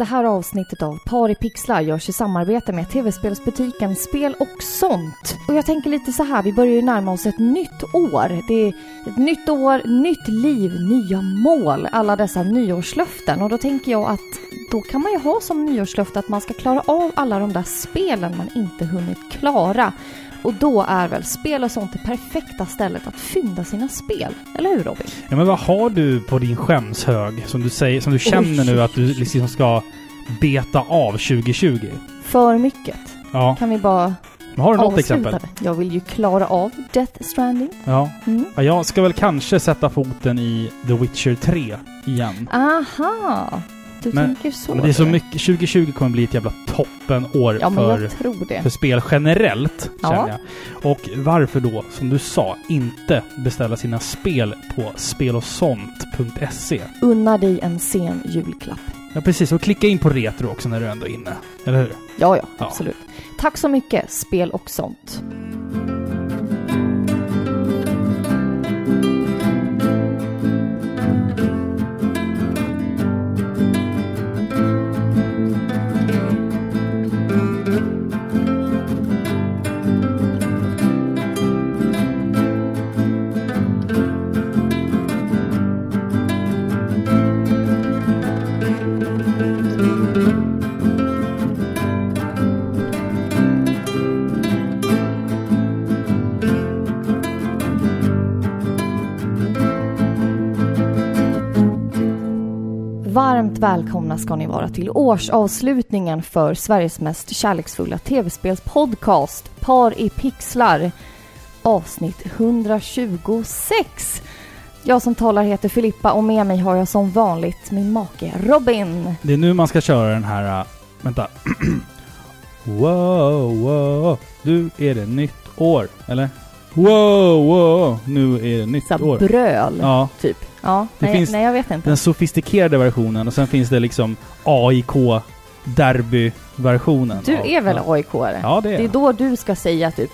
Det här avsnittet av Par i pixlar görs i samarbete med tv-spelsbutiken Spel och sånt. Och jag tänker lite så här, vi börjar ju närma oss ett nytt år. Det är ett nytt år, nytt liv, nya mål, alla dessa nyårslöften. Och då tänker jag att då kan man ju ha som nyårslöfte att man ska klara av alla de där spelen man inte hunnit klara. Och då är väl spel och sånt det perfekta stället att fynda sina spel. Eller hur Robin? Ja, men vad har du på din skämshög som du, säger, som du känner nu att du liksom ska beta av 2020? För mycket. Ja. Kan vi bara Har du något avsluta exempel? Jag vill ju klara av Death Stranding. Ja. Mm. ja. Jag ska väl kanske sätta foten i The Witcher 3 igen. Aha! Du Men- tänker så. Men det är så mycket... 2020 kommer bli ett jävla toppenår Ja, för, för spel generellt, Ja. känner jag. Och varför då, som du sa, inte beställa sina spel på spelosont.se? Unna dig en sen julklapp. Ja, precis. Och klicka in på retro också när du ändå är inne. Eller hur? Ja, ja, Ja. absolut. Tack så mycket, spel och sånt. Varmt välkomna ska ni vara till årsavslutningen för Sveriges mest kärleksfulla tv-spelspodcast Par i pixlar avsnitt 126. Jag som talar heter Filippa och med mig har jag som vanligt min make Robin. Det är nu man ska köra den här... äh, vänta. wow, wow. Nu är det nytt år. Eller? Wow, wow. Nu är det nytt Så år. bröl, Ja, typ. Ja, Det nej, finns- nej, jag vet inte. den sofistikerade versionen och sen finns det liksom AIK derby-versionen. Du av- är väl ja. AIK-are? Ja, det är Det är jag. då du ska säga typ...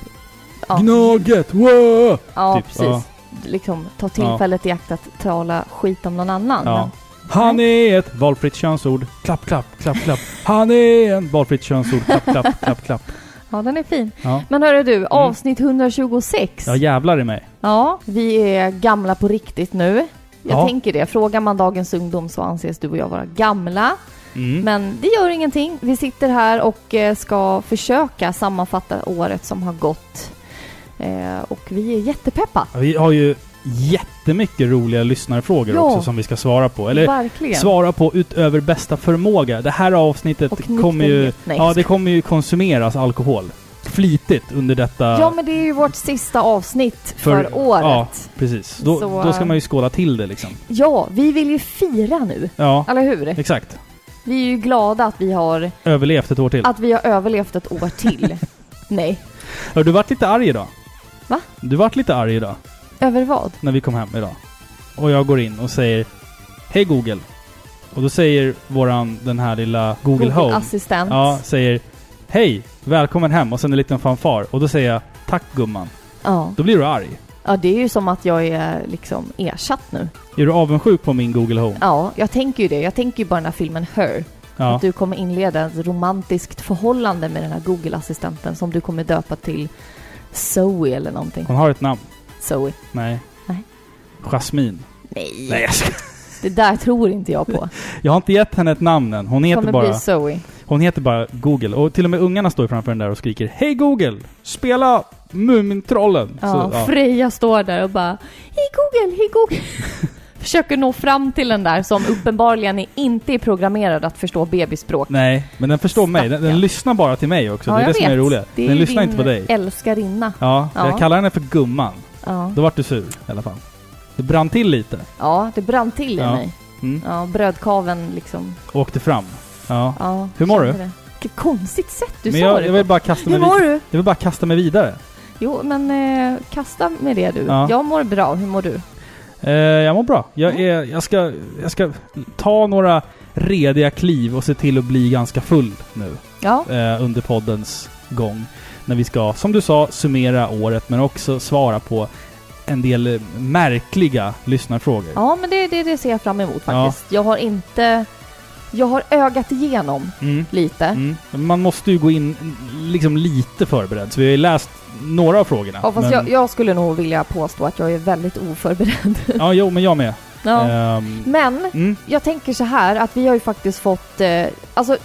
Ja, Gnaget! Wow! ja typ, precis. ja. Liksom ta tillfället i akt att tala skit om någon annan. Ja. Men, Han är ett valfritt könsord. Klapp, klapp, klapp, klapp. Han är en valfritt könsord. Klapp, klapp, klapp, klapp. ja, den är fin. Ja, Men hörru du, avsnitt 126. ja jävlar i mig. Ja, vi är gamla på riktigt nu. Jag Ja. tänker det. Frågar man dagens ungdom så anses du och jag vara gamla. Mm. Men det gör ingenting. Vi sitter här och eh, ska försöka sammanfatta året som har gått. Eh, och vi är jättepeppa. Vi har ju jättemycket roliga lyssnarfrågor Ja. också som vi ska svara på. Eller Verkligen. svara på utöver bästa förmåga. Det här avsnittet kommer ju... ja, det kommer ju konsumeras alkohol. Flitigt under detta... Ja, men det är ju vårt sista avsnitt för, För- året. ja. Precis. Då, Så, då ska äh, man ju skåla till det liksom. Ja, vi vill ju fira nu. Ja, Eller hur? exakt. Vi är ju glada att vi har, Överlevt ett år till. att vi har överlevt ett år till. Nej. Har du varit lite arg idag? Va? Du vart lite arg idag, Över vad? när vi kom hem idag. Och jag går in och säger Hej Google. Och då säger våran, den här lilla Google, Home. Assistent. Ja, säger Hej, välkommen hem och sen en liten fanfar. Och då säger jag Tack gumman. ja. Då blir du arg. Ja, det är ju som att jag är liksom ersatt nu. Är du avundsjuk på min Google Home? Ja, jag tänker ju det. Jag tänker ju bara den här filmen Her. Ja. Att du kommer inleda ett romantiskt förhållande med den här Google-assistenten som du kommer döpa till Zoe eller någonting. Hon har ett namn. Zoe. Nej. Nej. Jasmine. Nej, Nej, jag, ska... det där tror inte jag på. jag har inte gett henne ett namn än. Hon heter kommer bara... bli Zoe. Hon heter bara Google. Och till och med ungarna står framför den där och skriker Hej Google! Spela Mumintrollen! Ja, Så, ja. Freja står där och bara Hej Google, hej Google. Försöker nå fram till den där som uppenbarligen är inte är programmerad att förstå bebisspråk. Nej, men den förstår mig. Den, den lyssnar bara till mig också. Ja, det är det som är vet. Det är den ju lyssnar din inte på dig. älskarinna. Ja, Ja. jag kallar henne för gumman. Ja. Då vart du sur i alla fall. Det brann till lite. ja, det brann till i Ja. mig. Mm. Ja, brödkaven liksom. Åkte fram. Ja. Ja, Hur mår du? det. Vilket konstigt sätt du men sa jag, det jag vill bara kasta mig Hur mår du? Jag vill bara kasta mig vidare. Jo, men eh, kasta med det du. Ja. Jag mår bra. Hur mår du? Eh, jag mår bra. Jag, är, jag, ska, jag ska ta några rediga kliv och se till att bli ganska full nu. Ja, eh, under poddens gång. När vi ska, som du sa, summera året men också svara på en del eh, märkliga lyssnarfrågor. ja men det, det, det ser jag fram emot faktiskt. Jag har inte Jag har ögat igenom Mm. lite. Mm. Man måste ju gå in liksom lite förberedd, så vi har ju läst några av frågorna. Ja, fast men, jag, jag skulle nog vilja påstå att jag är väldigt oförberedd. ja, jo, men jag med. ja. Ehm, Men mm. jag tänker så här att vi har ju faktiskt fått... Eh, alltså,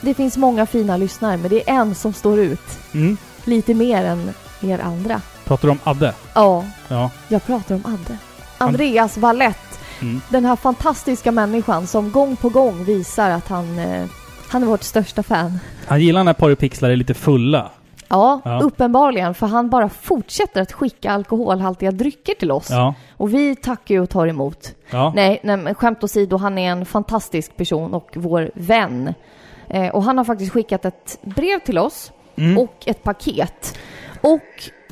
det finns många fina lyssnare, men det är en som står ut Mm. lite mer än er andra. Pratar du om Adde? Ja, Ja. jag pratar om Adde. Andreas Wallett, Mm. den här fantastiska människan som gång på gång visar att han, eh, han är vårt största fan. Han gillar när Porrpixlar är lite fulla. Ja, Ja. uppenbarligen, för han bara fortsätter att skicka alkoholhaltiga drycker till oss. Ja. Och vi tackar ju och tar emot. Ja. Nej, nej, men skämt åsido, han är en fantastisk person och vår vän. Eh, och han har faktiskt skickat ett brev till oss Mm. och ett paket. Och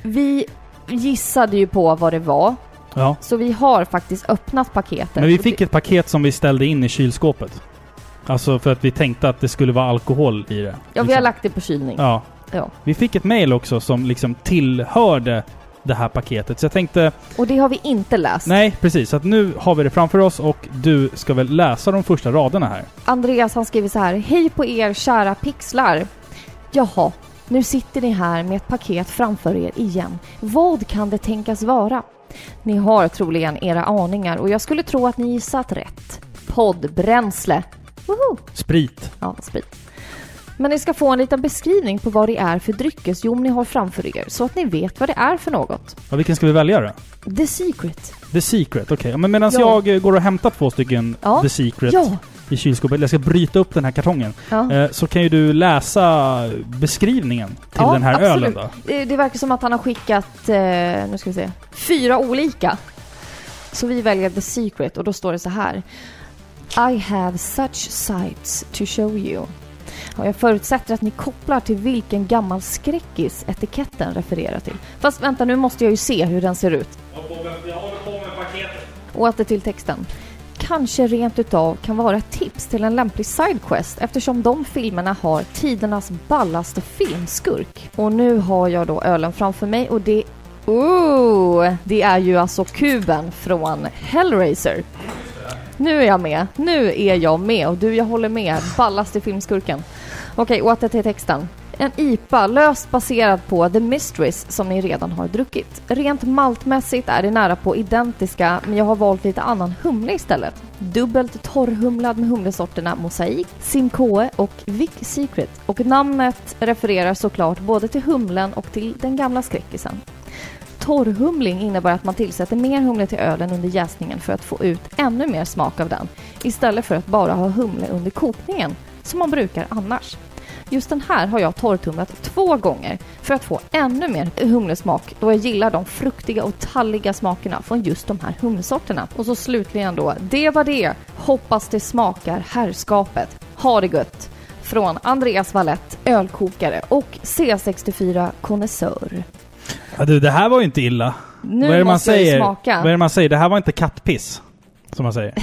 vi gissade ju på vad det var, ja. så vi har faktiskt öppnat paketet. Men vi fick ett paket som vi ställde in i kylskåpet. Alltså för att vi tänkte att det skulle vara alkohol i det. Ja, vi har Liksom. lagt det på kylning. Ja. Ja. Vi fick ett mail också som liksom tillhörde det här paketet. Så jag tänkte, Och det har vi inte läst. nej precis. Så att nu har vi det framför oss och du ska väl läsa de första raderna här. Andreas han skriver så här. Hej på er kära pixlar. Jaha, nu sitter ni här med ett paket framför er igen. Vad kan det tänkas vara? Ni har troligen era aningar och jag skulle tro att ni gissat rätt. Poddbränsle. Woho! Sprit. Ja, sprit. Men ni ska få en liten beskrivning på vad det är för dryckesjom ni har framför er så att ni vet vad det är för något. Ja, vilken ska vi välja då? The Secret. The Secret, okej. Men medan Ja. jag eh, går och hämtar två stycken Ja. The Secret Ja, i kylskåpet, jag ska bryta upp den här kartongen, ja. eh, så kan ju du läsa beskrivningen till den här absolut. ölen då. Det, det verkar som att han har skickat, eh, nu ska vi se, fyra olika. Så vi väljer The Secret och då står det så här. I have such sights to show you. Och jag förutsätter att ni kopplar till vilken gammal skräckis etiketten refererar till. Fast vänta, nu måste jag ju se hur den ser ut. Jag håller på med paketet. Och åter till texten. Kanske rent utav kan vara ett tips till en lämplig sidequest eftersom de filmerna har tidernas ballaste filmskurk. Och nu har jag då ölen framför mig och det... Ooh, det är ju alltså kuben från Hellraiser. Nu är jag med. Nu är jag med och du, jag håller med. Ballaste filmskurken. Okej, åter till texten. En IPA löst baserad på The Mistress som ni redan har druckit. Rent maltmässigt är det nära på identiska men jag har valt lite annan humle istället. Dubbelt torrhumlad med humlesorterna Mosaik, Simcoe och Vic Secret. Och namnet refererar såklart både till humlen och till den gamla skräckisen. Torrhumling innebär att man tillsätter mer humle till ölen under jäsningen för att få ut ännu mer smak av den istället för att bara ha humle under kokningen som man brukar annars. Just den här har jag torrtumlat två gånger för att få ännu mer humlesmak då jag gillar de fruktiga och talliga smakerna från just de här humlesorterna. Och så slutligen då, det var det. Hoppas det smakar herrskapet. Ha det gött! Från Andreas Wallett, ölkokare och C64 konnässör. Ja, du, det här var ju inte illa. Nu Vad är det man måste jag ju säger? smaka. Vad är det man säger? Det här var inte kattpiss. Som man säger.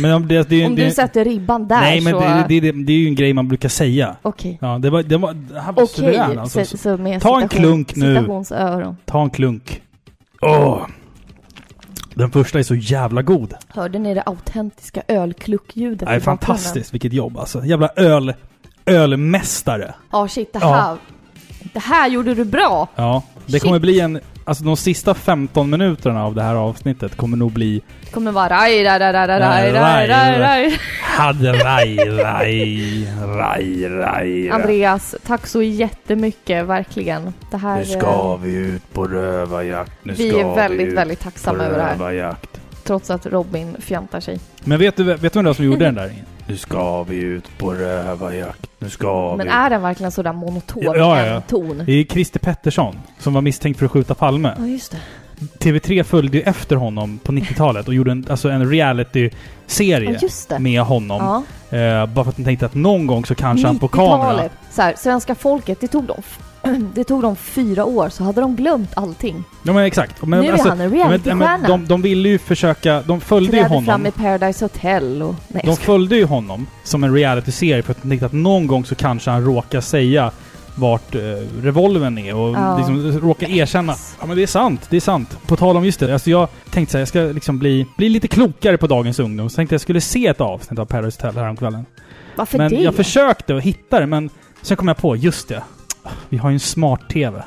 Men om det, det, är ju- Om det, du sätter ribban där Nej, men så... det, det, det, det är ju en grej man brukar säga. Okej. Ja, det var, det var, det här var Okej, suverän alltså. så, så med Ta en citation- klunk nu. Citationsöron. Ta en klunk. Åh! Den första är så jävla god. Hörde ni det autentiska ölklukkljudet? Det i är bakgrunden? fantastiskt, vilket jobb alltså. Jävla öl... Ölmästare. Ja, shit, det Ja. här... Det här gjorde du bra! Ja. Det Shit. kommer bli en... Alltså de sista 15 minuterna av det här avsnittet kommer nog bli... Det kommer vara raj, raj, raj, raj, raj, Raj, raj, raj, raj. Hade raj, raj, raj, raj. Andreas, tack så jättemycket, verkligen. Det här... Nu ska vi ut på rövarjakt. Nu vi ska är väldigt, ut väldigt tacksamma över det här. Trots att Robin fjantar sig. Men vet du, vet du vem det var som gjorde den där? Nu ska vi ut på rövarjakt. Nu ska Men vi... är den verkligen sådär monoton Ja, ja, ja. ton? Det är Christer Pettersson som var misstänkt för att skjuta Palme. Ja, just det. TV3 följde ju efter honom på 90-talet och gjorde en, alltså en Ja, reality-serie det. med honom. Ja. Eh, bara för att de tänkte att någon gång så kanske han på kamera... 90-talet. Så här, svenska folket, det tog dem... Det tog dem fyra år, så hade de glömt allting. Ja men exakt. Men, nu alltså, är han en realitystjärna. de, de ville ju försöka... De följde ju Träder fram honom. i Paradise Hotel och... Nej, De följde ju honom som en reality-serie för att de tänkte att någon gång så kanske han råkar säga vart eh, revolven är och Ja. liksom råkar erkänna. Ja men det är sant, det är sant. På tal om just det, alltså jag tänkte så här, jag ska liksom bli, bli lite klokare på dagens ungdom. Så tänkte jag skulle se ett avsnitt av Paradise Hotel häromkvällen. Varför men det? jag försökte att hitta det, men sen kom jag på, just det. Vi har ju en smart-TV.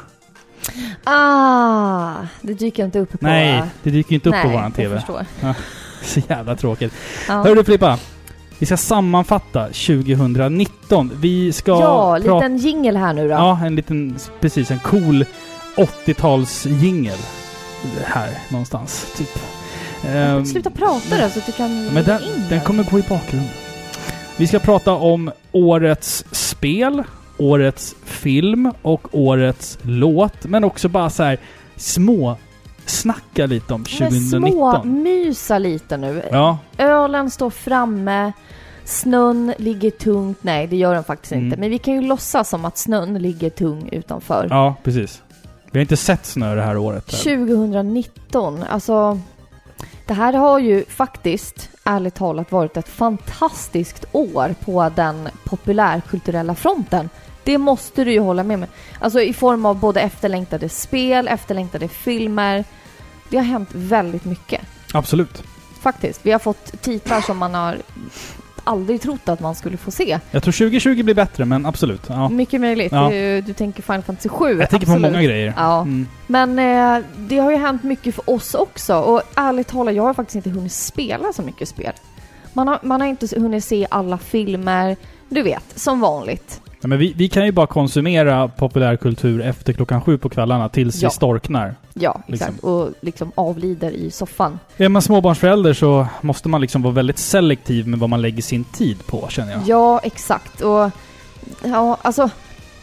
Ah, det dyker inte upp på... Nej, det dyker inte upp Nej, på våran jag TV. förstår. Så jävla tråkigt. Ja. Hör du Filippa? Vi ska sammanfatta 2019. Vi ska ja, prata... liten jingle här nu då. Ja, en liten, precis, en cool 80-talsjingel. Här någonstans, typ. Ehm, Sluta prata då så att du kan men den, in den kommer gå i bakgrunden. Vi ska prata om årets spel, årets film och årets låt. Men också bara så här små snacka lite om Men 2019. små mysa lite nu. Ja, Ölen står framme. Snön ligger tungt. Nej, det gör den faktiskt Mm. inte. Men vi kan ju låtsas som att snön ligger tung utanför. ja, precis. Vi har inte sett snö det här året. än. 2019, alltså... Det här har ju faktiskt, ärligt talat, varit ett fantastiskt år på den populärkulturella fronten. Det måste du ju hålla med mig. Alltså i form av både efterlängtade spel, efterlängtade filmer. Det har hänt väldigt mycket. Absolut. Faktiskt. Vi har fått titlar som man har aldrig trott att man skulle få se. Jag tror 2020 blir bättre, men absolut. Ja. Mycket möjligt. Ja. Du, du tänker Final Fantasy 7. Jag tänker på absolut. många grejer. Ja. Mm. Men eh, det har ju hänt mycket för oss också. Och ärligt talat, jag har faktiskt inte hunnit spela så mycket spel. Man har, man har inte hunnit se alla filmer. Du vet, som vanligt. Ja, men vi, vi kan ju bara konsumera populärkultur efter klockan sju på kvällarna tills Ja. vi storknar. Ja, Liksom. exakt. Och liksom avlider i soffan. Är man småbarnsförälder så måste man liksom vara väldigt selektiv med vad man lägger sin tid på, känner jag. Ja, exakt. Och ja, alltså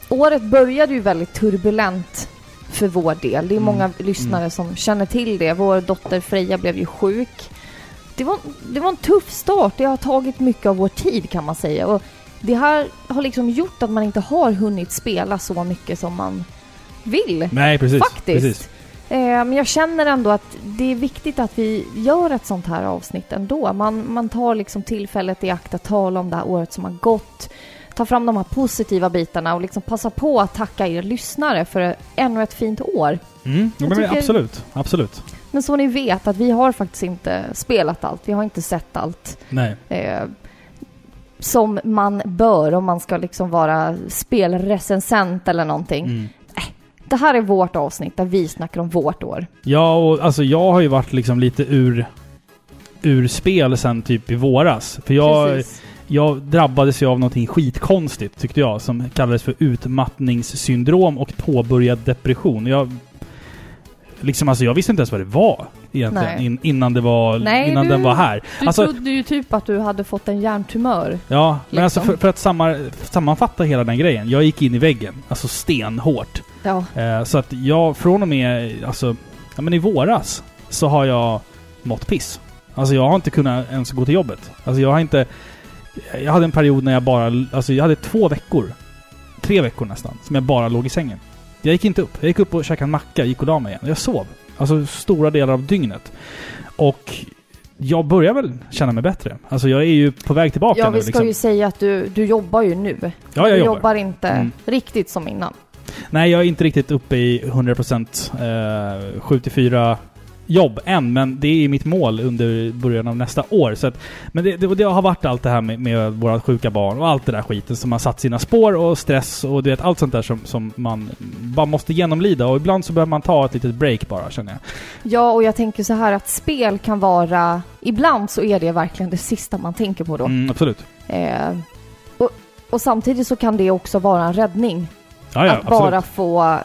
året började ju väldigt turbulent för vår del. Det är Mm, många lyssnare som känner till det. Vår dotter Freja blev ju sjuk. Det var, det var en tuff start. Det har tagit mycket av vår tid kan man säga. Och det här har liksom gjort att man inte har hunnit spela så mycket som man vill. Nej, precis. Faktiskt. Precis. Eh, men jag känner ändå att det är viktigt att vi gör ett sånt här avsnitt ändå. Man, man tar liksom tillfället i akt att tala om det här året som har gått. Ta fram de här positiva bitarna och liksom passa på att tacka er lyssnare för ännu ett fint år. Mm. Men tycker- absolut. Absolut. Men så ni vet att vi har faktiskt inte spelat allt. Vi har inte sett allt. Nej. Eh, som man bör om man ska liksom vara spelrecensent eller någonting. Mm. Det här är vårt avsnitt där vi snackar om vårt år. Ja, och alltså jag har ju varit liksom lite ur, ur spel sen typ i våras. För jag, Precis. jag drabbades ju av någonting skitkonstigt, tyckte jag, som kallades för utmattningssyndrom och påbörjad depression. Jag, liksom, alltså jag visste inte ens vad det var egentligen in, innan, det var, Nej, innan du- den var här. Du Alltså- trodde ju typ att du hade fått en hjärntumör. Ja, men alltså liksom. för, för att samma, sammanfatta hela den grejen. Jag gick in i väggen, alltså stenhårt. Ja, Eh, så att jag från och med, alltså, ja men i våras så har jag mått piss. Alltså jag har inte kunnat ens gå till jobbet. Alltså jag har inte... Jag hade en period när jag bara, alltså jag hade två veckor, tre veckor nästan, som jag bara låg i sängen. Jag gick inte upp. Jag gick upp och käkade en macka, gick och la mig igen. Jag sov. Alltså stora delar av dygnet. Och jag börjar väl känna mig bättre. Alltså jag är ju på väg tillbaka ja nu vi ska liksom. ju säga att du, du jobbar ju nu. Ja, jag du jobbar. inte Mm. riktigt som innan. Nej, jag är inte riktigt uppe i 100% eh, 7-4 jobb än, men det är mitt mål under början av nästa år. Så att, men det, det, det har varit allt det här med, med våra sjuka barn och allt det där skiten som har satt sina spår och stress och du vet, allt sånt där som, som man bara måste genomlida. Och ibland så behöver man ta ett litet break bara, känner jag. Ja, och jag tänker så här att spel kan vara... Ibland så är det verkligen det sista man tänker på då. Mm, absolut. Eh, och, och samtidigt så kan det också vara en räddning. Ja, ja, att absolut. bara få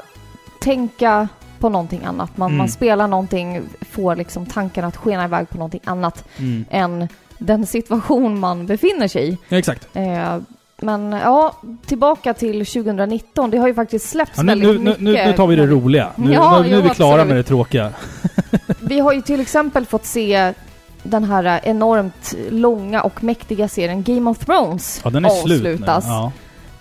tänka på någonting annat. Man, Mm. man spelar någonting, får liksom tankarna att skena iväg på någonting annat Mm. än den situation man befinner sig i. Ja, exakt. Eh, men ja, tillbaka till 2019. Det har ju faktiskt släppts Ja, nu, väldigt nu, nu, mycket. nu, tar vi det roliga. Nu, Ja, nu, nu är vi klara absolut. med det tråkiga. Vi har ju till exempel fått se den här enormt långa och mäktiga serien Game of Thrones Ja, den är slut nu. avslutas. Ja.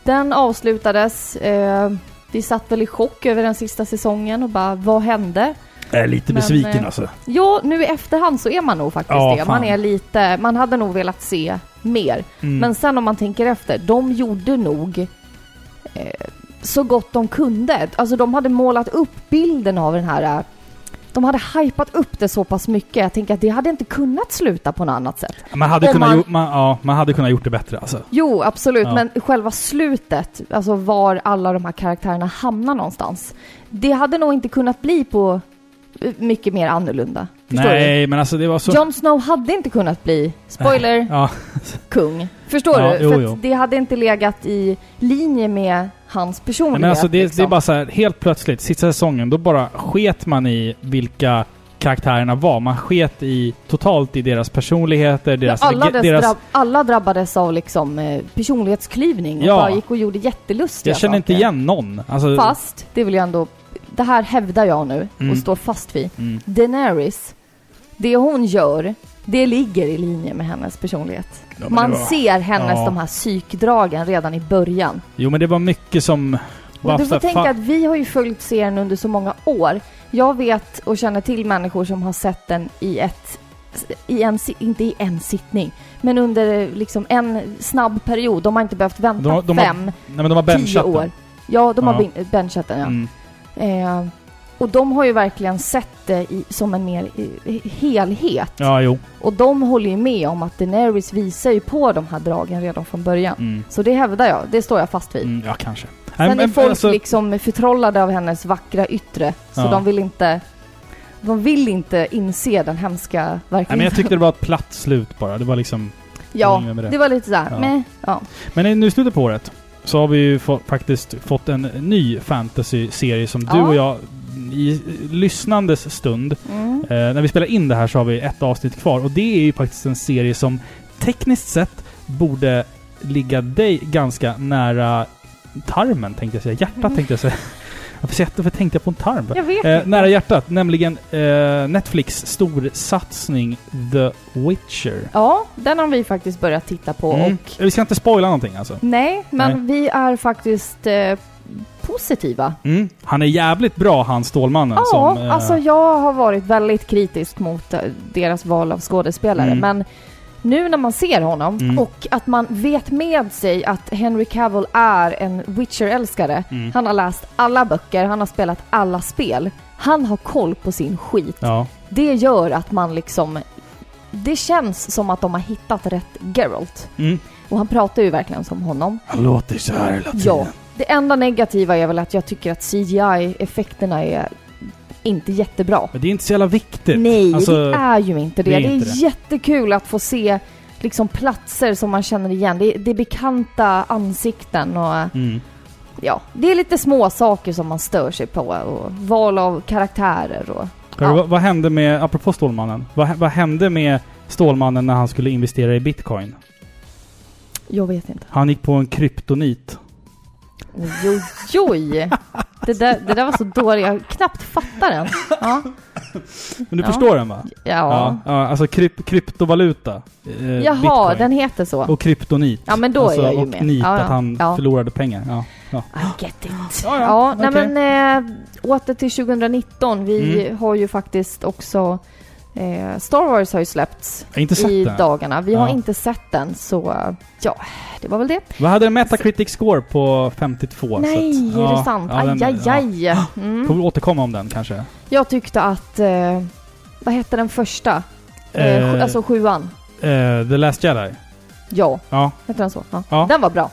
Den avslutades. Eh, vi satt väl i chock över den sista säsongen och bara, vad hände? Jag är lite Men, besviken eh, alltså. Ja, nu i efterhand så är man nog faktiskt Ja, det. Man fan. är lite, man hade nog velat se mer. Mm. Men sen om man tänker efter, de gjorde nog eh, så gott de kunde. Alltså de hade målat upp bilden av den här eh, de hade hypat upp det så pass mycket. Jag tänker att det hade inte kunnat sluta på något annat sätt. Man hade, Om kunnat man- Gjort, man, ja, man hade kunnat gjort det bättre alltså. Jo, absolut. Ja. Men själva slutet, alltså var alla de här karaktärerna hamnar någonstans. Det hade nog inte kunnat bli på mycket mer annorlunda. Förstår Nej, men alltså det var så... du? Jon Snow hade inte kunnat bli, spoiler, Ja, kung. Förstår Ja, du? jo, För jo. att det hade inte legat i linje med hans personlighet. men alltså det, liksom. det är bara så här, helt plötsligt, sista säsongen, då bara sket man i vilka karaktärerna var. Man sket i totalt i deras personligheter, deras... Ja, alla, deras drabb, alla drabbades av liksom eh, personlighetsklyvning och Ja. bara gick och gjorde jättelustiga jag känner inte saker. igen någon. Alltså, Fast, det vill jag ändå... Det här hävdar jag nu Mm. och står fast vid. Mm. Daenerys, det hon gör, det ligger i linje med hennes personlighet. Ja, Man var- ser hennes ja. de här psykdragen redan i början. Jo, men det var mycket som... Och du får tänka att vi har ju följt serien under så många år. Jag vet och känner till människor som har sett den i ett... I en, inte i en sittning, men under liksom en snabb period. De har inte behövt vänta De har- de har fem, Nej, men de har tio år. den. Ja, de har Ja. bin- benchat den ja. Mm. Eh, och de har ju verkligen sett det i, som en mer eh, helhet. Ja, jo. Och de håller ju med om att Daenerys visar ju på de här dragen redan från början. Mm. Så det hävdar jag, det står jag fast vid. Mm, ja, kanske. Sen är folk alltså, liksom förtrollade av hennes vackra yttre. Så Ja. de vill inte... De vill inte inse den hemska verkligheten. Nej, men jag tyckte det var ett platt slut bara. Det var liksom... Ja, det. det var lite sådär, Ja. men ja. Men i- nu i slutet på året så har vi ju få, faktiskt fått en ny fantasy-serie som du Ja. och jag i lyssnandes stund, Mm. eh, när vi spelar in det här så har vi ett avsnitt kvar och det är ju faktiskt en serie som tekniskt sett borde ligga dig ganska nära tarmen tänkte jag säga. Hjärtat Mm. tänkte jag säga. Varför jag- varför tänkte jag på en tarm? Jag vet Eh, nära hjärtat, nämligen eh, Netflix storsatsning The Witcher. Ja, den har vi faktiskt börjat titta på Mm. och... Vi ska inte spoila någonting alltså. Nej, men vi är faktiskt eh, positiva. Mm. Han är jävligt bra, han Stålmannen. Ja, som, eh, alltså jag har varit väldigt kritisk mot eh, deras val av skådespelare. Mm. Men nu när man ser honom Mm. och att man vet med sig att Henry Cavill är en Witcher-älskare. Mm. Han har läst alla böcker, han har spelat alla spel. Han har koll på sin skit. Ja. Det gör att man liksom... Det känns som att de har hittat rätt Geralt. Mm. Och han pratar ju verkligen som honom. Han låter så här hela tiden. Ja. Det enda negativa är väl att jag tycker att CGI-effekterna är inte jättebra. Men det är inte så jävla viktigt. Nej, Alltså, det är ju inte det. det Det är är, inte det. jättekul att få se liksom platser som man känner igen. Det är, det är bekanta ansikten och Mm. ja, det är lite små saker som man stör sig på och val av karaktärer och Ja. vad, vad hände med, apropå Stålmannen, vad, vad hände med Stålmannen när han skulle investera i bitcoin? jag vet inte. Han gick på en kryptonit. Oj, oj, oj. Det där, det där var så dåligt, jag knappt fattar den. Ja, Men du Ja. förstår den va? ja. ja alltså kryp, kryptovaluta. Eh, Jaha, bitcoin. den heter så. Och kryptonit. Ja, men då är alltså, jag ju och med. nit, Ja, ja. att han Ja. förlorade pengar. Ja. Ja. I get it. Ja, ja, nej okej. men eh, åter till 2019. Vi Mm. har ju faktiskt också eh, Star Wars har ju släppts har i den. dagarna. Vi har Ja. inte sett den så ja, det var väl det. Vad hade den Metacritic score på 52? Nej, så att, är ja, det sant? ja, aj, aj, ja. aj. Får Mm. vi återkomma om den kanske. Jag tyckte att, eh, vad hette den första? Eh, Eh, sju- alltså sjuan. eh, The Last Jedi. Ja, Ja. hette den så? Ja. Ja. Den var bra.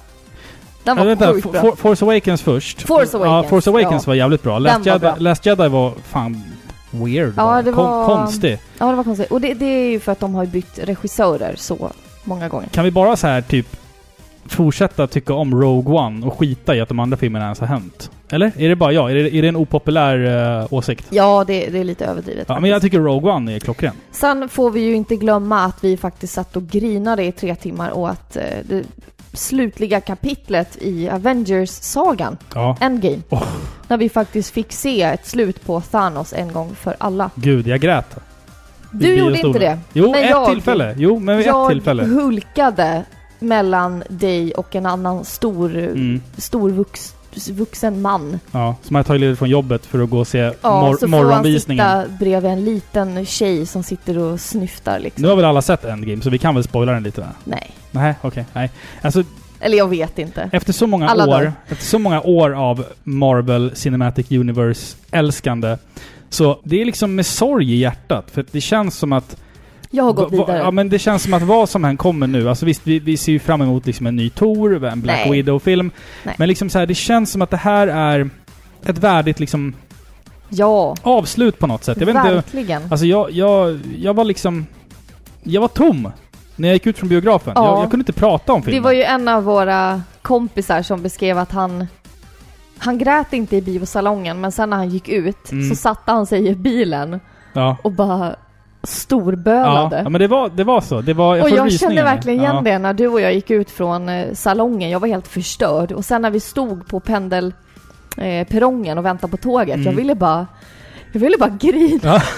Den var Äh, vänta, sjukt bra. For, Force Awakens först. Force Ja, Awakens, Force Awakens ja. var jävligt bra. Last var Jedi, bra. Last Jedi var fan weird. Ja, det var- Konstig. Ja, det var konstigt. Och det, det är ju för att de har bytt regissörer så många gånger. Kan vi bara så här typ fortsätta tycka om Rogue One och skita i att de andra filmerna ens har hänt? Eller? Är det bara jag? Är det, är det en opopulär eh, åsikt? Ja, det, det är lite överdrivet. Ja, men jag tycker Rogue One är klockren. Sen får vi ju inte glömma att vi faktiskt satt och grinade i tre timmar och att eh, det slutliga kapitlet i Avengers-sagan, Ja. Endgame, Oh. när vi faktiskt fick se ett slut på Thanos en gång för alla. Gud, jag grät. Du gjorde inte det. Jo, Men ett jag- tillfälle. Jo, men vid ett Jag tillfälle. hulkade mellan dig och en annan stor, Mm. stor vux, vuxen man. Ja, som har tagit ledigt från jobbet för att gå och se Ja, mor- så får han morgonvisningen. sitta bredvid en liten tjej som sitter och snyftar liksom. Nu har väl alla sett Endgame, så vi kan väl spoila den lite? Nej. Nej, okej. nej. Alltså, Eller jag vet inte. efter så många Alla år, efter så många år av Marvel Cinematic Universe-älskande, Så det är liksom med sorg i hjärtat. För det känns som att... Jag har gått vidare. Ja men det känns som att vad som än kommer nu, alltså visst vi, vi ser ju fram emot liksom en ny Tor, en Black. Widow-film. Men liksom så här, det känns som att det här är ett värdigt liksom ja, avslut på något sätt. Jag vet inte... verkligen. Alltså jag, jag, jag var liksom... Jag var tom när jag gick ut från biografen. Ja. Jag, jag kunde inte prata om Det filmen. var ju en av våra kompisar som beskrev att han han grät inte i biosalongen, men sen när han gick ut Mm. så satte han sig i bilen Ja. och bara storbölade. ja, men det var, det var så. Det var, jag och jag kände verkligen igen ja. det när du och jag gick ut från eh, salongen. Jag var helt förstörd. Och sen när vi stod på pendelperrongen eh, och väntade på tåget, Mm. jag ville bara... Jag ville bara grina.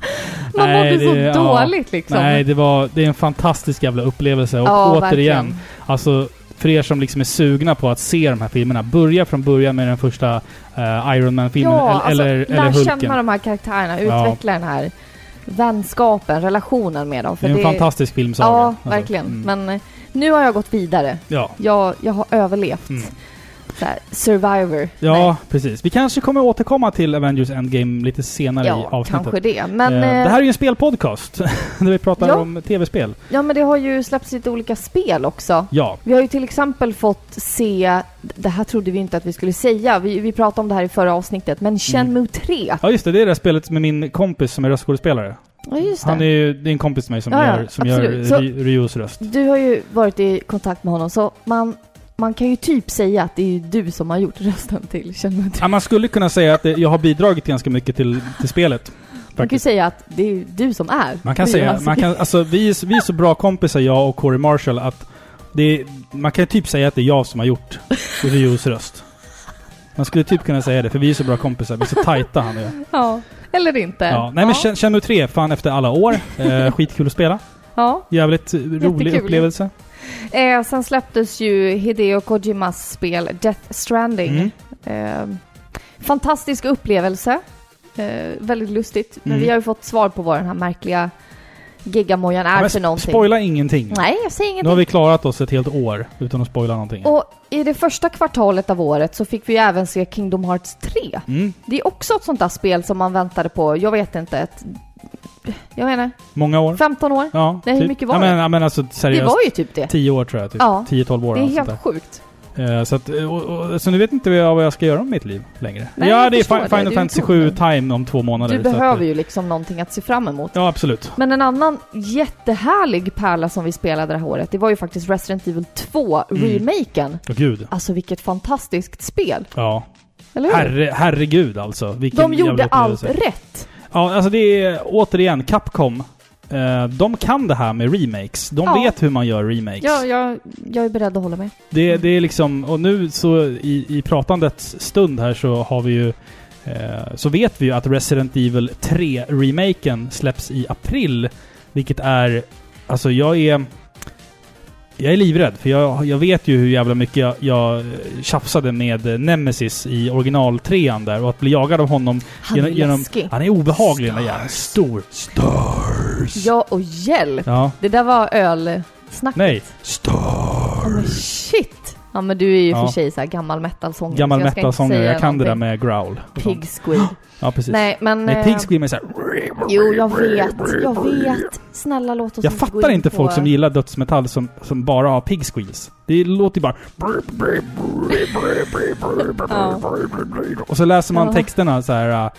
Ja. Man Nej, mådde så det- ja. dåligt liksom. Nej, det var... Det är en fantastisk jävla upplevelse. Och ja, återigen, verkligen. alltså för er som liksom är sugna på att se de här filmerna, börja från början med den första eh, Iron Man-filmen Ja, eller, alltså, eller, lär eller Hulken. känna de här karaktärerna, Ja. utveckla den här vänskapen, relationen med dem. Det är en fantastisk filmsaga. Ja, Alltså, verkligen. mm. Men eh, nu har jag gått vidare. Ja, Jag, jag har överlevt. Mm. Här, survivor. ja Nej. precis. Vi kanske kommer återkomma till Avengers Endgame lite senare i Ja, avsnittet. kanske det. Men, Eh, eh, det här är ju en spelpodcast, där vi pratar Ja. om tv-spel. ja, men det har ju släppts lite olika spel också. Ja. Vi har ju till exempel fått se, det här trodde vi inte att vi skulle säga, vi, vi pratade om det här i förra avsnittet, men Shenmue 3. Ja just det, det är det här spelet med min kompis som är röstskådespelare. Ja, just det. Han är ju, det är en kompis till mig som Ja, ja, gör, som gör absolut. Så- Ry- Ryos röst. Du har ju varit i kontakt med honom, så man, man kan ju typ säga att det är du som har gjort rösten till Shenmue 3. Ja, man skulle kunna säga att det, jag har bidragit ganska mycket till, till spelet. Man kan ju säga att det är du som är Man kan säga, Hazuki. man kan, alltså vi, är- vi är så bra kompisar jag och Corey Marshall att det man kan typ säga att det är jag som har gjort Ryos röst. Man skulle typ kunna säga det, för vi är så bra kompisar. Vi är så tajta han och jag. Ja, eller inte. Ja, nej men ja. Shenmue 3, fan efter alla år. Eh, skitkul att spela. Ja. Jävligt rolig Jättekul. upplevelse. Eh, sen släpptes ju Hideo Kojimas spel Death Stranding. Mm. Eh, fantastisk upplevelse. Eh, väldigt lustigt. Men Mm. vi har ju fått svar på vad den här märkliga gigamojan är Ja, för någonting. Spoila ingenting. Nej, jag säger Nu ingenting. har vi klarat oss ett helt år utan att spoila någonting. Och i det första kvartalet av året så fick vi ju även se Kingdom Hearts 3. Mm. Det är också ett sånt där spel som man väntade på, jag vet inte, ett, jag menar, Många år. 15 år. Ja, Nej, hur mycket var ja, det? men, ja, men alltså Det seriöst. var ju typ det. 10 år tror jag. Typ. Ja. 10-12 år. Det är sånt helt där. sjukt. Eh, så, att, och, och, så nu vet inte jag vad jag ska göra med mitt liv längre. Nej, ja, det är Fi- det. Final Fantasy tom 7 nu. time om två månader. Du att- behöver ju liksom någonting att se fram emot. Ja, absolut. Men en annan jättehärlig pärla som vi spelade det här året, det var ju faktiskt Resident Evil 2 Mm. Åh gud. Alltså vilket fantastiskt spel, Ja. eller hur? Herre, herregud alltså. Vilken De gjorde allt rätt. Ja, alltså det är återigen Capcom. Eh, de kan det här med remakes. De Ja. vet hur man gör remakes. Ja, jag, jag är beredd att hålla med. Det, det är liksom, och nu så i, i pratandets stund här så har vi ju eh, så vet vi ju att Resident Evil 3-remaken släpps i april. Vilket är, alltså jag är jag är livrädd, för jag, jag vet ju hur jävla mycket jag, jag tjafsade med Nemesis i original-trean där och att bli jagad av honom Han är läskig. Han är obehaglig den där jäveln. Stor. Stars. Ja, och hjälp! Ja. Det där var ölsnack. Nej. Ja, men shit! Ja men du är ju Ja. för sig så här gammal metalsångare. Gammal så jag metalsångare. säga Jag kan det där med growl. Pig squid. Ja, precis. Nej men... Nej, eh, Pig Scream är såhär... Jo, jag vet. Jag vet. Snälla låt oss Jag inte gå fattar in inte på... folk som gillar dödsmetall som, som bara har pig squeals. Det låter ju bara... Och så läser man Ja. texterna så här. äh,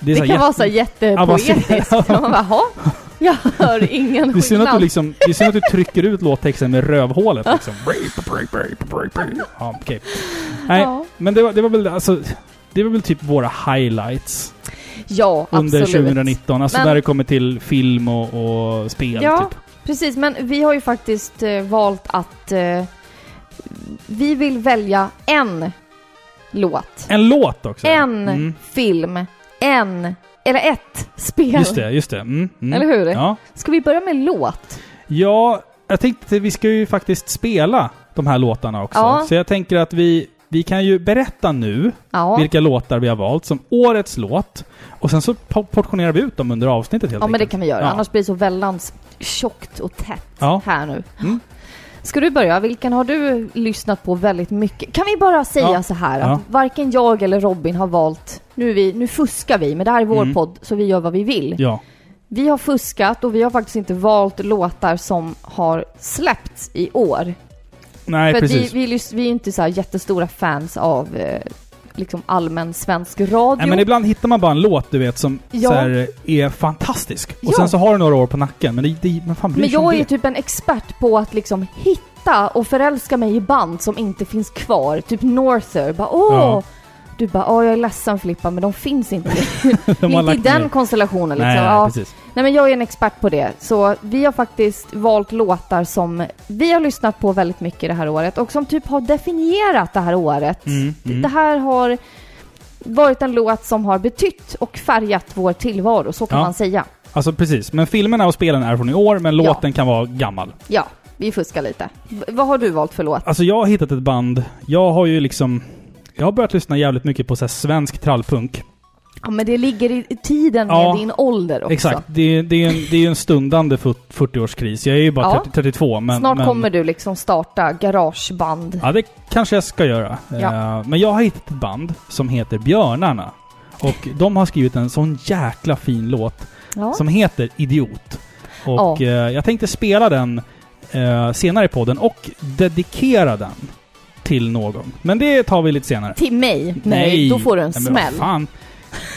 Det, Det så här kan vara jätte- så jättepoetiskt. Ja, Man bara, "Jaha? Jag hör ingen Det är synd att du skillnad. liksom... Det är synd att du trycker ut låttexten med rövhålet liksom. Ja, okej. Nej, Ja, men det var, det var väl alltså... Det var väl typ våra highlights ja under absolut. 2019. Alltså Men- när det kommer till film och, och spel Ja. typ. Precis, men vi har ju faktiskt eh, valt att eh, vi vill välja en låt, En låt också. en Mm. film, en, eller ett spel. Just det, just det. Mm, mm. Eller hur? Ja. Ska vi börja med låt? ja, jag tänkte vi ska ju faktiskt spela de här låtarna också. Ja. Så jag tänker att vi, vi kan ju berätta nu Ja, vilka låtar vi har valt som årets låt. Och sen så po- portionerar vi ut dem under avsnittet helt ja men det enkelt. kan vi göra. Ja. Annars blir det så väldans tjockt och tätt här nu. Mm. Ska du börja? Vilken har du lyssnat på väldigt mycket? Kan vi bara säga så här att varken jag eller Robin har valt nu, vi, nu fuskar vi, men det här är vår Mm. podd, så vi gör vad vi vill. Ja. Vi har fuskat och vi har faktiskt inte valt låtar som har släppts i år. Nej, För vi, precis. vi, lys- vi är inte så jättestora fans av eh, liksom allmän svensk radio. Nej, men ibland hittar man bara en låt, du vet, som Ja. här, är fantastisk. Och Ja. sen så har du några år på nacken, men det, det, man fan bryr Men jag är det. ju typ en expert på att liksom hitta och förälska mig i band som inte finns kvar. Typ Norther. Bara åh! Ja. Du bara åh jag är ledsen Filippa men de finns inte. De inte i den ner. konstellationen liksom. Nej, ja. precis. Nej men jag är en expert på det. Så vi har faktiskt valt låtar som vi har lyssnat på väldigt mycket det här året och som typ har definierat det här året. Mm, mm. Det här har varit en låt som har betytt och färgat vår tillvaro, så kan Ja. man säga. Alltså precis. Men filmerna och spelen är från i år, men Ja. låten kan vara gammal. Ja, vi fuskar lite. V- vad har du valt för låt? Alltså jag har hittat ett band. Jag har ju liksom... Jag har börjat lyssna jävligt mycket på så här svensk trallpunk. Ja men det ligger i tiden med Ja, din ålder också. Exakt. Det, det, är en, det är ju en stundande fut- 40-årskris. Jag är ju bara Ja. 30, 32, men... Snart men, kommer du liksom starta garageband. Ja, det kanske jag ska göra. Ja. Eh, men jag har hittat ett band som heter Björnarna. Och de har skrivit en sån jäkla fin låt Ja. som heter Idiot. Och eh, jag tänkte spela den eh, senare i podden och dedikera den till någon. Men det tar vi lite senare. Till mig? Nej, då får du en Nej, men vad smäll. fan.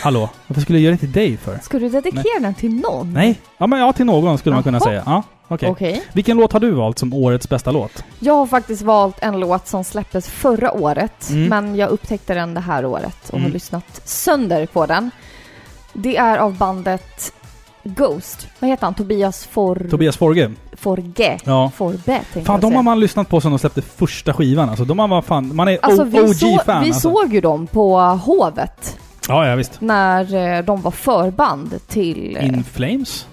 Hallå? Varför skulle jag göra det till dig för? Ska du dedikera den till någon? Nej? Ja, men ja, till någon skulle man kunna Jaha. säga. Ja, okej. Okej. Vilken låt har du valt som årets bästa låt? Jag har faktiskt valt en låt som släpptes förra året, Mm. men jag upptäckte den det här året och har Mm. lyssnat sönder på den. Det är av bandet Ghost. Vad heter han? Tobias For... Tobias Forge? Forge. Ja. Forbe, Fan, de har man lyssnat på sen de släppte första skivan. Alltså, de har man fan... Man är Alltså O- vi, så, OG-fan. vi alltså. såg ju dem på Hovet Ja, ja, visst. när eh, de var förband till... eh, In Flames?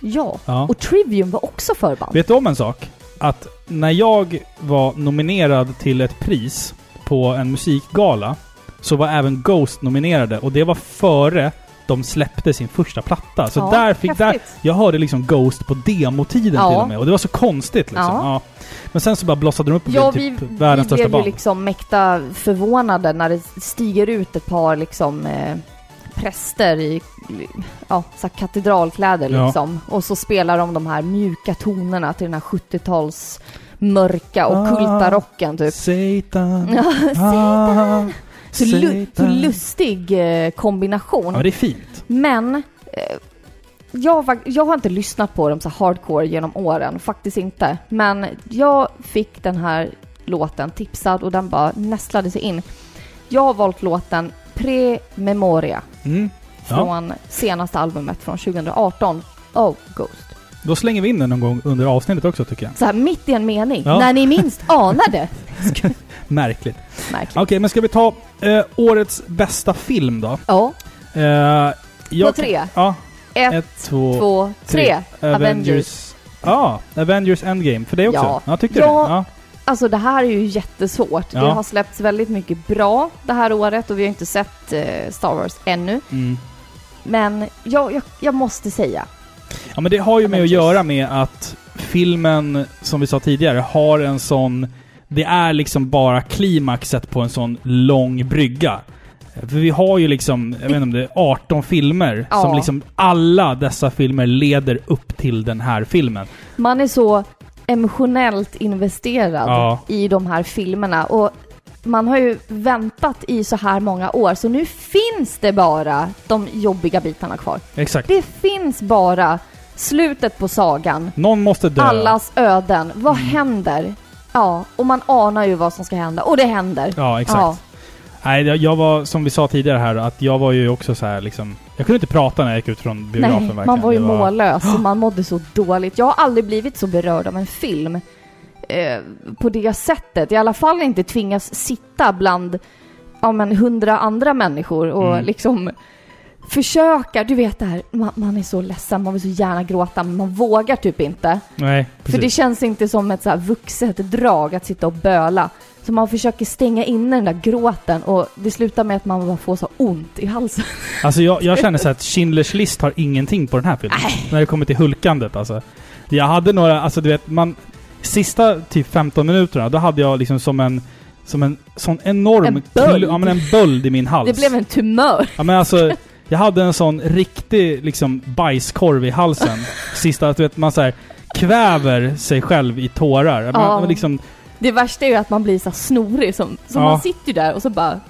Ja. Ja. Och Trivium var också förband. Vet du om en sak? Att när jag var nominerad till ett pris på en musikgala så var även Ghost nominerade och det var före de släppte sin första platta. Så Ja, där fick... Där, häftigt. jag hörde liksom Ghost på demotiden Ja. till och med och det var så konstigt liksom. Ja. Ja. Men sen så bara blossade de upp och Ja, blev vi, typ vi världens största blev ju band. liksom mäkta förvånade när det stiger ut ett par liksom eh, präster i ja, så katedralkläder Ja. liksom. Och så spelar de de här mjuka tonerna till den här 70-tals mörka och Ah. kulta rocken typ. Satan. Ja, Ah, så, lu- så lustig eh, kombination. Ja, det är fint. Men eh, jag, jag har inte lyssnat på dem så hardcore genom åren, faktiskt inte. Men jag fick den här låten tipsad och den bara nästlade sig in. Jag har valt låten Pre Memoria Mm. Ja. från senaste albumet från 2018, Oh Ghost. Då slänger vi in den någon gång under avsnittet också tycker jag. Så här mitt i en mening, Ja. när ni minst anade. Märkligt. Märkligt. Okej, men ska vi ta eh, årets bästa film då? Ja, Eh, jag, på tre. Ja. Ett, Ett, två, två, tre. Avengers. Ja, Avengers Endgame. För dig också? Ja. Ja, tyckte Ja. du? Ja. Alltså det här är ju jättesvårt. Ja. Det har släppts väldigt mycket bra det här året och vi har inte sett eh, Star Wars ännu. Mm. Men jag, jag, jag måste säga, ja, men det har ju med att göra med att filmen, som vi sa tidigare, har en sån... Det är liksom bara klimaxet på en sån lång brygga. För vi har ju liksom, jag vet inte om det är 18 filmer, Ja. som liksom alla dessa filmer leder upp till den här filmen. man är så emotionellt investerad Ja. i de här filmerna och man har ju väntat i så här många år så nu finns det bara de jobbiga bitarna kvar. Exakt. Det finns bara slutet på sagan, Någon måste dö. allas öden. Vad Mm. händer? Ja, och man anar ju vad som ska hända och det händer. Ja, exakt. Ja. Nej, jag- var, som vi sa tidigare här, att jag var ju också så här liksom... Jag kunde inte prata när jag gick ut från biografen Nej, verkligen. man var ju Det mållös och man mådde så dåligt. Jag har aldrig blivit så berörd av en film eh, på det sättet. I alla fall inte tvingas sitta bland ja, men, hundra andra människor och Mm. liksom försöka, du vet det här, man, man är så ledsen, man vill så gärna gråta men man vågar typ inte. Nej, precis. För det känns inte som ett så här vuxet drag att sitta och böla. Så man försöker stänga inne den där gråten och det slutar med att man bara får så ont i halsen. Alltså jag, jag känner så att Schindler's list har ingenting på den här filmen. När det kommer till hulkandet alltså. Jag hade några, alltså du vet, man... Sista typ 15 minuterna, då hade jag liksom som en... som en sån enorm... En böld. Ja men en böld i min hals. Det blev en tumör. Ja men alltså, jag hade en sån riktig liksom bajskorv i halsen. Sista, att du vet, man så här kväver sig själv i tårar. Man, Ja. liksom, Det värsta är ju att man blir så snorig som, som Ja. man sitter ju där och så bara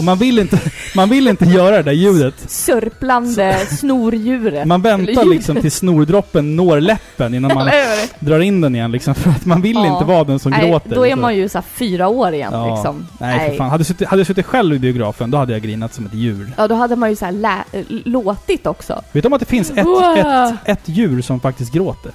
och man vill inte, man vill inte göra det där ljudet. sörplande snordjuret. Man väntar liksom tills snordroppen når läppen innan man drar in den igen liksom. För att man vill Ja. inte vara den som Nej, gråter. då är Så- man ju så här fyra år igen Ja. liksom. Nej, för fan. Hade suttit, hade jag suttit själv i biografen, då hade jag grinat som ett djur. Ja, då hade man ju så här lä- äh, låtit också. Vet du om att det finns ett, Wow. ett, ett djur som faktiskt gråter?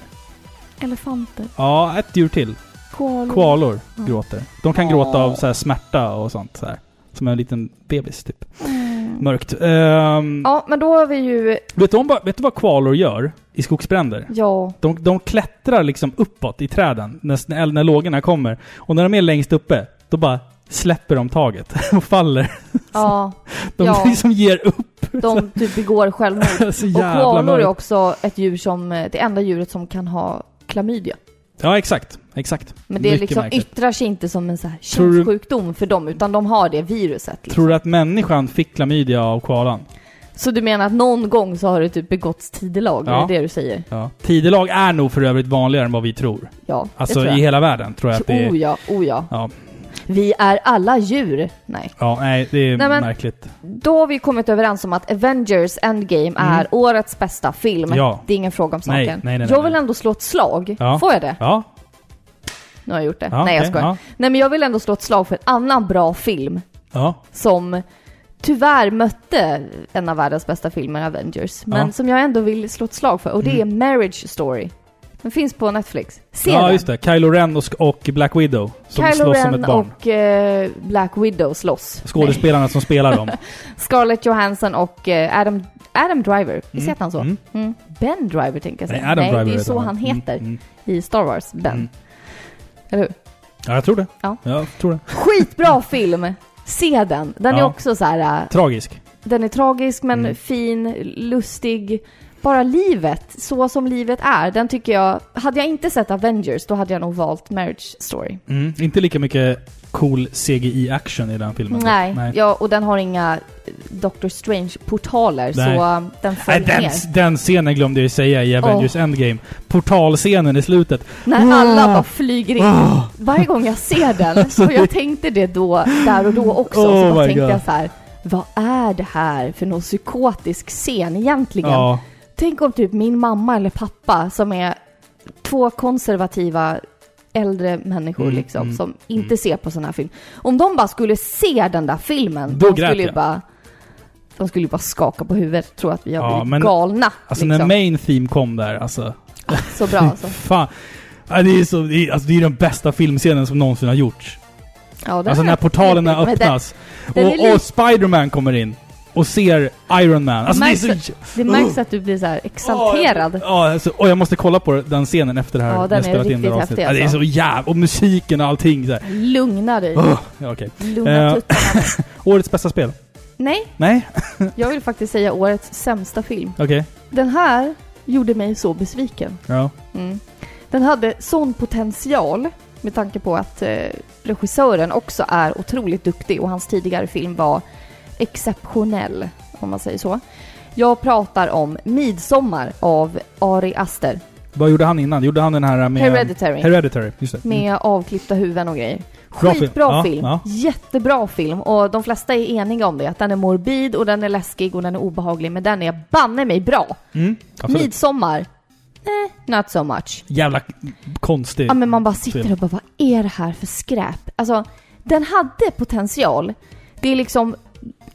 Elefanter. Ja, ett djur till. Koalor. Koalor Ja. gråter. De kan Ja. gråta av så här smärta och sånt. Så här. Som en liten bebis, typ. Mm. Mörkt. Ehm, Ja, men då har vi ju... vet, du om, vet du vad koalor gör i skogsbränder? Ja. De, de klättrar liksom uppåt i träden när, när, lågorna kommer. Och när de är längst uppe, då bara släpper de taget och faller. Ja. De Ja. liksom ger upp. De typ begår självmord. Och koalor är också ett djur som... Det enda djuret som kan ha klamydia. Ja, exakt. Exakt. Men det Mycket liksom märkligt. yttrar sig inte som en så här du- könssjukdom för dem, utan de har det viruset. Liksom. Tror du att människan fick klamydia av koalan? Så du menar att någon gång så har det typ begåtts tidelag? Ja. Är det det du säger? Ja. Tidelag är nog för övrigt vanligare än vad vi tror. Ja, Alltså det jag. i hela världen tror jag att det är... Oh ja, oh ja. Ja. Vi är alla djur. Nej. Ja, nej, det är Nej, men- märkligt. Då har vi kommit överens om att Avengers Endgame är årets bästa film. Mm. Ja. Det är ingen fråga om saken. Nej, nej, nej, jag vill ändå slå ett slag. Ja. Får jag det? Ja. Nu har jag gjort det. ja nej, jag skojar. Ja. Nej, men jag vill ändå slå ett slag för en annan bra film ja. som tyvärr mötte en av världens bästa filmer, Avengers. Men. Mm. som jag ändå vill slå ett slag för. Och det är Marriage Story. Den finns på Netflix. Se ja, den! just det. Kylo Ren och, och Black Widow som Kylo slåss som Ren ett barn. och eh, Black Widow slåss. Skådespelarna som spelar dem. Nej. Scarlett Johansson och eh, Adam, Adam Driver. Visst Mm. heter han så? Mm. Mm. Ben Driver tänker jag Nej, säga. Adam Nej, Driver det är heter så han heter Mm, mm. i Star Wars. Ben. Mm. Eller hur? Ja, jag tror det. Ja. Jag tror det. Skitbra film! Se den. Den är Ja. också så här. äh, Tragisk. Den är tragisk men Mm. fin, lustig. Bara livet, så som livet är. Den tycker jag... Hade jag inte sett Avengers, då hade jag nog valt Marriage Story. Mm. Inte lika mycket cool CGI-action i den filmen. Nej, Nej. Ja, och den har inga eh, Doctor Strange-portaler, så Nej. den Nej, föll den, ner. den scenen glömde jag säga i Avengers Endgame. Portalscenen i slutet. När alla Ah. bara flyger in. Ah. Varje gång jag ser den, och jag tänkte det då, där och då också, Oh så bara my tänkte God. jag så här. Vad är det här för någon psykotisk scen egentligen? Ja. Tänk om typ min mamma eller pappa som är två konservativa äldre människor Mm, liksom, mm, som inte mm. ser på sån här film. Om de bara skulle se den där filmen, Då de skulle jag. bara... De skulle ju bara skaka på huvudet, tro att vi har Ja, blivit men- galna. Alltså liksom. när main theme kom där, alltså. Så bra alltså. Fan. Ja, det, är så, det, är, alltså, det är den bästa filmscenen som någonsin har gjorts. Ja, den Alltså är när portalerna den- öppnas. den är och, och Spiderman kommer in. Och ser Iron Man. Alltså det är märks så... Det märks att du blir så exalterad. Ja, alltså, och jag måste kolla på den scenen efter det här. Ja, den är in det riktigt häftig, ja, Det är alltså. så jävla... Och musiken och allting. Så här. Lugna dig. Oh, ja, okej. Lugna Eh. tuttarna. Årets bästa spel? Nej, Nej? jag vill faktiskt säga årets sämsta film. Okej. Den här gjorde mig så besviken. Ja. Mm. Den hade sån potential med tanke på att eh, regissören också är otroligt duktig och hans tidigare film var exceptionell, om man säger så. Jag pratar om Midsommar av Ari Aster. Vad gjorde han innan? Gjorde han den här med... Hereditary. Hereditary, just det. Mm. med avklippta huvuden och grejer. Bra film. Skitbra Ja, film. ja. Jättebra film. Och de flesta är eniga om det. Att den är morbid och den är läskig och den är obehaglig. Men den är banne mig bra. Mm, absolut. Midsommar. Eh, not so much. Jävla konstig. Ja men man bara sitter film. och bara, vad är det här för skräp? Alltså, den hade potential. Det är liksom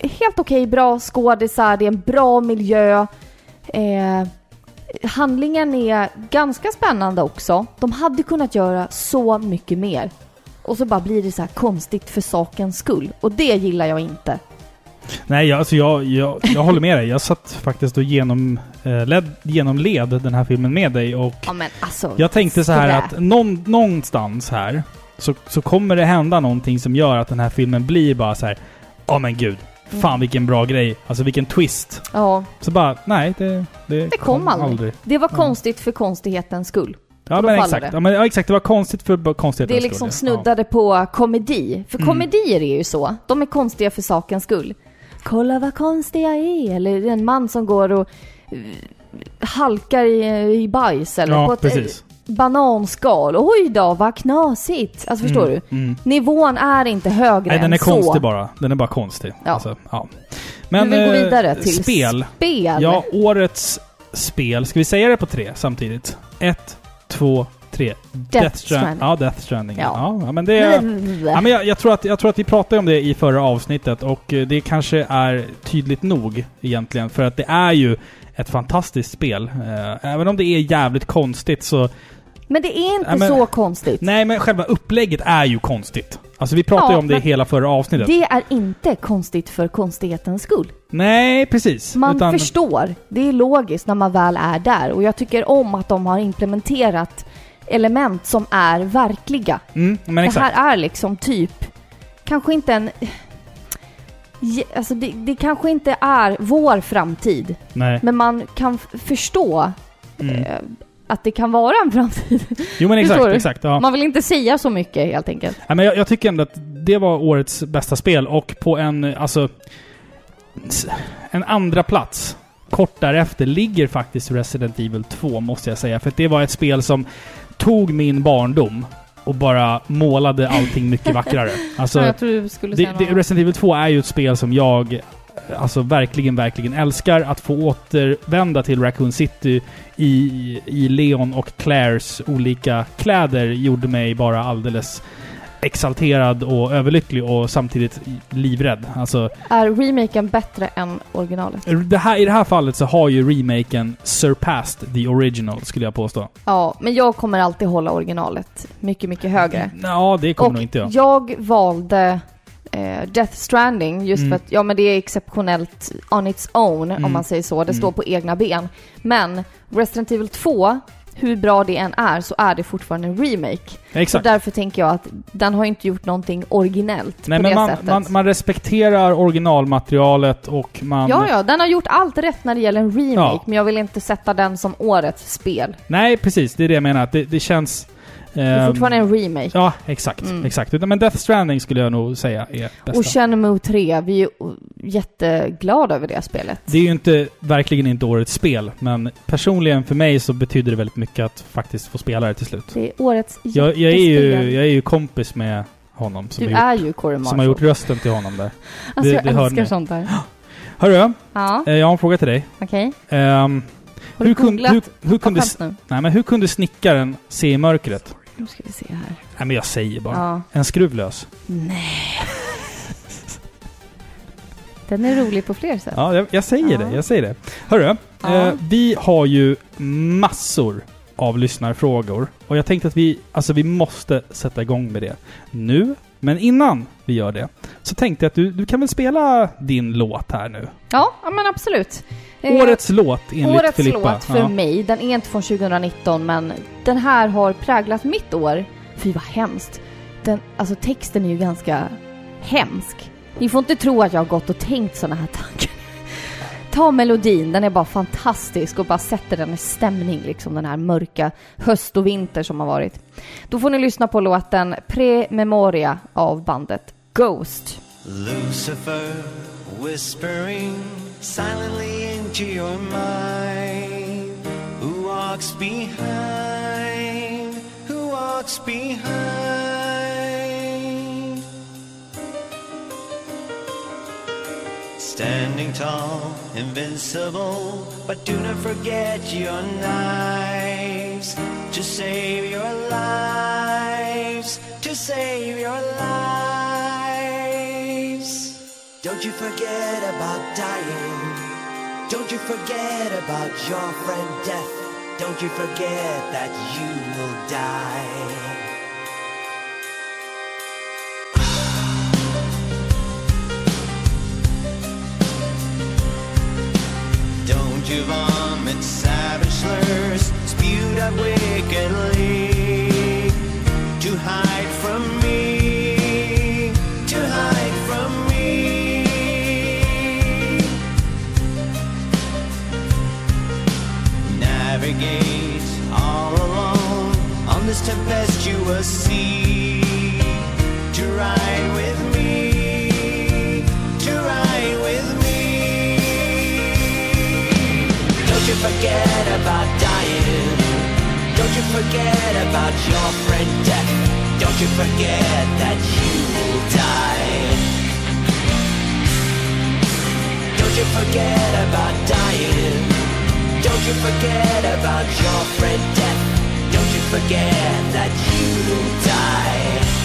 helt okej, bra skådisar, det är en bra miljö. Eh, handlingen är ganska spännande också. De hade kunnat göra så mycket mer. Och så bara blir det så här konstigt för sakens skull. Och det gillar jag inte. Nej, jag, alltså jag, jag, jag håller med dig. Jag satt faktiskt och genom, eh, led, genomled den här filmen med dig och Ja alltså. jag tänkte så här att någon, någonstans här så, så kommer det hända någonting som gör att den här filmen blir bara så här. Åh men gud. Fan Mm. vilken bra grej. Alltså vilken twist. Ja, Så bara, nej det, det, det kom aldrig. Det var Ja. konstigt för konstighetens skull. Ja, men exakt. det. Ja, men, ja, exakt. Det var konstigt för Det konstighetens är liksom skull. Ja. snuddade på komedi. För Mm. komedier är ju så. De är konstiga för sakens skull. Kolla vad konstig jag är. Eller en man som går och eh, halkar i, i bajs. Eller Ja, på ett precis. Bananskal. Oj då, vad knasigt. Alltså förstår Mm, du? Mm. Nivån är inte högre Nej, den än är så. konstig bara. Den är bara konstig. Ja. Alltså, ja. Vi vill gå eh, vidare till spel. spel. Ja, årets spel. Ska vi säga det på tre samtidigt? Ett, två, tre. Death Strand- Stranding. Ja, Death Stranding. Ja. Ja. Ja, men det... Ja, men jag, jag, tror att, jag tror att vi pratade om det i förra avsnittet och eh, det kanske är tydligt nog egentligen. För att det är ju ett fantastiskt spel. Eh, även om det är jävligt konstigt så... Men det är inte Ja, men- så konstigt. Nej, men själva upplägget är ju konstigt. Alltså vi pratade ju Ja, om det i hela förra avsnittet. Det är inte konstigt för konstighetens skull. Nej, precis. Man Utan- förstår. Det är logiskt när man väl är där. Och jag tycker om att de har implementerat element som är verkliga. Mm, men Det exakt. här är liksom typ, kanske inte en... Alltså det, det kanske inte är vår framtid, Nej. men man kan förstå Mm. eh, att det kan vara en framtid. Jo men exakt, exakt. Ja. Man vill inte säga så mycket helt enkelt. Ja, men jag, jag tycker ändå att det var årets bästa spel och på en, alltså... En andra plats kort därefter ligger faktiskt Resident Evil 2 måste jag säga. För det var ett spel som tog min barndom och bara målade allting mycket vackrare. Alltså, jag tror du skulle det, det, Resident Evil 2 är ju ett spel som jag alltså verkligen, verkligen älskar. Att få återvända till Raccoon City i, i Leon och Claires olika kläder gjorde mig bara alldeles exalterad och överlycklig och samtidigt livrädd. Alltså, Är remaken bättre än originalet? det här, i det här fallet så har ju remaken surpassed the original, skulle jag påstå. Ja, men jag kommer alltid hålla originalet mycket, mycket högre. Ja, det kommer Och nog inte jag. jag valde eh, Death Stranding just Mm. för att ja, men det är exceptionellt on its own, Mm. om man säger så. Det Mm. står på egna ben. Men Resident Evil 2, hur bra det än är, så är det fortfarande en remake. Så Exakt. därför tänker jag att den har inte gjort någonting originellt Nej, på men det man, sättet. man, man respekterar originalmaterialet och man... Ja, ja, den har gjort allt rätt när det gäller en remake, Ja. men jag vill inte sätta den som årets spel. Nej, precis. Det är det jag menar. Det, det känns... Det är ehm, fortfarande en remake. Ja, exakt. Mm. exakt. Men Death Stranding skulle jag nog säga är bästa. Och Shenmue 3, vi är jätteglada över det spelet. Det är ju inte, verkligen inte årets spel, men personligen för mig så betyder det väldigt mycket att faktiskt få spela det till slut. Det är årets Jag, jag, är, ju, jag är ju kompis med honom som, Du har gjort, är ju Corey som Marshall. har gjort rösten till honom där. Alltså det- jag det älskar sånt där. Hörru, Ja, eh, jag har en fråga till dig. okej. Ehm, Har hur, du kun, hur, hur, kunde, nej, men hur kunde snickaren se i mörkret? Nu ska vi se här. Nej, men jag säger bara. Ja. En skruv lös. Nej. Den är rolig på fler sätt. Ja, jag, jag säger Ja. det. Jag säger det. Hörru, Ja. eh, vi har ju massor av lyssnarfrågor. Och jag tänkte att vi, alltså vi måste sätta igång med det nu. Men innan vi gör det så tänkte jag att du, du kan väl spela din låt här nu? Ja men absolut. Eh, Årets låt enligt Årets Filippa. låt för ja. mig, den är inte från 2019 men den här har präglat mitt år. Fy vad hemskt. Den, alltså texten är ju ganska hemsk. Ni får inte tro att jag har gått och tänkt sådana här tankar. Ta melodin, den är bara fantastisk och bara sätter den i stämning liksom den här mörka höst och vinter som har varit. Då får ni lyssna på låten Pre Memoria av bandet Ghost. Lucifer whispering silently into your mind. Who walks behind? Who walks behind? Standing tall, invincible, but do not forget your knives to save your lives, to save your lives. Don't you forget about dying. Don't you forget about your friend death. Don't you forget that you will die. Don't you vomit savage slurs spewed out wickedly to hide to ride with me, to ride with me. Don't you forget about dying. Don't you forget about your friend death. Don't you forget that you will die. Don't you forget about dying. Don't you forget about your friend death. Don't you forget that you die.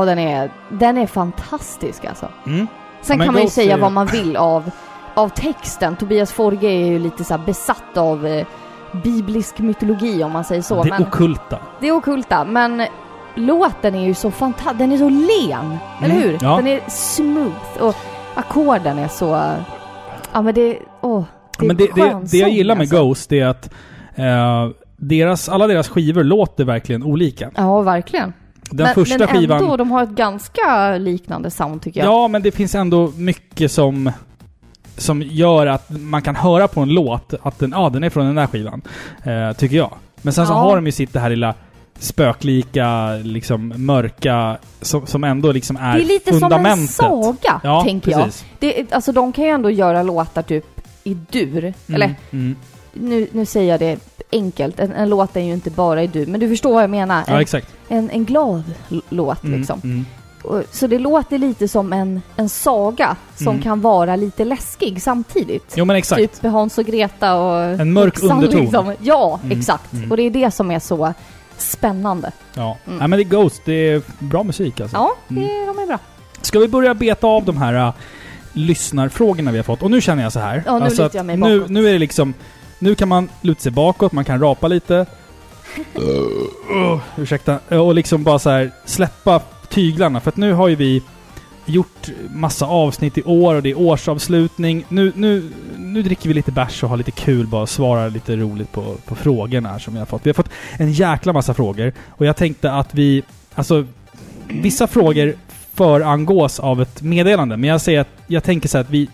Ja, den är, den är fantastisk alltså. Mm. Sen kan man ju säga vad man vill av, av texten. Tobias Forge är ju lite så besatt av eh, biblisk mytologi om man säger så. det men okulta. det är okulta, men låten är ju så fantastisk. Den är så len, eller hur? ja. Den är smooth och ackorden är så... Ja men det... Åh, det är Men det, det, det jag gillar med alltså. Ghost är att eh, deras, alla deras skivor låter verkligen olika. Ja, verkligen. Den men, första men skivan... ändå, de har ett ganska liknande sound tycker jag. Ja, men det finns ändå mycket som som gör att man kan höra på en låt att den, ja, den är från den där skivan. Eh, tycker jag. Men sen så Ja. har de ju sitt det här lilla spöklika, liksom mörka, som, som ändå liksom är, det är lite fundamentet. som en saga, Ja, tänker jag. precis. Det, alltså de kan ju ändå göra låtar typ i dur. Mm, Eller Mm. Nu, nu säger jag det enkelt, en, en låt är ju inte bara i dur. Men du förstår vad jag menar. Ja, En, exakt. en, en glad låt Mm, liksom. mm. Och, så det låter lite som en, en saga som Mm. kan vara lite läskig samtidigt. Jo men exakt. Typ Hans och Greta och... En mörk Yxan, underton. Liksom. Ja, Mm, exakt. mm. Och det är det som är så spännande. Ja. Mm. Nej men det är Ghost, det är bra musik alltså. Ja, det, de är bra. Ska vi börja beta av de här uh, lyssnarfrågorna vi har fått? Och nu känner jag så här. Ja, nu alltså jag mig nu, bakåt. nu är det liksom... Nu kan man luta sig bakåt, man kan rapa lite. uh, ursäkta. Och liksom bara så här släppa tyglarna. För att nu har ju vi gjort massa avsnitt i år och det är årsavslutning. Nu, nu, nu dricker vi lite bärs och har lite kul bara och svarar lite roligt på, på frågorna som vi har fått. Vi har fått en jäkla massa frågor. Och jag tänkte att vi... Alltså, vissa frågor förangås av ett meddelande. Men jag säger att jag tänker så här att vi,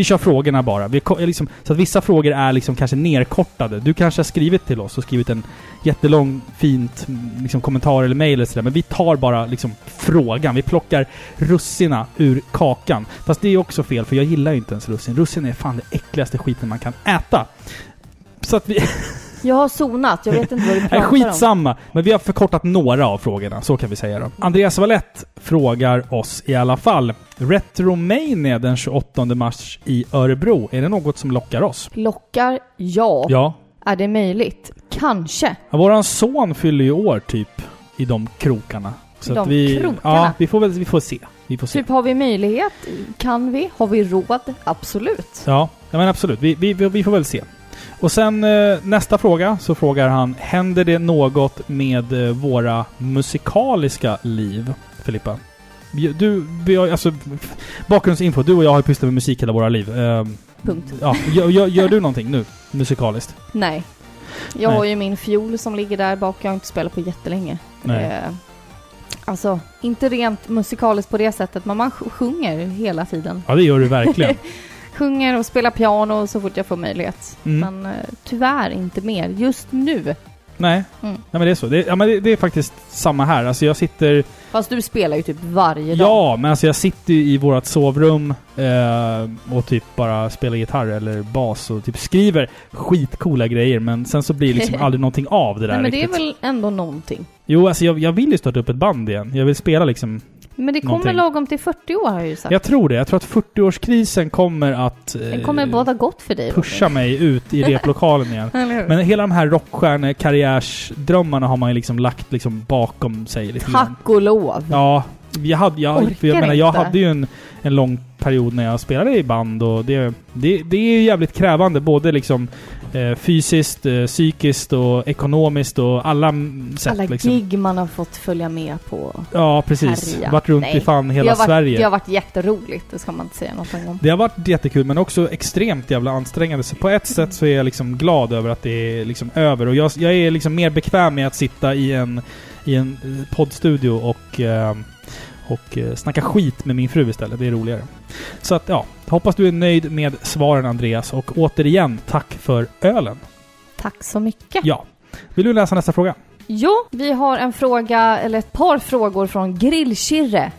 vi kör frågorna bara. Vi, liksom, så att vissa frågor är liksom kanske nerkortade. Du kanske har skrivit till oss och skrivit en jättelång, fint mm, liksom, kommentar eller mail eller sådär. Men vi tar bara liksom frågan. Vi plockar russina ur kakan. Fast det är också fel, för jag gillar ju inte ens russin. Russin är fan det äckligaste skiten man kan äta. Så att vi... Jag har zonat, jag vet inte vad du Nej, pratar om. skitsamma. Men vi har förkortat några av frågorna, så kan vi säga då. Andreas Wallett frågar oss i alla fall. Retromania den 28 mars i Örebro, är det något som lockar oss? Lockar? Ja. Ja. Är det möjligt? Kanske. ja våran son fyller ju år typ i de krokarna. Så de vi, krokarna? Ja, vi får väl vi får se. Vi får se. Typ har vi möjlighet? Kan vi? Har vi råd? Absolut. Ja, ja men absolut. Vi, vi, vi får väl se. Och sen eh, nästa fråga så frågar han Händer det något med eh, våra musikaliska liv? Filippa? Du, vi har, alltså bakgrundsinfo. Du och jag har pysslat med musik hela våra liv. Eh, Punkt. ja, gör, gör, du någonting nu musikaliskt? Nej. Jag Nej. har ju min fiol som ligger där bak. Jag har inte spelat på jättelänge. Nej. Eh, alltså, inte rent musikaliskt på det sättet, men man sj- sjunger hela tiden. Ja, det gör du verkligen. Sjunger och spelar piano så fort jag får möjlighet. Mm. Men eh, tyvärr inte mer. Just nu. Nej. Mm. Nej, men det är så. Det, ja, men det, det är faktiskt samma här. Alltså jag sitter... Fast du spelar ju typ varje dag. Ja, men alltså jag sitter ju i vårt sovrum eh, och typ bara spelar gitarr eller bas och typ skriver skitcoola grejer men sen så blir det liksom aldrig någonting av det där Nej, men det är riktigt. väl ändå någonting. Jo, alltså jag, jag vill ju starta upp ett band igen. Jag vill spela liksom... Men det kommer Någonting. lagom till 40 år har jag ju sagt. Jag tror det. Jag tror att 40-årskrisen kommer att eh, Den kommer båda gott för dig. pusha mig ut i replokalen igen. Men hela de här rockstjärne-karriärsdrömmarna har man ju liksom lagt liksom bakom sig lite. Tack och lov. Ja, jag hade, jag, för jag menar, jag inte. hade ju en, en lång period när jag spelade i band och det, det, det är jävligt krävande både liksom eh, fysiskt, eh, psykiskt och ekonomiskt och alla mm, sätt Alla liksom. gig man har fått följa med på. Ja, precis. Härja. Vart runt Nej. i fan det, hela har varit, Sverige. det har varit jätteroligt, det ska man inte säga någonting om. Det har varit jättekul men också extremt jävla ansträngande. Så på ett sätt så är jag liksom glad över att det är liksom över. Och jag, jag är liksom mer bekväm med att sitta i en, i en eh, poddstudio och, eh, och eh, snacka skit med min fru istället. Det är roligare. Så att ja, hoppas du är nöjd med svaren Andreas. Och återigen, tack för ölen. Tack så mycket. Ja. Vill du läsa nästa fråga? Jo, vi har en fråga, eller ett par frågor från Grillkirre.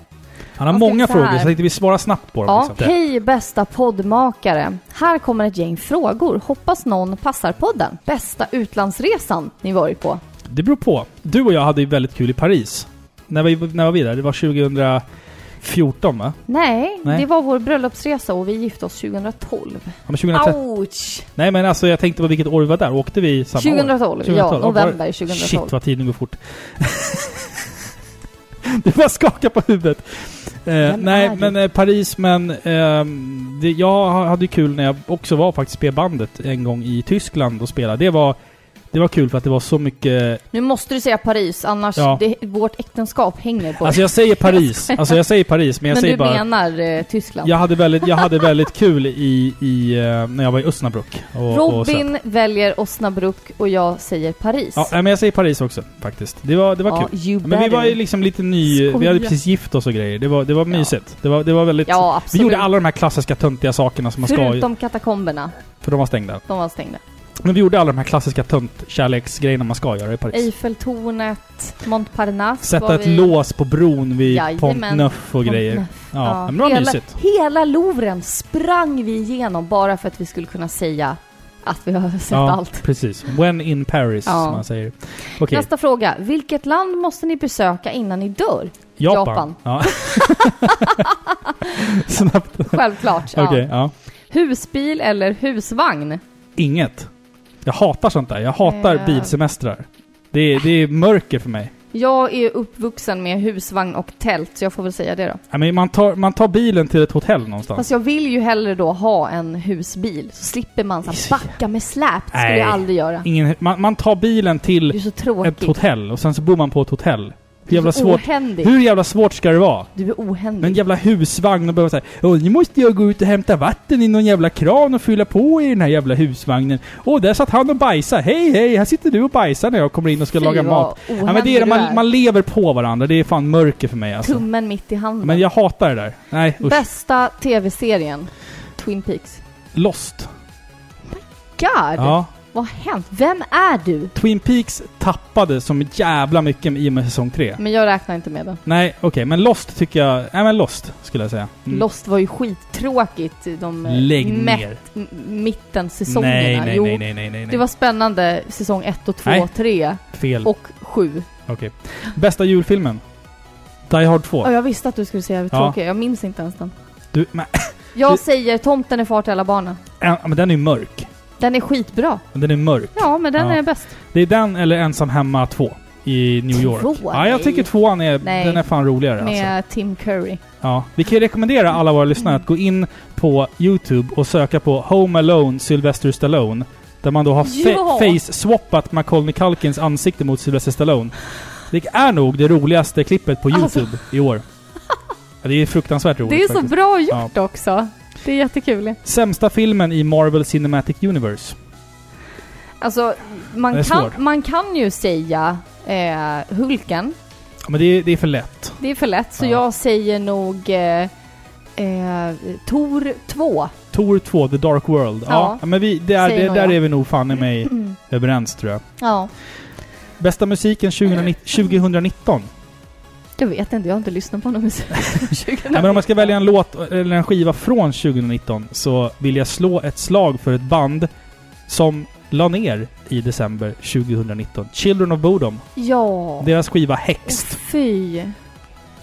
Han har många så frågor så jag tänkte vi svarar snabbt på dem. Ja, liksom. hej bästa poddmakare. Här kommer ett gäng frågor. Hoppas någon passar podden. Bästa utlandsresan ni varit på? Det beror på. Du och jag hade ju väldigt kul i Paris. När var, när var vi där? Det var 2014 va? Nej, Nej. det var vår bröllopsresa och vi gifte oss 2012. Ja, men 2013. Ouch! Nej men alltså jag tänkte på vilket år vi var där. Åkte vi samma år? 2012, 2012, ja. November 2012. Shit vad tiden går fort. du bara skaka på huvudet. Eh, nej men eh, Paris men... ehm, det, jag hade kul när jag också var faktiskt med bandet en gång i Tyskland och spelade. Det var... Det var kul för att det var så mycket... Nu måste du säga Paris, annars Ja. det, vårt äktenskap hänger på Alltså jag säger Paris. Alltså jag säger Paris men jag Men säger du bara... menar eh, Tyskland? Jag hade väldigt, jag hade väldigt kul i, i, eh, när jag var i Osnabrück. Och, och. Robin väljer Osnabrück och jag säger Paris. Ja, men jag säger Paris också faktiskt. Det var, det var Ja, kul. Men vi var ju liksom lite ny... Vi hade Skoja. precis gift oss och grejer. Det var, det var Ja. mysigt. Det var, det var väldigt... Ja, vi absolut. gjorde alla de här klassiska töntiga sakerna som man ska... Förutom katakomberna. För de var stängda. De var stängda. Men vi gjorde alla de här klassiska tönt-kärleksgrejerna man ska göra i Paris. Eiffeltornet, Montparnasse Sätta ett vi... lås på bron vid Jajamän. Pont Neuf och grejer. Neuf. Ja, men det var hela, mysigt. Hela Louvren sprang vi igenom bara för att vi skulle kunna säga att vi har sett Ja, allt. precis. When in Paris, Ja. som man säger. Okej, Nästa fråga. Vilket land måste ni besöka innan ni dör? Japan. Japan. Ja. Snabbt. Självklart. ja. Okej, ja. Husbil eller husvagn? Inget. Jag hatar sånt där. Jag hatar Eh. bilsemestrar. Det är, det är mörker för mig. Jag är uppvuxen med husvagn och tält, så jag får väl säga det då. I mean, man, tar, man tar bilen till ett hotell någonstans. Fast jag vill ju hellre då ha en husbil, så slipper man så här backa med släp. Det skulle Nej. jag aldrig göra. Ingen, man, man tar bilen är till så ett hotell och sen så bor man på ett hotell. Jävla svårt... ohändig. Hur jävla svårt ska det vara? Du är ohändig. En jävla husvagn och behöva säga Åh, nu måste jag gå ut och hämta vatten i någon jävla kran och fylla på i den här jävla husvagnen. Åh, där satt han och bajsade. Hej, hej, här sitter du och bajsar när jag kommer in och ska Fy, laga mat. Ja, men det är, man, man lever på varandra. Det är fan mörker för mig alltså. Tummen mitt i handen. Men jag hatar det där. Nej, usch. Bästa tv-serien? Twin Peaks. Lost. God! Ja. Vad har hänt? Vem är du? Twin Peaks tappade som jävla mycket i och med säsong tre. Men jag räknar inte med den. Nej, okej. men Lost tycker jag... Nej, men Lost skulle jag säga. Mm. Lost var ju skittråkigt de eh, Lägg ner. m- mitten säsongerna. Nej, nej, jo, nej, nej, nej, nej. det var spännande säsong 1 och 2 Nej. och 3 Fel. och 7. Okej. Bästa julfilmen? Die Hard 2. Ja, jag visste att du skulle säga Ja. tråkig. Jag minns inte ens den. Du, men, Jag Du- säger Tomten är far till alla barnen. ja, men den är ju mörk. Den är skitbra. Den är mörk. Ja, men den Ja. är bäst. Det är den eller Ensam Hemma 2 i New York. Två? Ja, jag tycker tvåan är, Nej. den är fan roligare alltså. Med Tim Curry. Ja. Vi kan ju rekommendera alla våra lyssnare att gå in på YouTube och söka på Home Alone Sylvester Stallone. Där man då har fa- Ja! face-swappat Macaulay Culkins ansikte mot Sylvester Stallone. Det är nog det roligaste klippet på Alltså. YouTube i år. Ja, det är fruktansvärt roligt Det är så faktiskt. bra gjort också. Det är jättekul. Sämsta filmen i Marvel Cinematic Universe. Alltså, man kan, man kan ju säga eh, Hulken. Ja, men det är, det är för lätt. Det är för lätt, så Ja. jag säger nog eh, eh, Tor 2. Thor 2, The Dark World. Ja, Ja. men vi, det är, det, där är vi nog fan i mig överens tror jag. Ja, Bästa musiken 2019? 2019? jag vet inte. Jag har inte lyssnat på någon musik. Ja, men om man ska välja en låt eller en skiva från 2019 så vill jag slå ett slag för ett band som la ner i december 2019. Children of Bodom. Ja. Deras skiva Hext. Fy.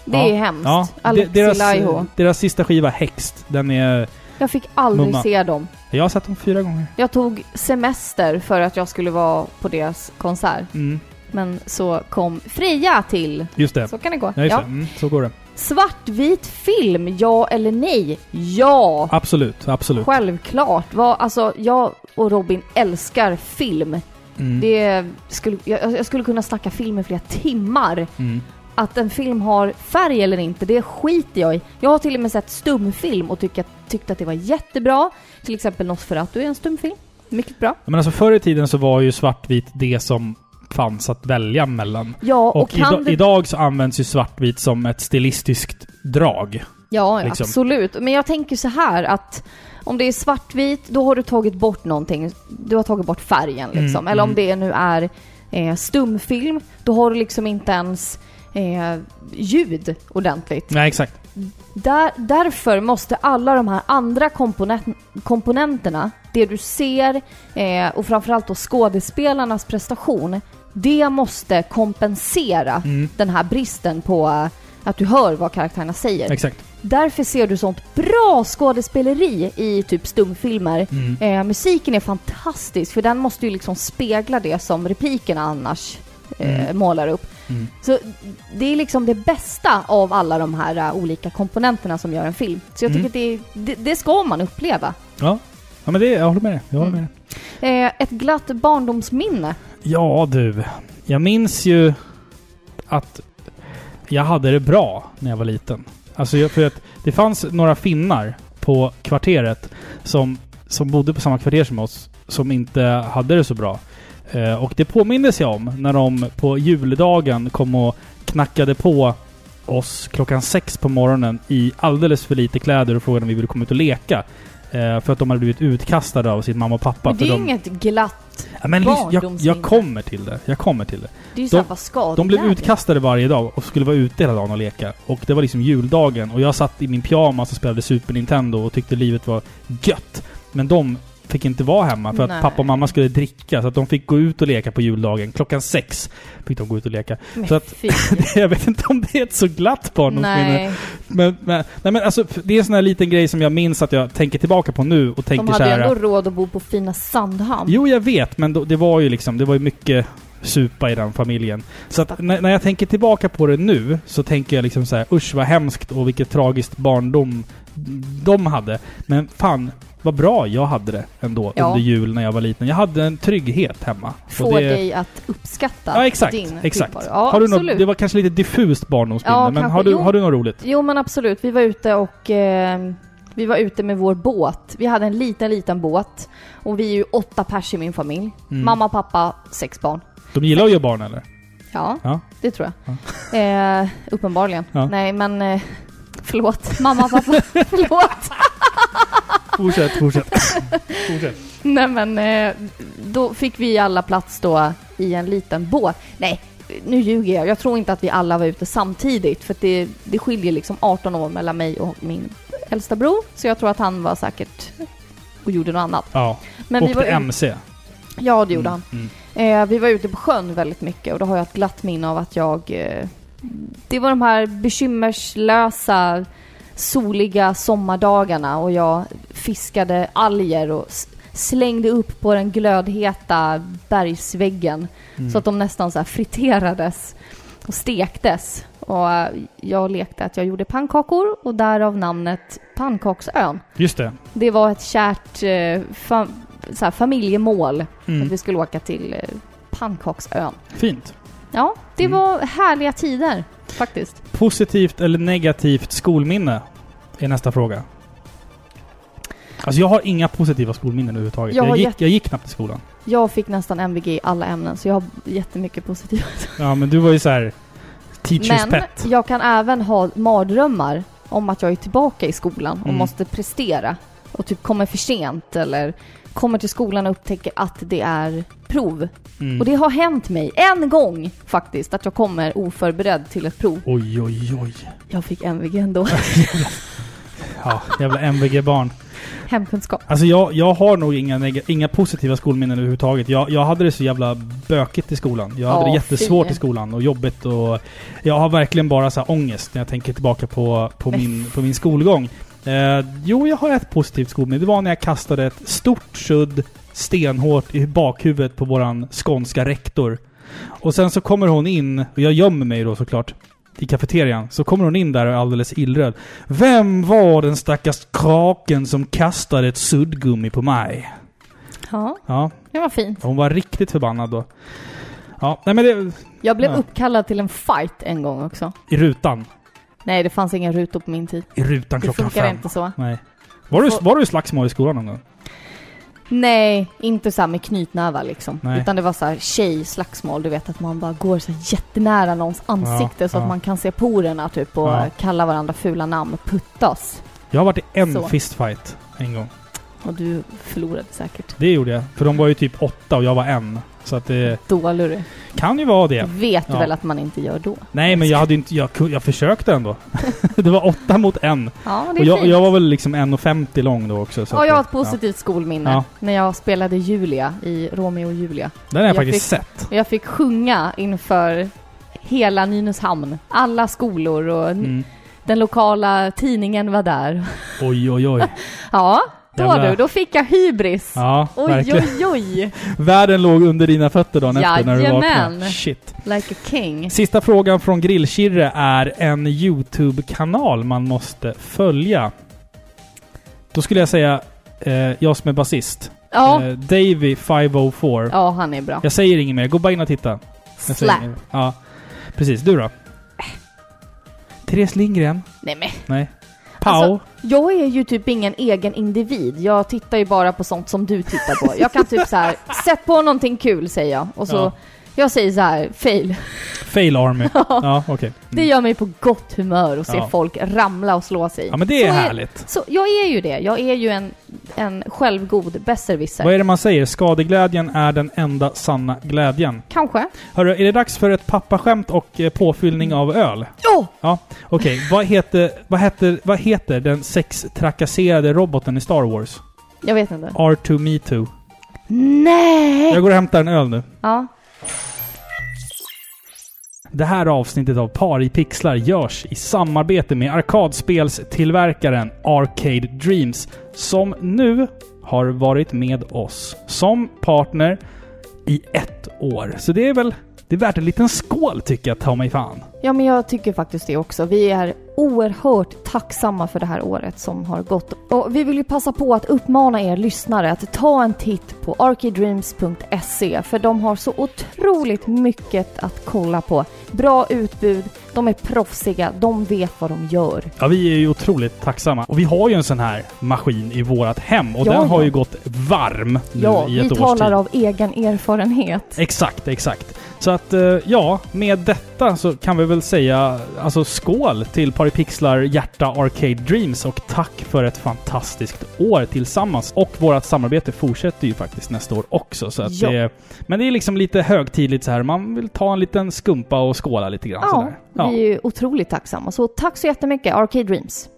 Det Ja. är hemskt. Ja, deras, Laiho. deras sista skiva Hext. Den är... Jag fick aldrig Mumma. se dem. Jag har sett dem fyra gånger. Jag tog semester för att jag skulle vara på deras konsert. Mm, Men så kom Freja till. just det. Så kan det gå. Ja, Ja. Mm, så går det. Svartvit film, ja eller nej? Ja! Absolut, absolut. Självklart. Vad, alltså, jag och Robin älskar film. Mm, Det skulle, jag, jag skulle kunna snacka film i flera timmar. mm. Att en film har färg eller inte, det skiter jag i. Jag har till och med sett stumfilm och tyckt, tyckt att det var jättebra. Till exempel Nosferatu är en stumfilm. Mycket bra. Men alltså förr i tiden så var ju svartvit det som fanns att välja mellan. Ja, och, Och kan ida- det... idag så används ju svartvit som ett stilistiskt drag. Ja, liksom. absolut. Men jag tänker så här att om det är svartvit, då har du tagit bort någonting. Du har tagit bort färgen liksom. Mm, Eller om mm. det nu är eh, stumfilm, då har du liksom inte ens eh, ljud ordentligt. Nej, exakt. Där, därför måste alla de här andra komponent, komponenterna, det du ser eh, och framförallt då skådespelarnas prestation, det måste kompensera Mm, den här bristen på eh, att du hör vad karaktärerna säger. exakt. Därför ser du sånt bra skådespeleri i typ stumfilmer. Mm. Eh, musiken är fantastisk för den måste ju liksom spegla det som replikerna annars eh, Mm. målar upp. Mm. Så det är liksom det bästa av alla de här eh, olika komponenterna som gör en film. Så jag tycker Mm. att det, det, det ska man uppleva. Ja. Ja, men det, jag håller med dig. Jag håller med dig. Eh, ett glatt barndomsminne. Ja du, jag minns ju att jag hade det bra när jag var liten. Alltså jag, för att det fanns några finnar på kvarteret som, som bodde på samma kvarter som oss som inte hade det så bra. Eh, och det påmindes jag om när de på juldagen kom och knackade på oss klockan sex på morgonen i alldeles för lite kläder och frågade om vi ville komma ut och leka. Eh, för att de hade blivit utkastade av sin mamma och pappa. Men det är de, inget glatt. Ja, men jag, jag kommer till det. Jag kommer till det. Det är ju De- ska De blev utkastade varje dag och skulle vara ute hela dagen och leka. Och det var liksom juldagen och jag satt i min pyjamas och spelade Super Nintendo och tyckte livet var gött. Men de fick inte vara hemma för att Nej. pappa och mamma skulle dricka. Så att de fick gå ut och leka på juldagen. Klockan sex fick de gå ut och leka. Men Så att- jag vet inte om det är ett så glatt barndomsminne. Men, men, nej men alltså, det är en sån här liten grej som jag minns att jag tänker tillbaka på nu och tänker de hade ju ändå råd att bo på fina Sandhamn. Jo, jag vet, men då, det var ju liksom, det var ju mycket supa i den familjen. Så att när, när jag tänker tillbaka på det nu så tänker jag liksom så här, usch vad hemskt och vilket tragiskt barndom de hade. Men fan, vad bra jag hade det ändå Ja. under jul när jag var liten. Jag hade en trygghet hemma. Får det- dig att uppskatta Ja, exakt. din exakt. tillvaro. Ja, har du absolut. något, det var kanske lite diffust barndomsminne, Ja, men kanske. har du, Jo. har du något roligt? Jo men absolut, vi var ute och eh, vi var ute med vår båt. Vi hade en liten, liten båt. Och vi är ju åtta pers i min familj. Mm. Mamma, pappa, sex barn. De gillar att göra barn eller? Ja, Ja. det tror jag. Eh, uppenbarligen. Ja. Nej men, eh, förlåt. Mamma, pappa, förlåt. Fortsätt, fortsätt. fortsätt. Nej men, eh, då fick vi alla plats då i en liten båt. Nej, nu ljuger jag. Jag tror inte att vi alla var ute samtidigt för det, det skiljer liksom 18 år mellan mig och min äldsta bror. Så jag tror att han var säkert och gjorde något annat. Ja. Men vi Åkte var ut- MC. Ja, det gjorde han. Mm. Eh, vi var ute på sjön väldigt mycket och då har jag ett glatt minne av att jag... Eh, det var de här bekymmerslösa, soliga sommardagarna och jag fiskade alger och slängde upp på den glödheta bergsväggen Mm. så att de nästan så friterades och stektes. Och eh, jag lekte att jag gjorde pannkakor och därav namnet Pannkaksön. Just det. Det var ett kärt eh, fa- så familjemål att Mm. vi skulle åka till eh, Pannkaksön. Fint. Ja, det Mm. var härliga tider faktiskt. Positivt eller negativt skolminne är nästa fråga. Alltså jag har inga positiva skolminnen överhuvudtaget. Jag Jag, gick, jätte- jag gick knappt i skolan. Jag fick nästan MVG i alla ämnen så jag har jättemycket positivt. Ja men du var ju så här teachers Men pet. jag kan även ha mardrömmar om att jag är tillbaka i skolan och Mm. måste prestera och typ kommer för sent eller kommer till skolan och upptäcker att det är prov. Mm. Och det har hänt mig en gång faktiskt att jag kommer oförberedd till ett prov. Oj oj oj. Jag fick MVG ändå. Ja, jävla MVG-barn. Hemkunskap. Alltså jag, jag har nog inga, inga positiva skolminnen överhuvudtaget. Jag, jag hade det så jävla bökigt i skolan. Jag hade Ja, det jättesvårt fy. i skolan och jobbigt och... Jag har verkligen bara så här ångest när jag tänker tillbaka på, på, min, på min skolgång. Eh, jo, jag har ett positivt skolminne. Det var när jag kastade ett stort sudd stenhårt i bakhuvudet på våran skånska rektor. Och sen så kommer hon in, och jag gömmer mig då såklart, i kafeterian. Så kommer hon in där och är alldeles illröd. Vem var den stackars kraken som kastade ett suddgummi på mig? Ja, Ja, det var fint. hon var riktigt förbannad då. Ja, nej men det... Jag blev Ja. uppkallad till en fight en gång också. I rutan. Nej, det fanns inga rutor på min tid. I rutan Det klockan funkar fem. inte så. Nej. Var du, var du i slagsmål i skolan någon gång? Nej, inte så här med knytnävar liksom. Nej. Utan det var så här tjejslagsmål. Du vet att man bara går så jättenära någons ansikte så ja. att man kan se porerna typ och Ja. kalla varandra fula namn puttas. Jag har varit i en Så. fistfight en gång. Och du förlorade säkert. Det gjorde jag. För de var ju typ åtta och jag var en. Så att det Dålig du. kan ju vara Det vet du Ja. väl att man inte gör då? Nej, men jag hade inte... Jag, jag försökte ändå. det var åtta mot en. Ja, det är Och jag, fint. jag var väl liksom 1,50 lång då också. Så Ja, jag har ett positivt skolminne. Ja. När jag spelade Julia i Romeo och Julia. Ja. Den har jag, Jag faktiskt fick- sett. Jag fick sjunga inför hela Nynäshamn. Alla skolor och Mm. den lokala tidningen var där. Oj, oj, oj. Ja, då Jävla- du. Då fick jag hybris. Ja, Oj, verkligen. oj, oj. Världen låg under dina fötter dagen efter när du vaknade. Shit. Like a king. Sista frågan från Grillkirre är en YouTube-kanal man måste följa. Då skulle jag säga, eh, jag som är basist. Ja, Eh, Davy504. ja han är bra. Jag säger inget mer, gå bara in och titta. Slap. Ja, precis. Du då? Therese Lindgren? Nej men. Nej. Pau? Alltså, jag är ju typ ingen egen individ. Jag tittar ju bara på sånt som du tittar på. Jag kan typ så här, sätt på någonting kul säger jag. Och så, Ja. Jag säger så här, fail. Fail Army? ja, okej. Det Mm. gör mig på gott humör att se Ja. folk ramla och slå sig. Ja, men det är Så härligt. Så jag är ju det. Jag är ju en, en självgod Vad besserwisser. är det man säger? Skadeglädjen är den enda sanna glädjen. Kanske. Hörru, är det dags för ett pappaskämt och eh, påfyllning av öl? Ja! Okej, vad, heter, vad, heter, vad heter den sextrakasserade roboten i Star Wars? Jag vet inte. R2-Me2. Nej! Jag går och hämtar en öl nu. Ja. Det här avsnittet av Par i pixlar görs i samarbete med arkadspelstillverkaren Arcade Dreams, som nu har varit med oss som partner i ett år. Så det är väl det är värt en liten skål tycker jag, ta mig fan. Ja, men jag tycker faktiskt det också. Vi är oerhört tacksamma för det här året som har gått. Och vi vill ju passa på att uppmana er lyssnare att ta en titt på arkidreams.se för de har så otroligt mycket att kolla på. Bra utbud, de är proffsiga, de vet vad de gör. Ja, vi är ju otroligt tacksamma. Och vi har ju en sån här maskin i vårat hem och Ja, den har ja. ju gått varm nu Ja, i ett vi års talar tid. av egen erfarenhet. Exakt, exakt. Så att, eh, ja, med detta så kan vi väl säga alltså skål till Paripixlar Hjärta Arcade Dreams och tack för ett fantastiskt år tillsammans. Och vårt samarbete fortsätter ju faktiskt nästa år också. Så att Ja. det, men det är liksom lite högtidligt så här. Man vill ta en liten skumpa och skåla lite grann Ja, sådär. vi är ju otroligt tacksamma. Så tack så jättemycket, Arcade Dreams.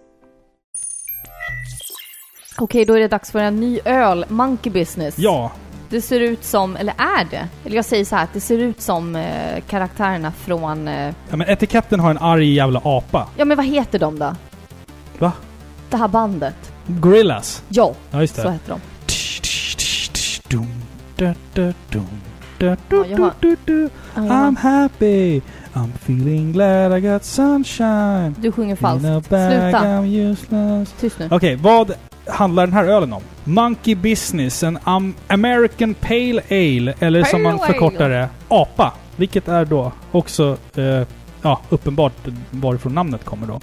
Okej, då är det dags för en ny öl, Monkey Business. Ja, Det ser ut som, eller är det? Eller jag säger så här, att det ser ut som eh, karaktärerna från... Eh, ja, men etiketten har en arg jävla apa. ja, men vad heter de då? Va? Det här bandet. Gorillas. Ja, Ja, just så det. heter de. Ja, har- I'm happy. I'm feeling glad I got sunshine. Du sjunger falskt. In a bag Sluta. I'm useless. Tyst nu. Okej, vad handlar den här ölen om? Monkey Business, en am- American Pale Ale, eller som man Pale förkortar det, APA. Vilket är då också, eh, ja, uppenbart varifrån namnet kommer då.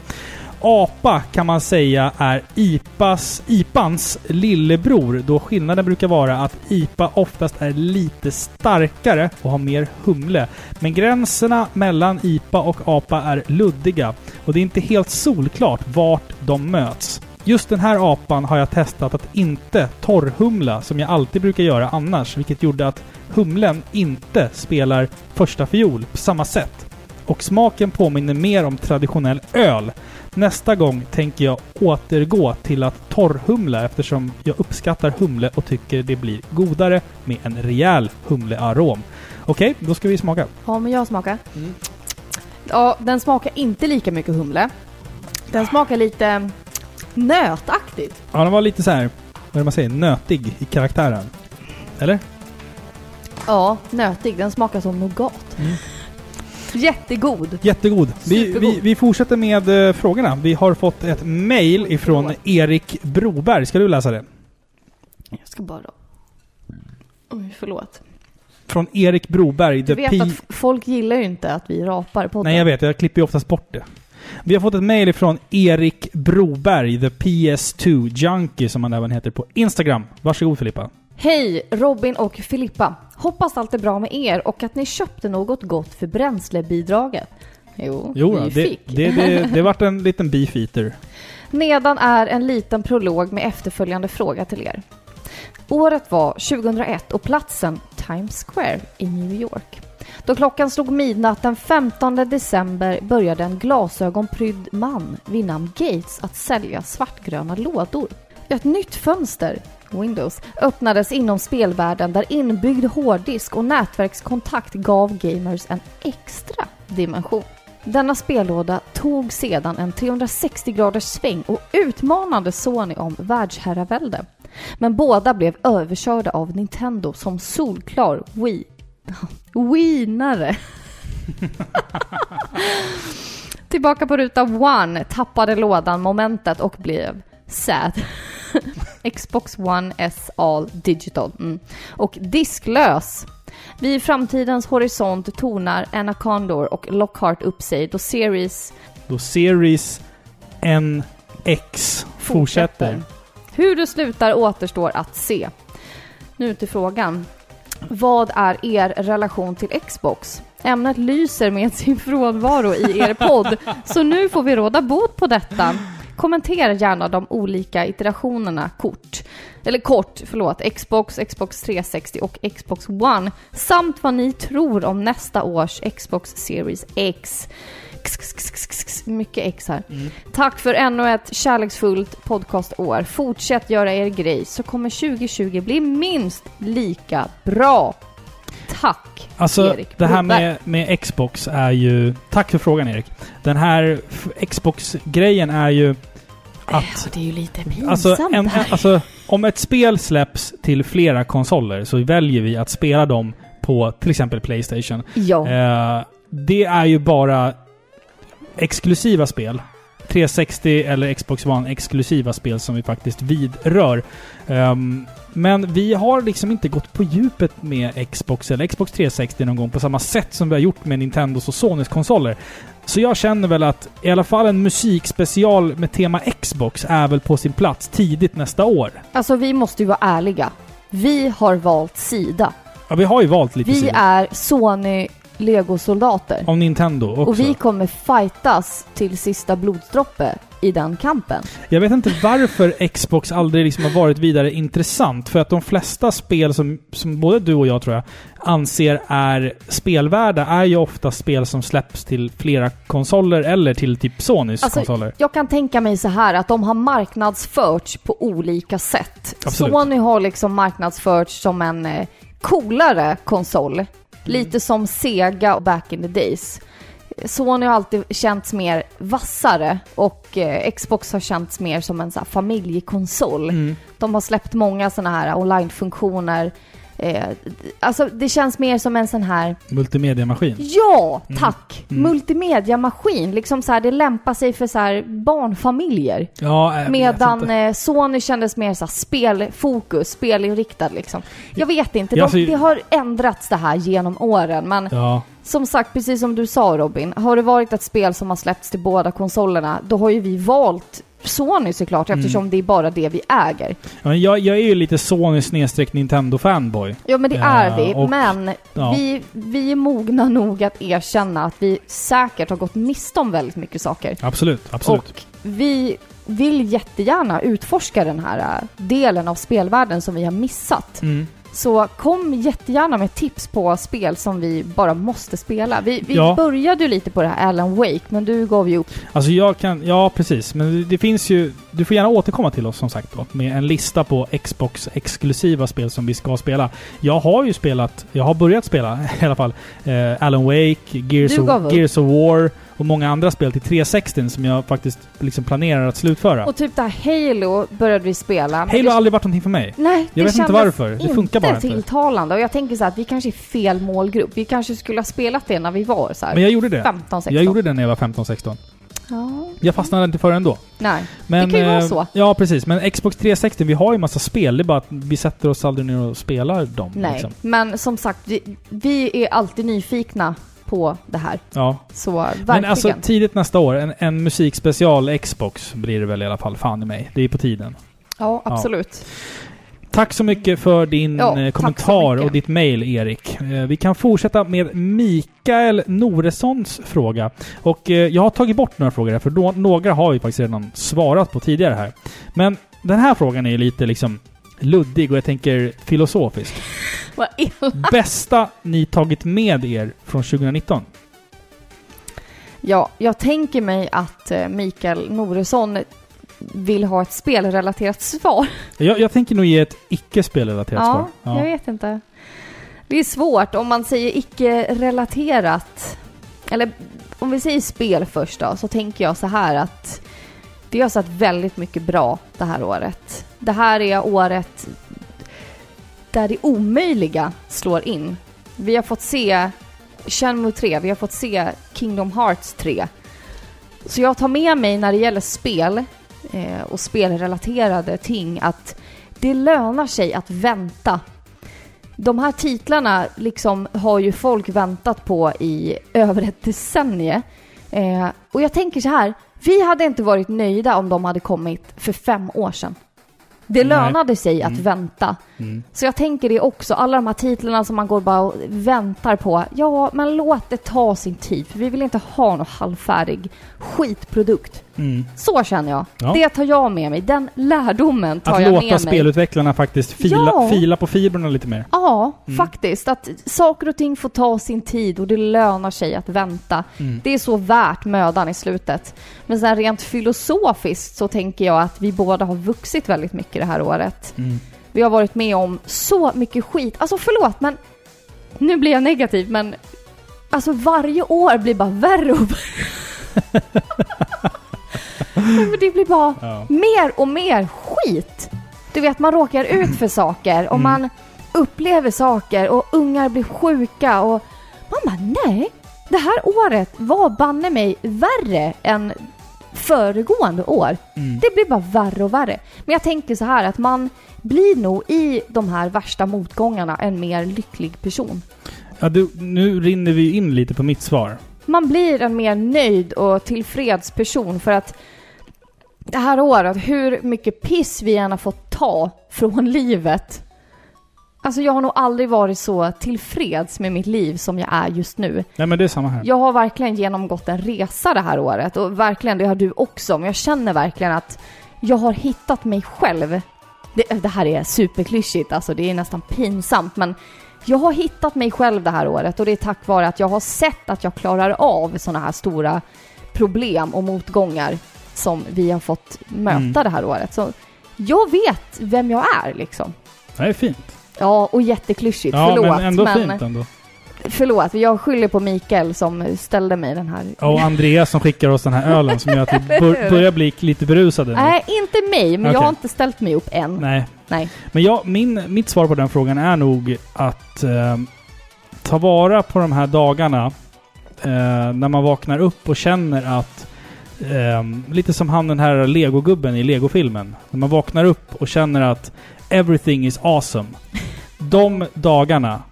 APA kan man säga är IPAs, IPAns lillebror, då skillnaden brukar vara att IPA oftast är lite starkare och har mer humle. Men gränserna mellan IPA och APA är luddiga och det är inte helt solklart vart de möts. Just den här apan har jag testat att inte torrhumla som jag alltid brukar göra annars, vilket gjorde att humlen inte spelar första fiol på samma sätt. Och smaken påminner mer om traditionell öl. Nästa gång tänker jag återgå till att torrhumla eftersom jag uppskattar humle och tycker det blir godare med en rejäl humlearom. Okej, då ska vi smaka. Ja, men jag smakar. Ja, den smakar inte lika mycket humle. Den smakar lite nötaktigt. Ja, den var lite så här, vad man säger, nötig i karaktären. Eller? Ja, nötig. Den smakar som nougat. Mm. Jättegod. Jättegod. Vi, vi, vi fortsätter med eh, frågorna. Vi har fått ett mail ifrån. Erik Broberg. Ska du läsa det? Jag ska bara... Oj, förlåt. Från Erik Broberg. Du vet att folk gillar ju inte att vi rapar på Nej, jag vet. Jag klipper ju oftast bort det. Vi har fått ett mail ifrån Erik Broberg, the PS2 Junkie, som han även heter på Instagram. Varsågod Filippa. Hej Robin och Filippa. Hoppas allt är bra med er och att ni köpte något gott för bränslebidraget. Jo, Jo, vi det, fick. det, det, det vart en liten beefeater. Nedan är en liten prolog med efterföljande fråga till er. Året var 2001 och platsen Times Square i New York. Då klockan slog midnatt den 15 december började en glasögonprydd man vid namn Gates att sälja svartgröna lådor. Ett nytt fönster, Windows, öppnades inom spelvärlden där inbyggd hårddisk och nätverkskontakt gav gamers en extra dimension. Denna spellåda tog sedan en 360 graders sväng och utmanade Sony om världsherravälde. Men båda blev överkörda av Nintendo som solklar Wii... Wiinare. Tillbaka på ruta One tappade lådan momentet och blev sad. Xbox One S All Digital. Mm. Och disklös. Vid framtidens horisont tonar Anacondor och Lockhart upp sig då Series Då Series NX fortsätter. Hur det slutar återstår att se. Nu till frågan. Vad är er relation till Xbox? Ämnet lyser med sin frånvaro i er podd, så nu får vi råda bot på detta. Kommentera gärna de olika iterationerna kort. Eller kort, förlåt. Xbox, Xbox 360 och Xbox One. Samt vad ni tror om nästa års Xbox Series X. X, x, x, x, x, mycket X här. Tack för ännu ett kärleksfullt podcastår. Fortsätt göra er grej så kommer 2020 bli minst lika bra. Tack, Alltså, Erik det här med, med Xbox är ju... Tack för frågan Erik. Den här Xbox-grejen är ju att... det är ju lite pinsamt Alltså, en, alltså, om ett spel släpps till flera konsoler så väljer vi att spela dem på till exempel Playstation. Ja, Eh, det är ju bara exklusiva spel. 360 eller Xbox One exklusiva spel som vi faktiskt vidrör. Ehm, men vi har liksom inte gått på djupet med Xbox eller Xbox 360 någon gång på samma sätt som vi har gjort med Nintendos och Sonys konsoler. Så jag känner väl att i alla fall en musikspecial med tema Xbox är väl på sin plats tidigt nästa år. alltså vi måste ju vara ärliga. Vi har valt sida. Ja, vi har ju valt lite Vi sida. är Sony legosoldater. Av Nintendo också. Och vi kommer fightas till sista blodsdroppe i den kampen. Jag vet inte varför Xbox aldrig liksom har varit vidare intressant. För att de flesta spel som, som både du och jag tror jag anser är spelvärda är ju ofta spel som släpps till flera konsoler eller till typ Sonys Alltså, konsoler. Jag kan tänka mig så här att de har marknadsförts på olika sätt. Absolut. Sony har liksom marknadsförts som en eh, coolare konsol. Lite som Sega back in the days. Sony har alltid känts mer vassare och eh, Xbox har känts mer som en så här, familjekonsol. Mm. De har släppt många sådana här online-funktioner. Eh, alltså det känns mer som en sån här Multimediamaskin. Ja, Mm. tack! Mm. Multimediamaskin. Liksom så här, det lämpar sig för så här barnfamiljer. Ja, vet Medan eh, Sony kändes mer så här spelfokus, spelinriktad liksom. Jag vet inte, Ja, de, alltså- det har ändrats det här genom åren. Men Ja. som sagt, precis som du sa Robin, har det varit ett spel som har släppts till båda konsolerna, då har ju vi valt Sony såklart Mm. eftersom det är bara det vi äger. ja jag, jag är ju lite Sony snedstreck Nintendo-fanboy. Ja men det är vi, och- men ja. vi, vi är mogna nog att erkänna att vi säkert har gått miste om väldigt mycket saker. Absolut, absolut. Och vi vill jättegärna utforska den här äh, delen av spelvärlden som vi har missat. Mm. Så kom jättegärna med tips på spel som vi bara måste spela. Vi, vi Ja. började ju lite på det här Alan Wake, men du gav ju upp. Alltså jag kan, ja precis. Men det, finns ju, du får gärna återkomma till oss som sagt då, med en lista på Xbox exklusiva spel som vi ska spela. Jag har ju spelat, jag har börjat spela i alla fall, eh, Alan Wake, Gears of. Gears of War och många andra spel till 360 som jag faktiskt liksom planerar att slutföra. Och typ det här Halo började vi spela. Halo det- har aldrig varit någonting för mig. Nej, Jag det vet inte varför. Det funkar bara inte. tilltalande. Och jag tänker så här att vi kanske är fel målgrupp. Vi kanske skulle ha spelat det när vi var så här Men jag gjorde det. 15, 16. Jag gjorde det när jag var 15-16. Ja, Jag fastnade inte för det ändå. nej. Men, Det kan ju vara eh, så. Ja, precis. Men Xbox 360, vi har ju massa spel. Det är bara att vi sätter oss aldrig ner och spelar dem. Nej, Liksom. men som sagt, vi, vi är alltid nyfikna på det här. Ja. Så verkligen. Men alltså tidigt nästa år, en, en musikspecial Xbox blir det väl i alla fall. Fan i mig. Det är på tiden. ja, absolut. Tack så mycket för din Ja, eh, kommentar och ditt mail, Erik. Eh, vi kan fortsätta med Mikael Noressons fråga. Och eh, jag har tagit bort några frågor här, för några har vi faktiskt redan svarat på tidigare här. Men den här frågan är ju lite liksom luddig och jag tänker filosofisk. Vad illa. Bästa ni tagit med er från 2019? Ja, jag tänker mig att eh, Mikael Noresson vill ha ett spelrelaterat svar. Jag, jag tänker nog ge ett icke-spelrelaterat svar. Ja, jag vet inte. Det är svårt om man säger icke-relaterat. Eller om vi säger spel först då, så tänker jag så här att vi har sett väldigt mycket bra det här året. Det här är året där det omöjliga slår in. Vi har fått se Shenmue 3, vi har fått se Kingdom Hearts 3. Så jag tar med mig när det gäller spel eh, och spelrelaterade ting att det lönar sig att vänta. De här titlarna liksom har ju folk väntat på i över ett decennium. Eh, och jag tänker så här, vi hade inte varit nöjda om de hade kommit för fem år sedan. Det lönade sig att Mm. vänta. Mm. Så jag tänker det också, alla de här titlarna som man går bara och väntar på. Ja, men låt det ta sin tid, för vi vill inte ha någon halvfärdig skitprodukt. Mm. Så känner jag. Ja. Det tar jag med mig. Den lärdomen tar Att jag låta med mig. spelutvecklarna faktiskt fila, Ja. fila på fibrerna lite mer. Ja, Mm. faktiskt. Att saker och ting får ta sin tid och det lönar sig att vänta. Mm. Det är så värt mödan i slutet. Men sen rent filosofiskt så tänker jag att vi båda har vuxit väldigt mycket det här året. Vi har varit med om så mycket skit. Alltså förlåt, men nu blir jag negativ, men alltså varje år blir bara värre och värre. Det blir bara Ja. mer och mer skit. Du vet, man råkar ut för saker och Mm. man upplever saker och ungar blir sjuka och man bara nej, det här året var banne mig värre än föregående år. Mm. Det blir bara värre och värre. Men jag tänker så här att man blir nog i de här värsta motgångarna en mer lycklig person. Ja, du, nu rinner vi in lite på mitt svar. Man blir en mer nöjd och tillfreds person för att det här året, hur mycket piss vi än har fått ta från livet. Alltså jag har nog aldrig varit så tillfreds med mitt liv som jag är just nu. Nej men det är samma här. Jag har verkligen genomgått en resa det här året och verkligen, det har du också, men jag känner verkligen att jag har hittat mig själv. Det, det här är superklyschigt, alltså det är nästan pinsamt, men jag har hittat mig själv det här året och det är tack vare att jag har sett att jag klarar av sådana här stora problem och motgångar som vi har fått möta Mm. det här året. Så jag vet vem jag är liksom. Det är fint. Ja, och jätteklyschigt. Ja, förlåt. men ändå fint ändå. Förlåt, jag skyller på Mikael som ställde mig den här... Och Andreas som skickar oss den här ölen som gör att vi bör, börjar bli lite berusade nu. Nej, inte mig, men jag Okej. har inte ställt mig upp än. Nej. Nej. Men jag, min, mitt svar på den frågan är nog att eh, ta vara på de här dagarna eh, när man vaknar upp och känner att eh, lite som han den här legogubben i legofilmen. När man vaknar upp och känner att everything is awesome. De dagarna,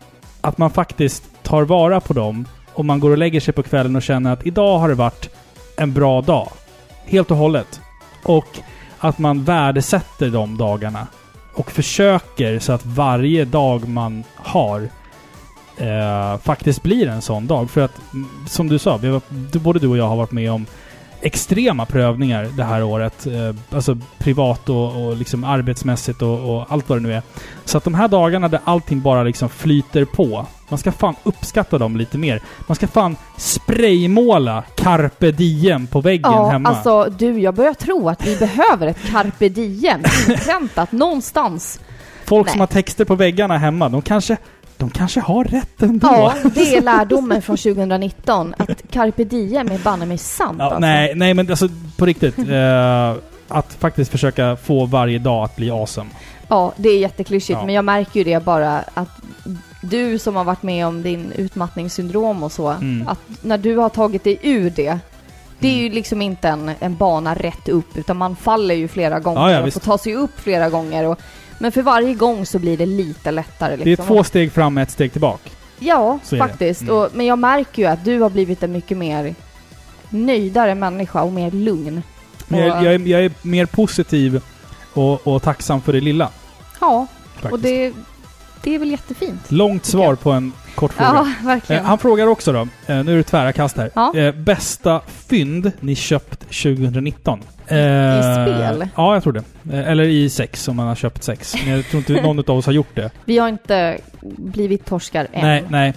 att man faktiskt tar vara på dem och man går och lägger sig på kvällen och känner att idag har det varit en bra dag. Helt och hållet. Och att man värdesätter de dagarna och försöker så att varje dag man har eh, faktiskt blir en sån dag. För att, som du sa, vi var, både du och jag har varit med om extrema prövningar det här året. Eh, alltså privat och, och liksom arbetsmässigt och, och allt vad det nu är. Så att de här dagarna där allting bara liksom flyter på. Man ska fan uppskatta dem lite mer. Man ska fan spraymåla carpe diem på väggen Ja, hemma. alltså du, jag börjar tro att vi behöver ett carpe diem inpräntat någonstans. Folk nej. som har texter på väggarna hemma, de kanske, de kanske har rätt ändå. Ja, det är lärdomen från 2019. Att carpe diem är banne mig sant Ja, alltså. nej, nej, men alltså på riktigt. eh, att faktiskt försöka få varje dag att bli awesome. Ja, det är jätteklyschigt, Ja. men jag märker ju det bara att du som har varit med om din utmattningssyndrom och så, Mm. att när du har tagit dig ur det, det är Mm. ju liksom inte en, en bana rätt upp, utan man faller ju flera gånger Ja, ja, och får ta sig upp flera gånger. Och, men för varje gång så blir det lite lättare. Det är Liksom. två steg fram och ett steg tillbaka. Ja, Så faktiskt. Mm. Och, men jag märker ju att du har blivit en mycket mer nöjdare människa och mer lugn. Men jag, jag, är, jag är mer positiv och, och tacksam för det lilla. Ja, Faktiskt. och det, det är väl jättefint. Långt svar på en kort fråga. Ja, Eh, verkligen. han frågar också då, eh, nu är det tvära kast här. Ja. Eh, bästa fynd ni köpt 2019? Eh, I spel? Ja, jag tror det. Eh, eller i sex, om man har köpt sex. Men jag tror inte någon av oss har gjort det. Vi har inte blivit torskar än. Nej, nej.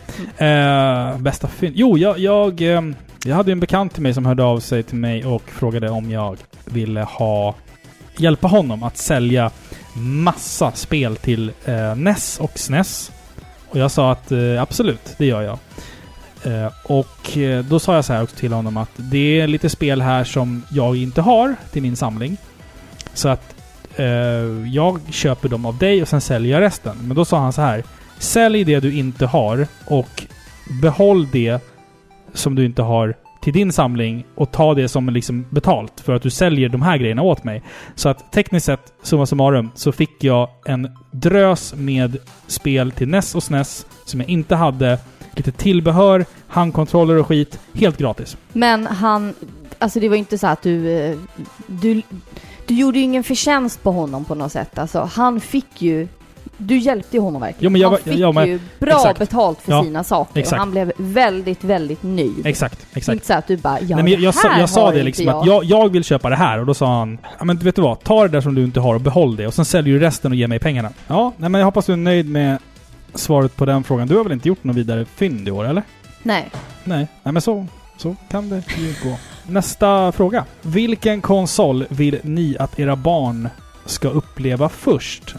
Eh, bästa fynd? Jo, jag, jag, ehm, jag hade en bekant till mig som hörde av sig till mig och frågade om jag ville ha hjälpa honom att sälja massa spel till eh, NES och SNES. Och jag sa att eh, absolut, det gör jag. Eh, och eh, då sa jag så här också till honom att det är lite spel här som jag inte har till min samling. Så att eh, jag köper dem av dig och sen säljer jag resten. Men då sa han så här. Sälj det du inte har och behåll det som du inte har till din samling och ta det som liksom betalt för att du säljer de här grejerna åt mig. Så att tekniskt sett, summa summarum, så fick jag en drös med spel till NES och SNES som jag inte hade. Lite tillbehör, handkontroller och skit. Helt gratis. Men han, alltså det var inte så att du, eh, du, du gjorde ju ingen förtjänst på honom på något sätt. Alltså han fick ju, du hjälpte ju honom verkligen. Jo, jag han fick ja, men- ju bra exakt. betalt för Ja, sina saker exakt. och han blev väldigt, väldigt nöjd. Exakt, exakt. Inte så att du bara, ja Nej, men jag, jag, sa, jag sa det liksom jag. att jag, jag vill köpa det här och då sa han ja, men vet du vad, ta det där som du inte har och behåll det och sen säljer du resten och ger mig pengarna. Ja, nej, men jag hoppas du är nöjd med svaret på den frågan. Du har väl inte gjort något vidare fynd i år eller? Nej. Nej, nej men så, så kan det ju gå. Nästa fråga. Vilken konsol vill ni att era barn ska uppleva först?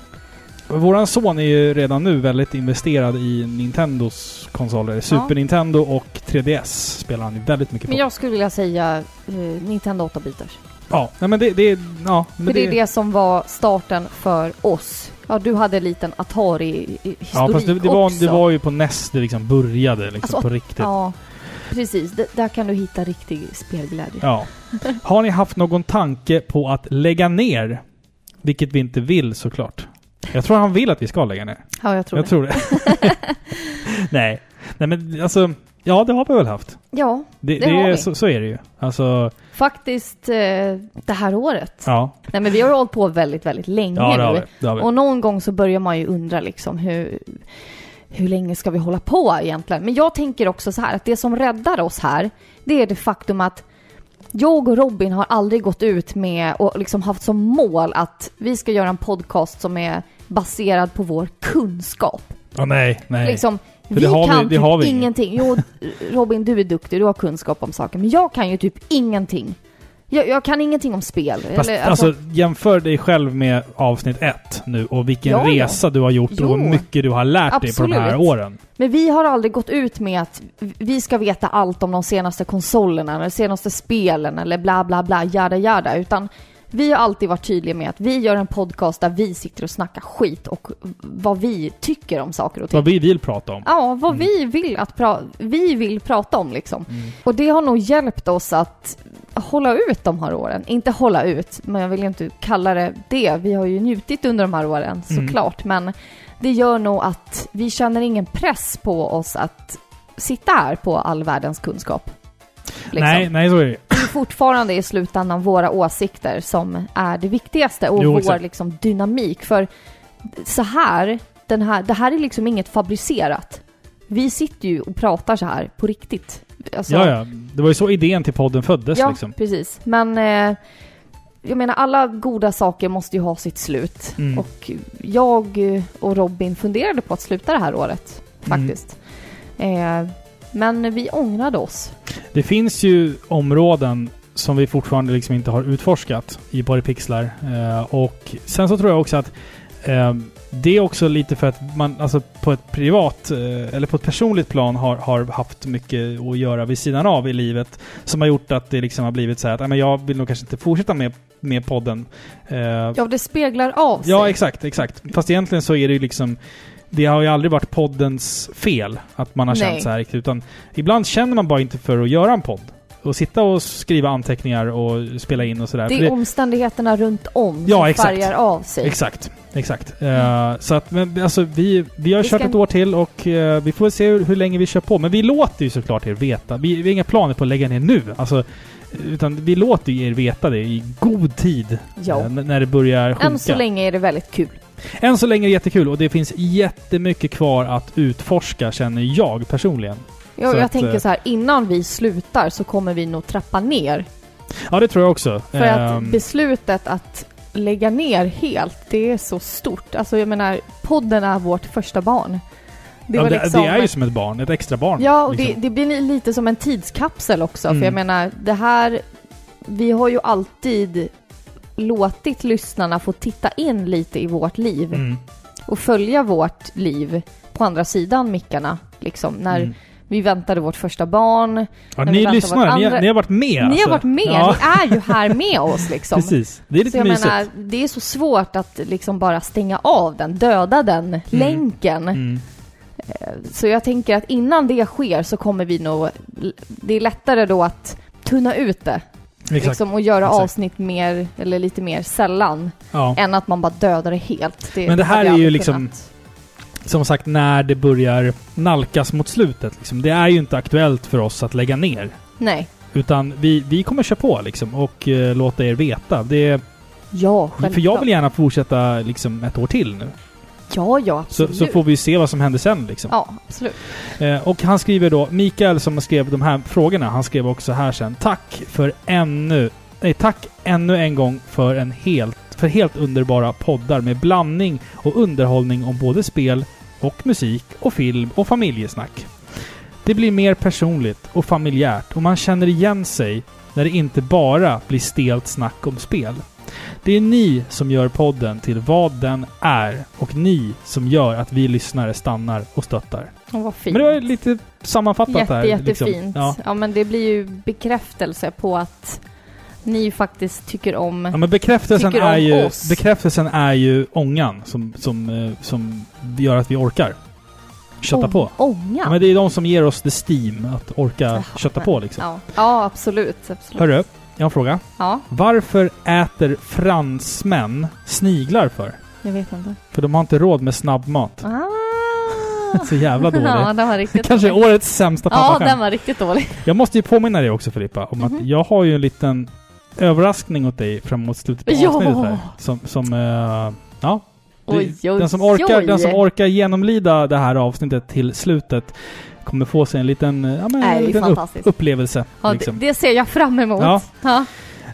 Våran son är ju redan nu väldigt investerad i Nintendos konsoler. Super Nintendo och 3DS spelar han ju väldigt mycket på. Men jag skulle vilja säga eh, Nintendo 8-bitars. Ja, nej men det, det, ja, men För det är det som var starten för oss. Ja, du hade en liten Atari-historik Ja, fast det, det, var, det var ju på NES det liksom började liksom Alltså, på riktigt. Ja, precis. D- där kan du hitta riktig spelglädje. Ja. Har ni haft någon tanke på att lägga ner? Vilket vi inte vill såklart. Jag tror han vill att vi ska lägga ner. Ja, jag tror jag det. tror det. Nej. Nej men alltså, Ja, det har vi väl haft. Ja, Det, Det det har är, vi. så, så är det ju. Alltså, faktiskt eh, det här året. ja. Nej men vi har hållit på väldigt, väldigt länge Ja, det har nu. vi. Det har vi. Och någon gång så börjar man ju undra liksom hur, hur länge ska vi hålla på egentligen? Men jag tänker också så här att det som räddar oss här, det är det faktum att jag och Robin har aldrig gått ut med och liksom haft som mål att vi ska göra en podcast som är baserad på vår kunskap. Åh, nej, nej. Liksom, vi har vi- kan typ vi inget. ingenting. Jo, Robin, du är duktig, du har kunskap om saker. Men jag kan ju typ ingenting. Jag, jag kan ingenting om spel. Fast, eller, alltså, jämför dig själv med avsnitt ett nu och vilken Ja, ja. resa du har gjort Jo. och hur mycket du har lärt dig på de här Absolut. åren. Men vi har aldrig gått ut med att vi ska veta allt om de senaste konsolerna, eller senaste spelen eller bla bla bla, jada jada. Utan vi har alltid varit tydliga med att vi gör en podcast där vi sitter och snackar skit och vad vi tycker om saker och ting. Vad vi vill prata om. Ja, vad vi vill att pra- vi vill prata om liksom. Och det har nog hjälpt oss att hålla ut de här åren. Inte hålla ut, men jag vill inte kalla det det. Vi har ju njutit under de här åren, Mm. såklart. Men det gör nog att vi känner ingen press på oss att sitta här på all världens kunskap. Liksom. Nej, nej så är det Det är fortfarande i slutändan våra åsikter som är det viktigaste och Jo, vår liksom, dynamik. För så här, den här, det här är liksom inget fabricerat. Vi sitter ju och pratar så här på riktigt. Alltså, Ja, ja. Det var ju så idén till podden föddes ja, liksom. precis. Men eh, jag menar, alla goda saker måste ju ha sitt slut. Mm. Och jag och Robin funderade på att sluta det här året, Mm. faktiskt. Eh, men vi ångrade oss. Det finns ju områden som vi fortfarande liksom inte har utforskat i Pixlar. Eh, och sen så tror jag också att eh, det är också lite för att man alltså på ett privat eh, eller på ett personligt plan har, har haft mycket att göra vid sidan av i livet som har gjort att det liksom har blivit så här att "Nej, men jag vill nog kanske inte fortsätta med, med podden. Eh, Ja, det speglar av sig. Ja, exakt, exakt. Fast egentligen så är det ju liksom... Det har ju aldrig varit poddens fel att man har Nej. känt så här riktigt. Utan ibland känner man bara inte för att göra en podd. Och sitta och skriva anteckningar och spela in och sådär. Det är omständigheterna runt om Ja, som exakt. färgar av sig. Exakt, exakt. Eh, så att, men alltså vi, vi har Vi kört ska- ett år till och eh, vi får se hur, hur länge vi kör på. Men vi låter ju såklart er veta. Vi, vi har inga planer på att lägga ner nu. Alltså, utan vi låter ju er veta det i god tid. Ja. n- när det börjar sjunka. Än så länge är det väldigt kul. Än så länge är det jättekul och det finns jättemycket kvar att utforska känner jag personligen. Så jag att, tänker eh, så här, innan vi slutar så kommer vi nog trappa ner. Ja, det tror jag också. För att Ehm, beslutet att lägga ner helt, det är så stort. Alltså jag menar, podden är vårt första barn. Det ja, det, liksom... det är ju som ett barn, ett extra barn. Ja, och liksom. det, det blir lite som en tidskapsel också. Mm. För jag menar, det här... Vi har ju alltid låtit lyssnarna få titta in lite i vårt liv Mm. och följa vårt liv på andra sidan mickarna. Liksom, när Mm. vi väntade vårt första barn. Ja, ni lyssnare, vårt ni, andra- ni har varit med Ni alltså. har varit med, Ja, ni är ju här med oss liksom. precis. Det är Så lite jag mysigt. menar, det är så svårt att liksom bara stänga av den, döda den länken. Mm. Så jag tänker att innan det sker så kommer vi nog... Det är lättare då att tunna ut det. Exakt. Liksom, och göra Exakt. avsnitt mer, eller lite mer sällan. Ja. Än att man bara dödar det helt. Det Men det här är ju liksom- kunnat. Som sagt, när det börjar nalkas mot slutet. Liksom, det är ju inte aktuellt för oss att lägga ner. Nej. Utan vi, vi kommer köra på liksom och eh, låta er veta. Det, Ja, självklart. för jag vill gärna fortsätta liksom ett år till nu. Ja, ja, Så, absolut. så får vi se vad som händer sen liksom. Ja, absolut. Eh, och han skriver då, Mikael som skrev de här frågorna, han skrev också här sen. Tack för ännu, nej tack ännu en gång för en helt, för helt underbara poddar med blandning och underhållning om både spel och musik och film och familjesnack. Det blir mer personligt och familjärt och man känner igen sig när det inte bara blir stelt snack om spel. Det är ni som gör podden till vad den är och ni som gör att vi lyssnare stannar och stöttar. Och vad fint. Men det var lite sammanfattat Jätte, här. jättefint. Liksom. Ja. Ja. men det blir ju bekräftelse på att ni faktiskt tycker om... ja, men bekräftelsen är, ju, oss. bekräftelsen är ju ångan som, som, eh, som gör att vi orkar kötta Ång- på. Ånga? Ja, men det är de som ger oss the steam att orka Jaha, kötta men- på liksom. Ja, ja absolut. absolut. Hörru, jag har en fråga. Ja, Varför äter fransmän sniglar för? jag vet inte. För de har inte råd med snabbmat. Ah, Så jävla dålig. Ja, den var riktigt Kanske dålig. årets sämsta Ja, pappaskämt. den var riktigt dålig. Jag måste ju påminna dig också Filippa om att Mhm. jag har ju en liten överraskning åt dig framåt slutet på Ja. avsnittet här. Som, som eh, ja. Det- Oj, oj, den, som orkar, oj. den som orkar genomlida det här avsnittet till slutet kommer få sig en liten, eh, ja, men, Nej, en liten upp, upplevelse. Ja, liksom. det, det ser jag fram emot. Ja. Ja.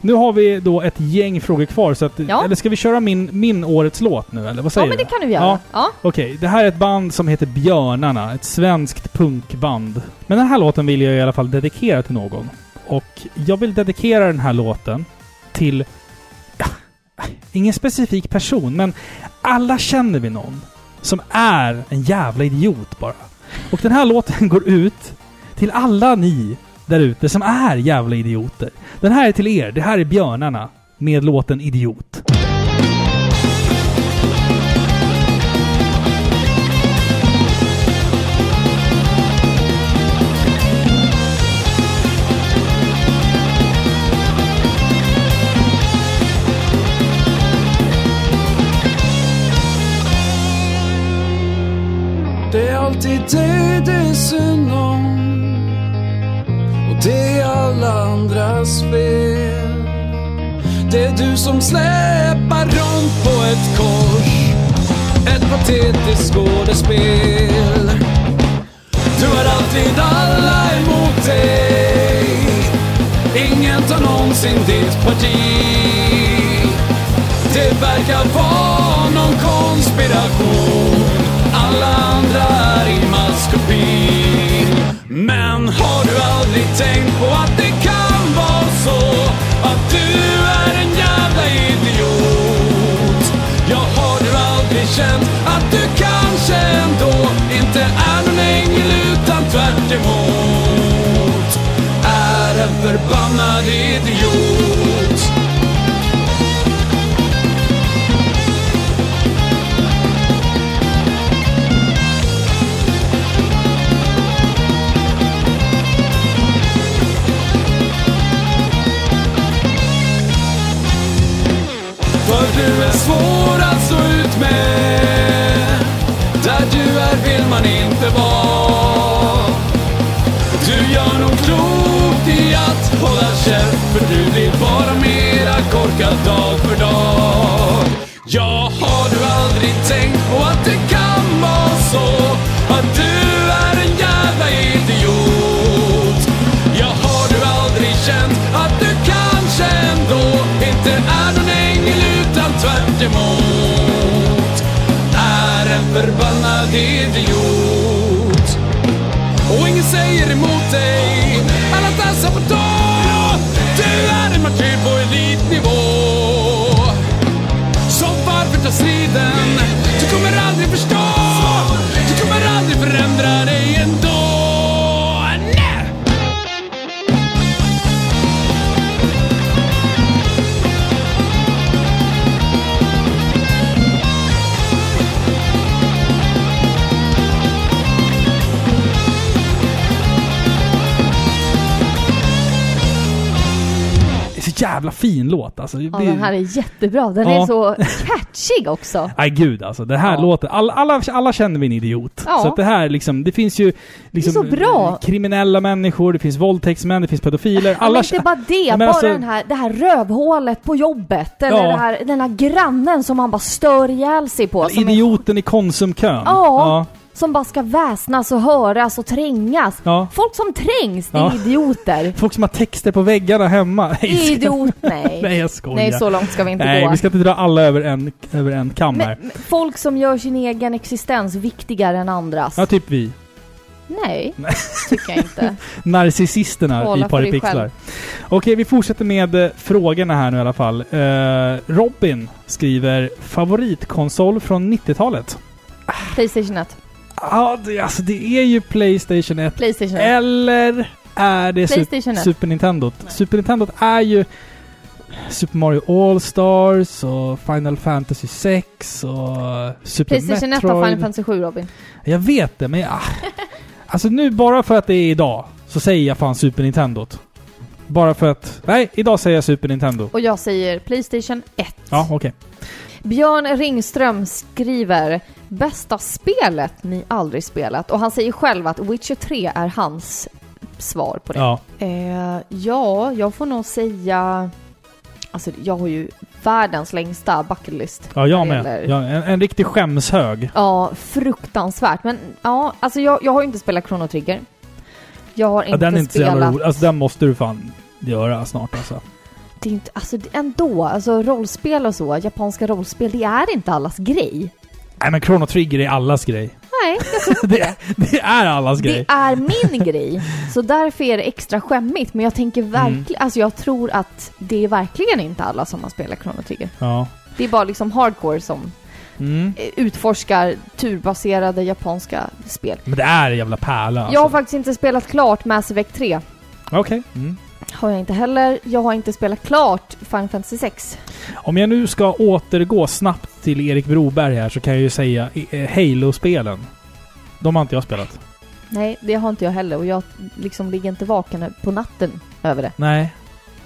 Nu har vi då ett gäng frågor kvar, så att, Ja. eller ska vi köra min, min årets låt nu eller vad ja, säger men du? det kan du göra. Ja. Ja. Okej, det här är ett band som heter Björnarna. Ett svenskt punkband. Men den här låten vill jag i alla fall dedikera till någon. Och jag vill dedikera den här låten till... Ja, ingen specifik person, men alla känner vi någon som är en jävla idiot bara. Och den här låten går ut till alla ni där ute som är jävla idioter. Den här är till er. Det här är Björnarna med låten Idiot. Det är alltid dig det är synd om. Och det är alla andras fel. Det är du som släpar runt på ett kors. Ett patetiskt skådespel. Du har alltid alla emot dig. Ingen tar någonsin ditt parti. Det verkar vara någon konspiration. Alla andra är i maskopi. Men har du aldrig tänkt på att det kan vara så Att du är en jävla idiot? Ja, har du aldrig känt att du kanske ändå Inte är någon ängel utan tvärt emot Är en förbannad idiot. Ja, har du aldrig tänkt på att det kan vara så Att du är en jävla idiot? Ja, har du aldrig känt att du kanske ändå inte är någon ängel utan tvärt emot är en förbannad idiot. Och ingen säger emot dig. Jävla fin låt alltså. Det ja, blir- den här är jättebra. Den Ja. är så catchig också. Nej gud alltså, det här Ja. låter... Alla, alla, alla känner vi en idiot. Ja. Så att det här liksom, det finns ju... Liksom, Kriminella människor, det finns våldtäktsmän, det finns pedofiler. Alla... men inte bara det, Men bara alltså- den här, det här rövhålet på jobbet. Eller Ja. det här, den här grannen som man bara stör ihjäl sig på. Som, är, Idioten i Konsumkön. Ja. Som bara ska väsnas och höras och trängas. Ja. Folk som trängs, det är Ja. idioter. Folk som har texter på väggarna hemma. Nej, Idiot, nej. Nej jag skojar. Nej, så långt ska vi inte Nej, gå. vi ska inte dra alla över en, över en kam här. Men, folk som gör sin egen existens viktigare än andras. Ja, typ vi. Nej, tycker jag inte. Narcissisterna Hålla i Paripixlar. Okej, vi fortsätter med eh, frågorna här nu i alla fall. Eh, Robin skriver favoritkonsol från 90-talet. Playstation 1. Ja, det, alltså det är ju Playstation 1. Playstation 1. Eller är det Playstation 1. Super Nintendo? Super Nintendo är ju Super Mario All-Stars och Final Fantasy 6 och Super Playstation 1 Metroid. har Final Fantasy 7 Robin. Jag vet det, men jag, Alltså nu, bara för att det är idag, så säger jag fan Super Nintendo. Bara för att... Nej, idag säger jag Super Nintendo. Och jag säger Playstation 1. Ja, okej. Björn Ringström skriver Bästa spelet ni aldrig spelat? Och han säger själv att Witcher 3 är hans svar på det. Ja. Eh, ja, jag får nog säga... Alltså jag har ju världens längsta bucket list. Ja, jag med. gäller- Ja, en, en riktig skämshög. Ja, fruktansvärt. Men ja, alltså jag, jag har ju inte spelat Chrono Trigger. Jag har Ja, inte den är inte så jävla spelat... rolig. Alltså den måste du fan göra snart alltså. det är inte, alltså det- ändå, alltså rollspel och så, japanska rollspel, det är inte allas grej. Nej men Chrono Trigger är allas grej. Nej, jag tror inte det. Det är allas Det grej. är min grej. Så därför är det extra skämmigt. Men jag tänker verkligen, alltså jag tror att det är verkligen inte alla som har spelat Chrono Trigger. Ja. Det är bara liksom hardcore som Mm. eh, utforskar turbaserade japanska spel. Men det är en jävla pärla alltså. Jag har faktiskt inte spelat klart Mass Effect 3. Okej. Mm. Har jag inte heller. Jag har inte spelat klart Final Fantasy 6. Om jag nu ska återgå snabbt till Erik Broberg här så kan jag ju säga eh, Halo-spelen. De har inte jag spelat. Nej, det har inte jag heller och jag liksom ligger inte vaken på natten över det. Nej.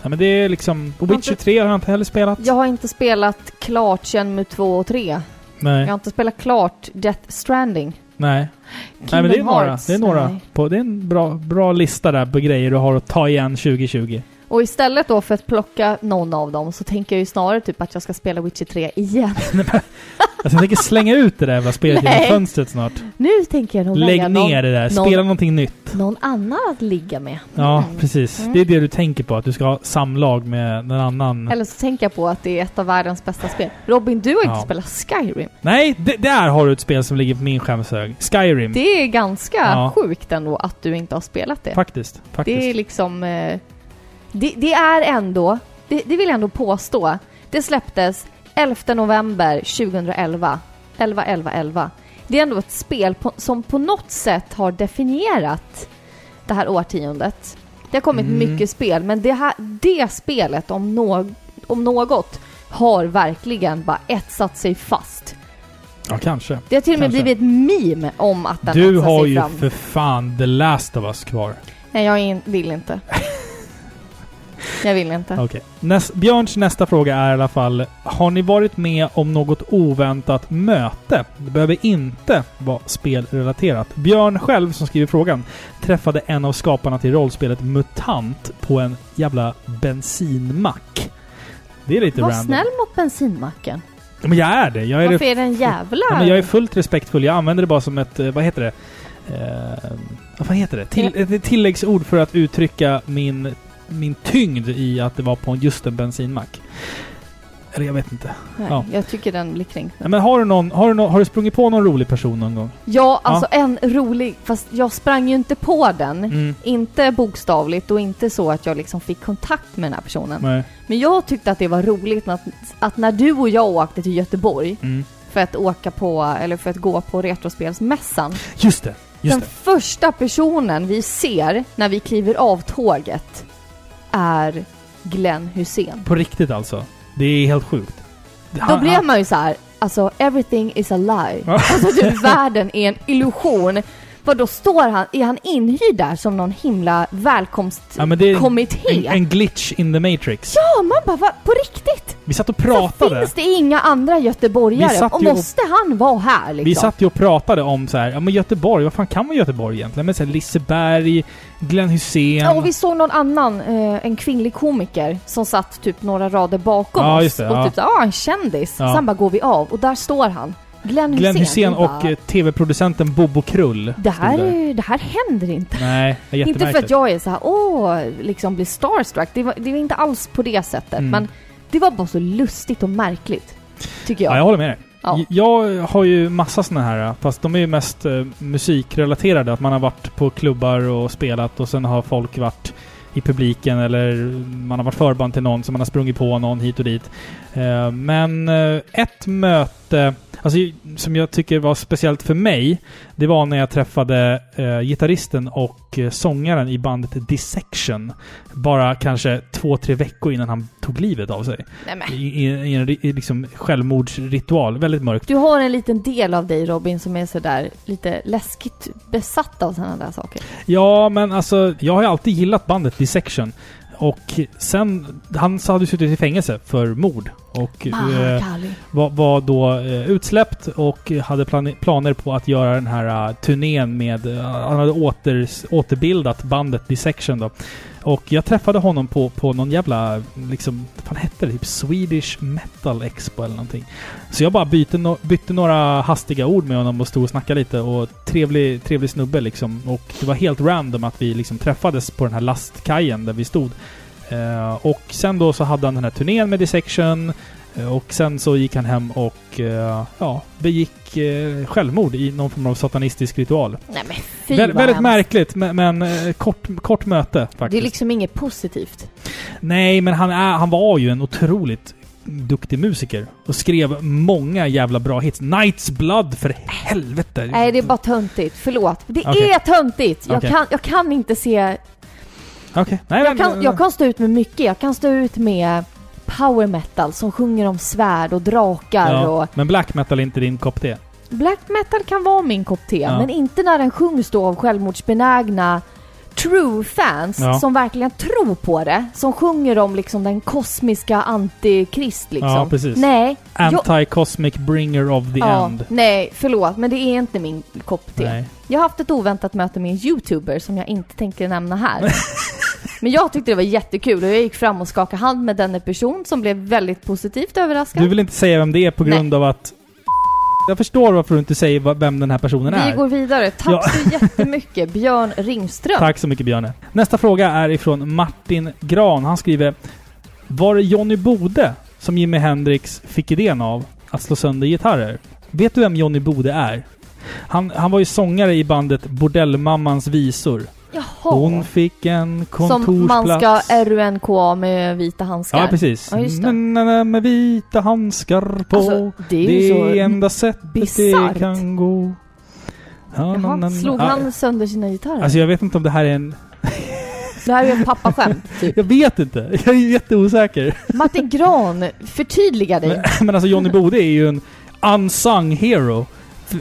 Nej men det är liksom... har Witcher inte- 3 har jag inte heller spelat. Jag har inte spelat klart Shenmue 2 och 3. Nej. Jag har inte spelat klart Death Stranding. Nej. Kingdom Nej men det är några. Hearts, Det är några. nej. På, det är en bra, bra lista där på grejer du har att ta igen 2020. Och istället då för att plocka någon av dem så tänker jag ju snarare typ att jag ska spela Witcher 3 igen. Alltså jag tänker slänga ut det där jävla spelet genom fönstret snart. Nu tänker jag nog Lägg välja någon, ner det där. någon- Spela någonting nytt. någon annan att ligga med. Ja, Mm. precis. Mm. Det är det du tänker på. Att du ska ha samlag med en annan. Eller så tänker jag på att det är ett av världens bästa spel. Robin, du har inte Ja. spelat Skyrim. Nej, det, där har du ett spel som ligger på min skämshög. Skyrim. Det är ganska Ja. sjukt ändå att du inte har spelat det. Faktiskt. Faktiskt. Det är liksom... Eh, det, det är ändå... Det, det vill jag ändå påstå. Det släpptes 11 november 2011. 11, 11, 11. Det är ändå ett spel på, som på något sätt har definierat det här årtiondet. Det har kommit Mm. mycket spel, men det, här, det spelet om, nå, om något har verkligen bara etsat sig fast. Ja, kanske. Det har till och med Kanske. blivit ett meme om att den Du har sig ju fram. för fan The Last of Us kvar. Nej, jag in, vill inte. jag vill inte. Okej. Näs, Björns nästa fråga är i alla fall Har ni varit med om något oväntat möte? Det behöver inte vara spelrelaterat. Björn själv, som skriver frågan, träffade en av skaparna till rollspelet MUTANT på en jävla bensinmack. Det är lite Var random. snäll mot bensinmacken. Ja, Men jag är det. Jag är, Varför det är det en jävla... ja, men jag är fullt respektfull. Jag använder det bara som ett, eh, vad heter det? Eh, vad heter det? Till, ett tilläggsord för att uttrycka min, min tyngd i att det var på just en bensinmack. Eller jag vet inte. Nej, ja. Jag tycker den blir kränkt. Ja, men har du, någon, har, du någon, har du sprungit på någon rolig person någon gång? Ja, alltså en rolig... Fast jag sprang ju inte på den. Mm. Inte bokstavligt och inte så att jag liksom fick kontakt med den här personen. Nej. Men jag tyckte att det var roligt att, att när du och jag åkte till Göteborg Mm. för att åka på, eller för att gå på Retrospelsmässan. Just det. Just den det. första personen vi ser när vi kliver av tåget är Glenn Hussein. På riktigt alltså. Det är helt sjukt. Då blev man ju så här, alltså everything is a lie. Alltså typ världen är en illusion. Vad då står han, är han inhyrd där som någon himla Ja, välkomstkommitté? en, en glitch in the matrix. Ja, man bara, va, på riktigt? Vi satt och Så pratade. finns det inga andra göteborgare? Och måste han vara här liksom? Vi satt ju och pratade om så här, ja men Göteborg, vad fan kan man Göteborg egentligen? Men så här, Liseberg, Glenn Hussein. Ja, och vi såg någon annan, eh, en kvinnlig komiker, som satt typ några rader bakom Ja, oss. det, och ja. typ så, ah, en kändis. Ja. Sen bara går vi av och där står han. Glenn, Glenn Hussein och eh, TV-producenten Bobo Krull. det, här, stod där. är- det här händer inte. Nej, det är Inte för jättemärkligt. att jag är så här, åh, liksom blir starstruck. Det var, det var inte alls på det sättet. Mm. Men det var bara så lustigt och märkligt. Tycker jag. Ja, jag håller med dig. Ja. J- Jag har ju massa såna här, fast de är ju mest eh, musikrelaterade. Att man har varit på klubbar och spelat och sen har folk varit i publiken eller man har varit förband till någon som man har sprungit på någon hit och dit. Eh, men eh, ett möte, alltså som jag tycker var speciellt för mig, det var när jag träffade eh, gitarristen och eh, sångaren i bandet Dissection. Bara kanske två, tre veckor innan han tog livet av sig. I, i, i en i liksom självmordsritual. Väldigt mörkt. Du har en liten del av dig Robin som är sådär lite läskigt besatt av sådana där saker. Ja, men alltså jag har ju alltid gillat bandet Dissection. Och sen, han hade suttit i fängelse för mord. Och eh, Mahakali. var, var då eh, utsläppt och hade plan- planer på att göra den här uh, turnén med... eh, han hade åter, återbildat bandet Dissection då. Och jag träffade honom på, på någon jävla, liksom, vad fan hette det? Typ Swedish Metal Expo eller någonting. Så jag bara bytte, no, bytte några hastiga ord med honom och stod och snackade lite och trevlig, trevlig snubbe liksom. Och det var helt random att vi liksom träffades på den här lastkajen där vi stod. Uh, och sen då så hade han den här turnén med Dissection. Eh, Och sen så gick han hem och eh, ja, begick eh, självmord i någon form av satanistisk ritual. Nej men fy Vä väldigt hemskt. märkligt, men, men kort, kort möte faktiskt. Det är liksom inget positivt. Nej, men han, är, han var ju en otroligt duktig musiker. Och skrev många jävla bra hits. Night's Blood, för helvete! Nej, det är bara töntigt. Förlåt. Det Okej. är töntigt! Jag, Okej. kan, jag kan inte se... Okej. Nej, Jag men- jag kan stå ut med mycket. Jag kan stå ut med power metal som sjunger om svärd och drakar ja, och... Men black metal är inte din kopp te? Black metal kan vara min kopp te, Ja. men inte när den sjungs då av självmordsbenägna true fans Ja. som verkligen tror på det. Som sjunger om liksom den kosmiska antikrist liksom. Ja, precis. Nej. jag- Anti-cosmic bringer of the ja, end. nej, förlåt, men det är inte min kopp te. Nej. Jag har haft ett oväntat möte med en youtuber som jag inte tänker nämna här. Men jag tyckte det var jättekul och jag gick fram och skakade hand med denne person som blev väldigt positivt överraskad. Du vill inte säga vem det är på Nej. grund av att... Jag förstår varför du inte säger vem den här personen Vi är. går vidare. Tack Ja. så jättemycket, Björn Ringström. Tack så mycket Björne. Nästa fråga är ifrån Martin Gran. Han skriver Var det Johnny Bode som Jimi Hendrix fick idén av att slå sönder gitarrer? Vet du vem Johnny Bode är? Han, han var ju sångare i bandet Bordellmammans visor. Jaha. Hon fick en Som man kontorsplats. ska RUNKA med vita handskar. Ja, precis. Ja, na, med vita handskar på. Alltså, det är det ju så... är enda sättet bisarrt. det kan gå. Ja, Jaha, na. slog Ja, han sönder sina gitarrer? Alltså jag vet inte om det här är en... Det här är ett pappaskämt, typ. Jag vet inte. Jag är jätteosäker. Martin Gran, förtydliga dig. Men, men alltså Johnny Bode är ju en unsung hero.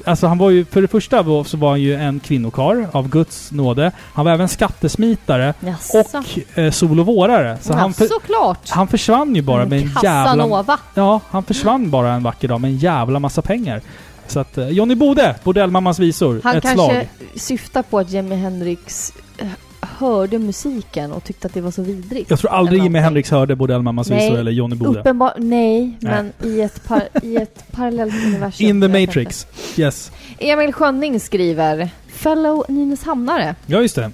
Alltså han var ju, för det första så var han ju en kvinnokar av Guds nåde. Han var även skattesmitare Jaså? och eh, solovårare. Så han, för, såklart! han försvann ju bara med en jävla... Casanova. Ja, han försvann bara en vacker dag med en jävla massa pengar. Så att eh, Johnny Bode, Bordellmammans visor, Han ett kanske slag. syftar på att Jimi Hendrix eh, hörde musiken och tyckte att det var så vidrigt. Jag tror aldrig Jimi. Hendrix hörde Bordellmammans Nej, visor eller Johnny Bode. Uppenbar nej, men i ett, par, i ett parallellt universum. In the Jag Matrix. Yes. inte. Emil Schönning skriver Fellow Nynäshamnare. Ja, just det.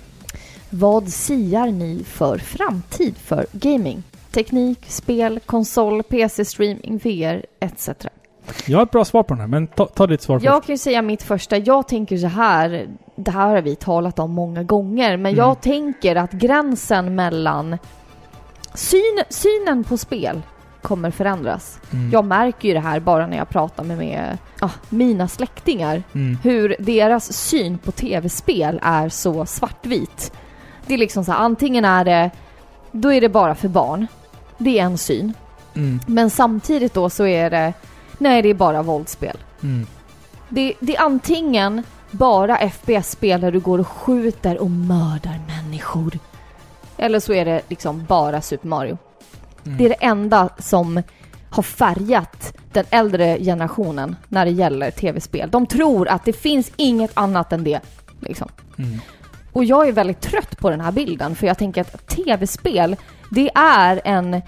Vad siar ni för framtid för gaming? Teknik, spel, konsol, PC, streaming, VR etc. Jag har ett bra svar på den här, men ta, ta ditt svar först. Jag kan ju säga mitt första. Jag tänker så här. Det här har vi talat om många gånger, men Mm. jag tänker att gränsen mellan syn, synen på spel kommer förändras. Mm. Jag märker ju det här bara när jag pratar med, med ah, mina släktingar. Mm. Hur deras syn på tv-spel är så svartvit. Det är liksom så här, antingen är det, då är det bara för barn. Det är en syn. Mm. Men samtidigt då så är det, nej det är bara våldsspel. Mm. Det, det är antingen bara FPS-spel där du går och skjuter och mördar människor. Eller så är det liksom bara Super Mario. Mm. Det är det enda som har färgat den äldre generationen när det gäller tv-spel. De tror att det finns inget annat än det. Liksom. Mm. Och jag är väldigt trött på den här bilden för jag tänker att tv-spel, det är en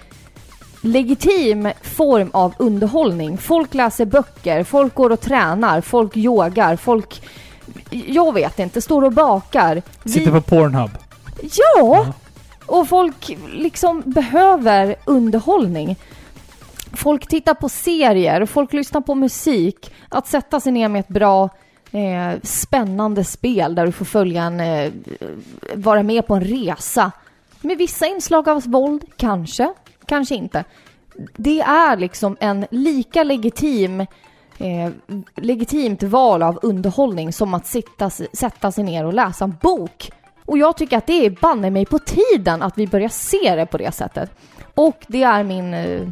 legitim form av underhållning. Folk läser böcker, folk går och tränar, folk yogar, folk... Jag vet inte, står och bakar. Sitter på Pornhub. Ja! Och folk liksom behöver underhållning. Folk tittar på serier, folk lyssnar på musik. Att sätta sig ner med ett bra, eh, spännande spel där du får följa en, eh, vara med på en resa. Med vissa inslag av våld, kanske, kanske inte. Det är liksom en lika legitim eh, legitimt val av underhållning som att sitta, sätta sig ner och läsa en bok. Och jag tycker att det är banne mig på tiden att vi börjar se det på det sättet. Och det är min, eh,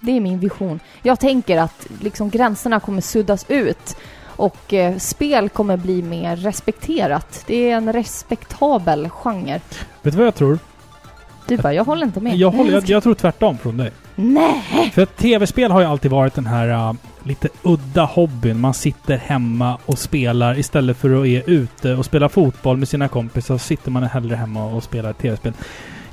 det är min vision. Jag tänker att liksom gränserna kommer suddas ut och eh, spel kommer bli mer respekterat. Det är en respektabel genre. Vet du vad jag tror? Du bara, jag håller inte med. Jag, håller, jag, jag tror tvärtom från dig. Nej! För att tv-spel har ju alltid varit den här uh, lite udda hobbyn. Man sitter hemma och spelar istället för att är ute och spela fotboll med sina kompisar. Så sitter man hellre hemma och spelar tv-spel.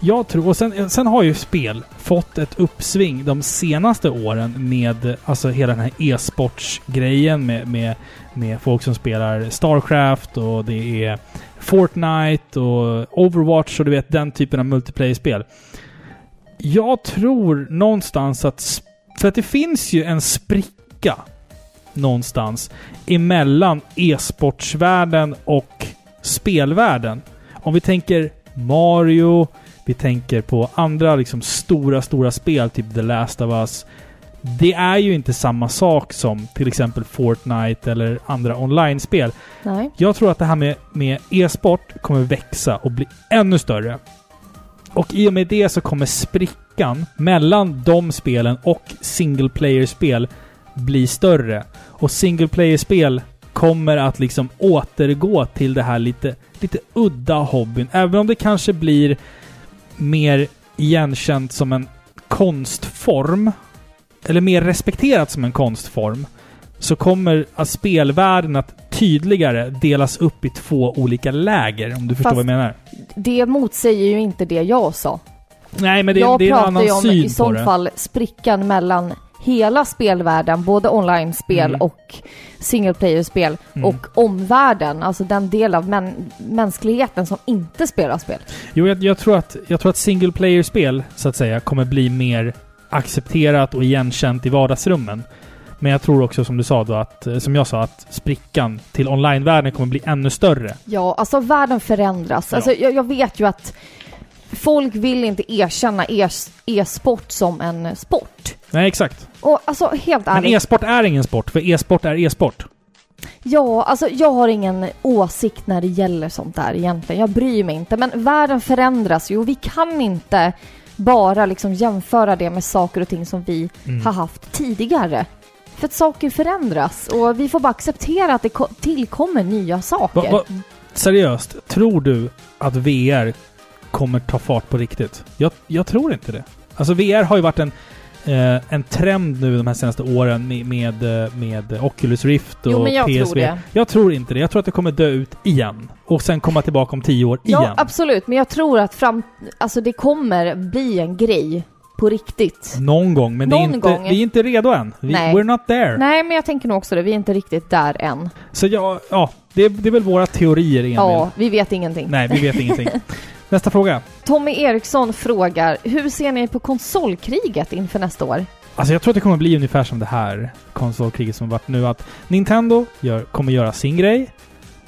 Jag tror, och sen, sen har ju spel fått ett uppsving de senaste åren med alltså hela den här e-sportsgrejen med, med, med folk som spelar Starcraft och det är Fortnite och Overwatch och du vet den typen av multiplayer-spel. Jag tror någonstans att... För att det finns ju en spricka någonstans emellan e-sportsvärlden och spelvärlden. Om vi tänker Mario, vi tänker på andra liksom stora, stora spel, typ The Last of Us. Det är ju inte samma sak som till exempel Fortnite eller andra online-spel. Nej. Jag tror att det här med, med e-sport kommer växa och bli ännu större. Och i och med det så kommer sprickan mellan de spelen och single player-spel bli större. Och single player-spel kommer att liksom återgå till det här lite, lite udda hobbyn. Även om det kanske blir mer igenkänt som en konstform. Eller mer respekterat som en konstform. Så kommer att spelvärlden att tydligare delas upp i två olika läger. Om du förstår Fast- vad jag menar. Det motsäger ju inte det jag sa. Nej, men det, jag det är en pratar annan ju om syn i på sånt det. fall sprickan mellan hela spelvärlden, både online-spel Mm. och single player-spel, Mm. och omvärlden, alltså den del av män- mänskligheten som inte spelar spel. Jo, jag, jag, tror att, jag tror att single player-spel, så att säga, kommer bli mer accepterat och igenkänt i vardagsrummen. Men jag tror också, som du sa då, att, eh, som jag sa, att sprickan till online-världen kommer bli ännu större. Ja, alltså världen förändras. Ja. Alltså, jag, jag vet ju att folk vill inte erkänna e- e-sport som en sport. Nej, exakt. Och alltså helt Men ärligt, e-sport är ingen sport, för e-sport är e-sport. ja, alltså jag har ingen åsikt när det gäller sånt där egentligen. Jag bryr mig inte. Men världen förändras ju och vi kan inte bara liksom jämföra det med saker och ting som vi Mm. har haft tidigare. För att saker förändras och vi får bara acceptera att det ko- tillkommer nya saker. Va, va, seriöst, tror du att VR kommer ta fart på riktigt? Jag, jag tror inte det. Alltså VR har ju varit en, eh, en trend nu de här senaste åren med, med, eh, med Oculus Rift och Jo, men jag PSV. tror det. Jag tror inte det. Jag tror att det kommer dö ut igen. Och sen komma tillbaka om tio år Ja, igen. absolut. Men jag tror att fram, alltså det kommer bli en grej på riktigt. Någon gång, men det är Någon inte, gång. vi är inte redo än. Vi, Nej. we're not there. Nej, men jag tänker nog också det. Vi är inte riktigt där än. Så ja, ja det, det är väl våra teorier, Emil. Ja, vi vet ingenting. Nej, vi vet ingenting. Nästa fråga. Tommy Eriksson frågar, hur ser ni på konsolkriget inför nästa år? Alltså jag tror att det kommer bli ungefär som det här konsolkriget som varit nu. Att Nintendo gör, kommer göra sin grej.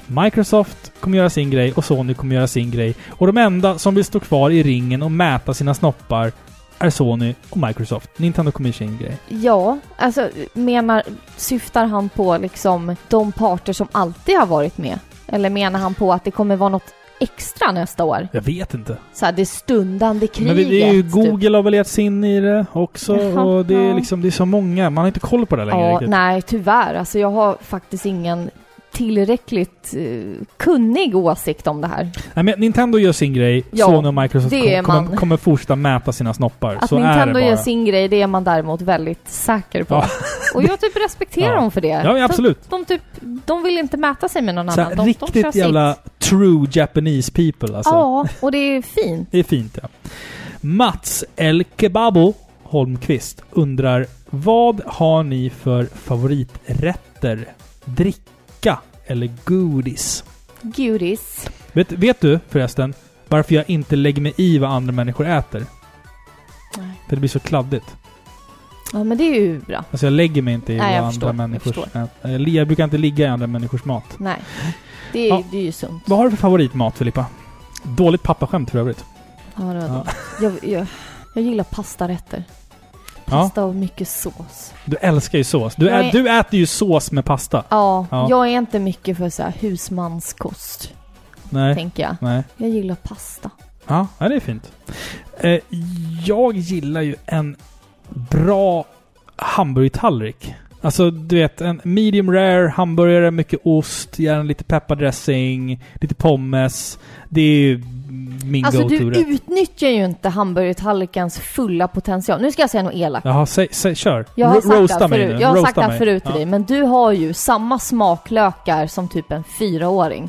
Microsoft kommer göra sin grej och Sony kommer göra sin grej. Och de enda som vill stå kvar i ringen och mäta sina snoppar är Sony och Microsoft. Nintendo kommer göra sin grej. Ja, alltså menar, syftar han på liksom de parter som alltid har varit med? Eller menar han på att det kommer vara något extra nästa år? Jag vet inte. Så här, det stundande kriget? Men det är ju typ. Google har väl gett sig in i det också. Jaha, och det är liksom, det är så många. Man har inte koll på det längre Ja, riktigt. nej tyvärr. Alltså jag har faktiskt ingen tillräckligt eh, kunnig åsikt om det här. Nej, men Nintendo gör sin grej. Ja, Sony och Microsoft kom, kommer, kommer fortsätta mäta sina snoppar. Att så Nintendo gör sin grej, det är man däremot väldigt säker på. Ja. Och jag typ respekterar Ja. dem för det. Ja, absolut. De, de, typ, de vill inte mäta sig med någon Så annan. De, de riktigt sitt. jävla true Japanese people alltså. Ja, och det är fint. Det är fint ja. Mats El Kebabo Holmqvist undrar Vad har ni för favoriträtter? Dricka eller godis? Godis. Vet, vet du förresten varför jag inte lägger mig i vad andra människor äter? Nej. För det blir så kladdigt. Ja, men det är ju bra. Alltså jag lägger mig inte i Nej, jag vad förstår, andra jag människors... förstår. ät- Jag, jag brukar inte ligga i andra människors mat. Nej. Det är, Ja. det är ju sunt. Vad har du för favoritmat Filippa? Dåligt pappaskämt för övrigt. Ja, det var Ja. Jag, jag, jag gillar pastarätter. Ja. Pasta och mycket sås. Du älskar ju sås. Du, Jag ä, är- du äter ju sås med pasta. Ja, Ja. jag är inte mycket för så här husmanskost, Nej. tänker jag. Nej. Jag gillar pasta. Ja, ja, det är fint. Eh, jag gillar ju en bra hamburgertallrik. Alltså, du vet, en medium rare hamburgare, mycket ost, gärna lite peppardressing, lite pommes. Det är min Alltså du go-to-rätt. utnyttjar ju inte hamburgertallrikens fulla potential. Nu ska jag säga något elakt. Jaha, säg, säg, kör. Jag har det roasta mig förut, nu. jag har Roasta sagt det mig. förut till Ja. dig, men du har ju samma smaklökar som typ en fyraåring.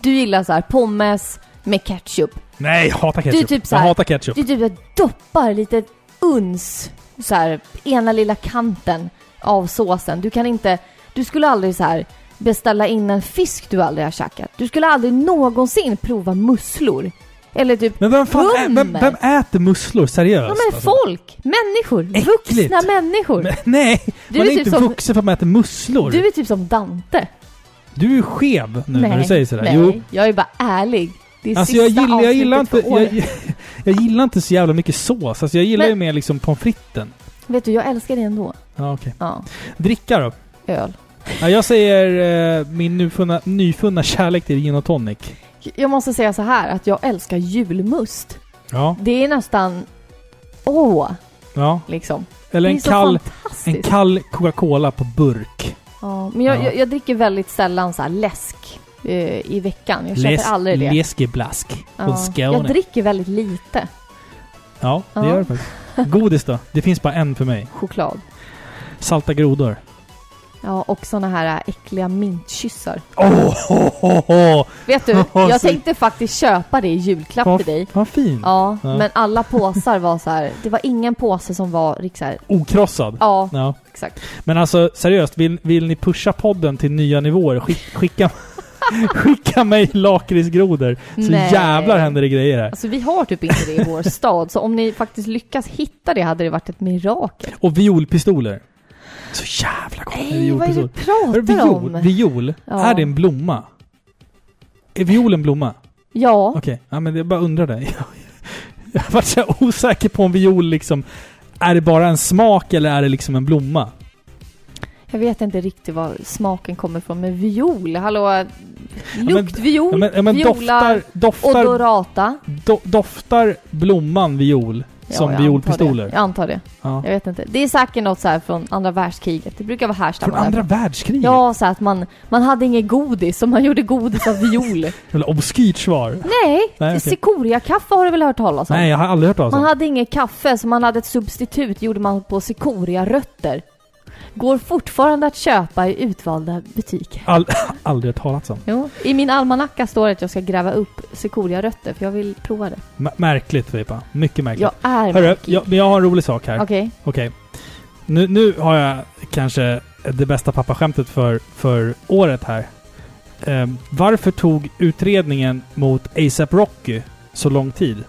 Du gillar så här pommes med ketchup. Nej, jag hatar ketchup. typ så jag här- hatar ketchup. Du typ doppar lite uns, så här, ena lilla kanten av såsen. Du kan inte, du skulle aldrig så här beställa in en fisk du aldrig har käkat. Du skulle aldrig någonsin prova musslor. Eller typ, Men vem fan ä, vem, vem äter musslor seriöst? ja men alltså? folk, människor, Äckligt. vuxna människor. Men, nej, Du man är är typ inte som- vuxen för att man äter musslor. Du är typ som Dante. Du är skev nu när du säger sådär. nej, Jo, jag är bara ärlig. Det är alltså sista jag gillar, jag gillar inte... Jag, jag, gillar inte så jävla mycket sås. Alltså jag gillar Men- ju mer liksom pommes fritesen. Vet du, jag älskar det ändå. Ja, okej. Ja, Dricka då? öl. Ja, jag säger eh, min nyfunna, nyfunna kärlek till gin och tonic. Jag måste säga så här att jag älskar julmust. Ja, Det är nästan... Åh, ja. liksom. Eller det är en så kall, fantastiskt. en kall Coca-Cola på burk. Ja, men jag, Ja. jag, jag dricker väldigt sällan så här läsk eh, i veckan. Jag köper aldrig det. Läskeblask Ja. från Skåne. Jag dricker väldigt lite Ja, det Ja. gör det faktiskt. Godis då? Det finns bara en för mig. choklad. Salta grodor. Ja, och såna här äckliga mintkyssar. Oh, oh, oh. Vet du, Ja, jag tänkte faktiskt köpa det i julklapp Vad till dig. Vad fin. Ja, Ja. men alla påsar var så här. Det var ingen påse som var så här. Okrossad. Ja, Ja. exakt. Men alltså seriöst, vill, vill ni pusha podden till nya nivåer? Skick, skicka, skicka mig lakritsgrodor. Så Nej. jävlar händer det grejer här. Alltså vi har typ inte det i vår stad, så om ni faktiskt lyckas hitta det hade det varit ett mirakel. Och violpistoler. Så jävla gott med Nej, vad är det du Hörru, pratar Viol, om? viol Ja. är det en blomma? Är viol en blomma? Ja, Okej, ja men jag bara undrar det. Jag har varit så här osäker på om viol liksom... Är det bara en smak eller är det liksom en blomma? jag vet inte riktigt var smaken kommer ifrån, men viol, hallå? Luktviol, Ja, men, ja, men violar, doftar, doftar, odorata. do, doftar blomman viol Ja, som det. Jag antar det. Ja. Jag vet inte. Det är säkert något så här från andra världskriget. Det brukar vara Från härstammande. andra världskriget? Ja, så att man, man hade inget godis, så man gjorde godis av viol. Jävla obskyrt svar. Nej, Nej, okej. Cicoria-kaffe har du väl hört talas om? Nej, jag har aldrig hört talas Man om. hade inget kaffe, så man hade ett substitut, gjorde man på cicoria-rötter. Går fortfarande att köpa i utvalda butiker. All, aldrig talas om. Jo, i min almanacka står det att jag ska gräva upp cicoria-rötter, för jag vill prova det. M- märkligt, Vepa. Mycket märkligt. Jag är Hörru, märklig. jag, jag har en rolig sak här. Okej. Okej. Nu, nu har jag kanske det bästa pappaskämtet för, för året här. Ehm, varför tog utredningen mot ASAP Rocky så lång tid?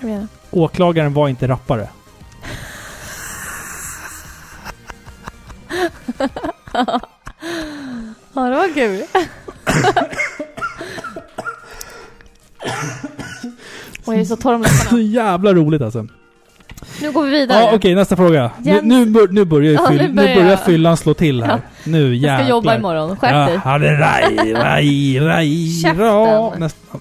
Jag menar. Åklagaren var inte rappare. Ja, det var kul. Och jag är så torr om Så läpparna. jävla roligt alltså. Nu går vi vidare. Ja, okej, nästa fråga. Nu, Jens- nu, bör, nu börjar ju Ja, fyll, nu nu börjar börjar jag. fyllan slå till här. Ja. Nu jävlar. Jag ska jobba imorgon. Skärp dig. Ja, det raj, raj, raj, Käften. ra. Nästa.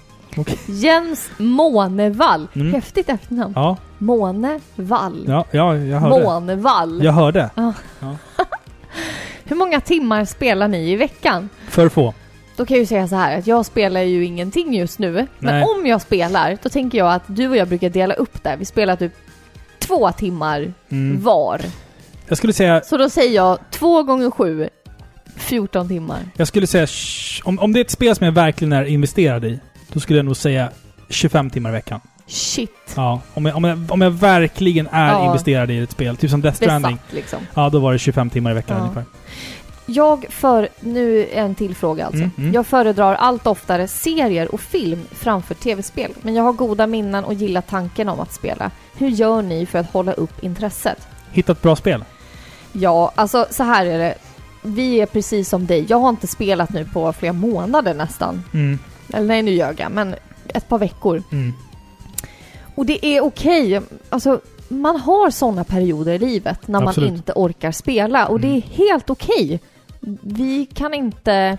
Jens Månevall. Mm. Häftigt efternamn. Ja, Månevall. ja, ja, jag hörde. Månevall. Jag hörde. Hur många timmar spelar ni i veckan? För få. Då kan jag ju säga så här att jag spelar ju ingenting just nu. Men Nej. om jag spelar, då tänker jag att du och jag brukar dela upp det. Vi spelar typ två timmar Mm. var. Jag skulle säga Så då säger jag två gånger sju, 14 timmar. Jag skulle säga, om, om det är ett spel som jag verkligen är investerad i, då skulle jag nog säga 25 timmar i veckan. Shit. Ja, om jag, om jag, om jag verkligen är Ja. investerad i ett spel, typ som Death Stranding, Besatt liksom. ja då var det 25 timmar i veckan Ja. ungefär. Jag för... Nu en till fråga alltså. Mm, mm. Jag föredrar allt oftare serier och film framför tv-spel. Men jag har goda minnen och gillar tanken om att spela. Hur gör ni för att hålla upp intresset? Hitta ett bra spel. Ja, alltså så här är det. Vi är precis som dig. Jag har inte spelat nu på flera månader nästan. Mm, Eller nej, nu ljög jag, men ett par veckor. mm. Och det är okej. Alltså, man har sådana perioder i livet när Absolut. man inte orkar spela. Och det Mm. är helt okej. Vi kan inte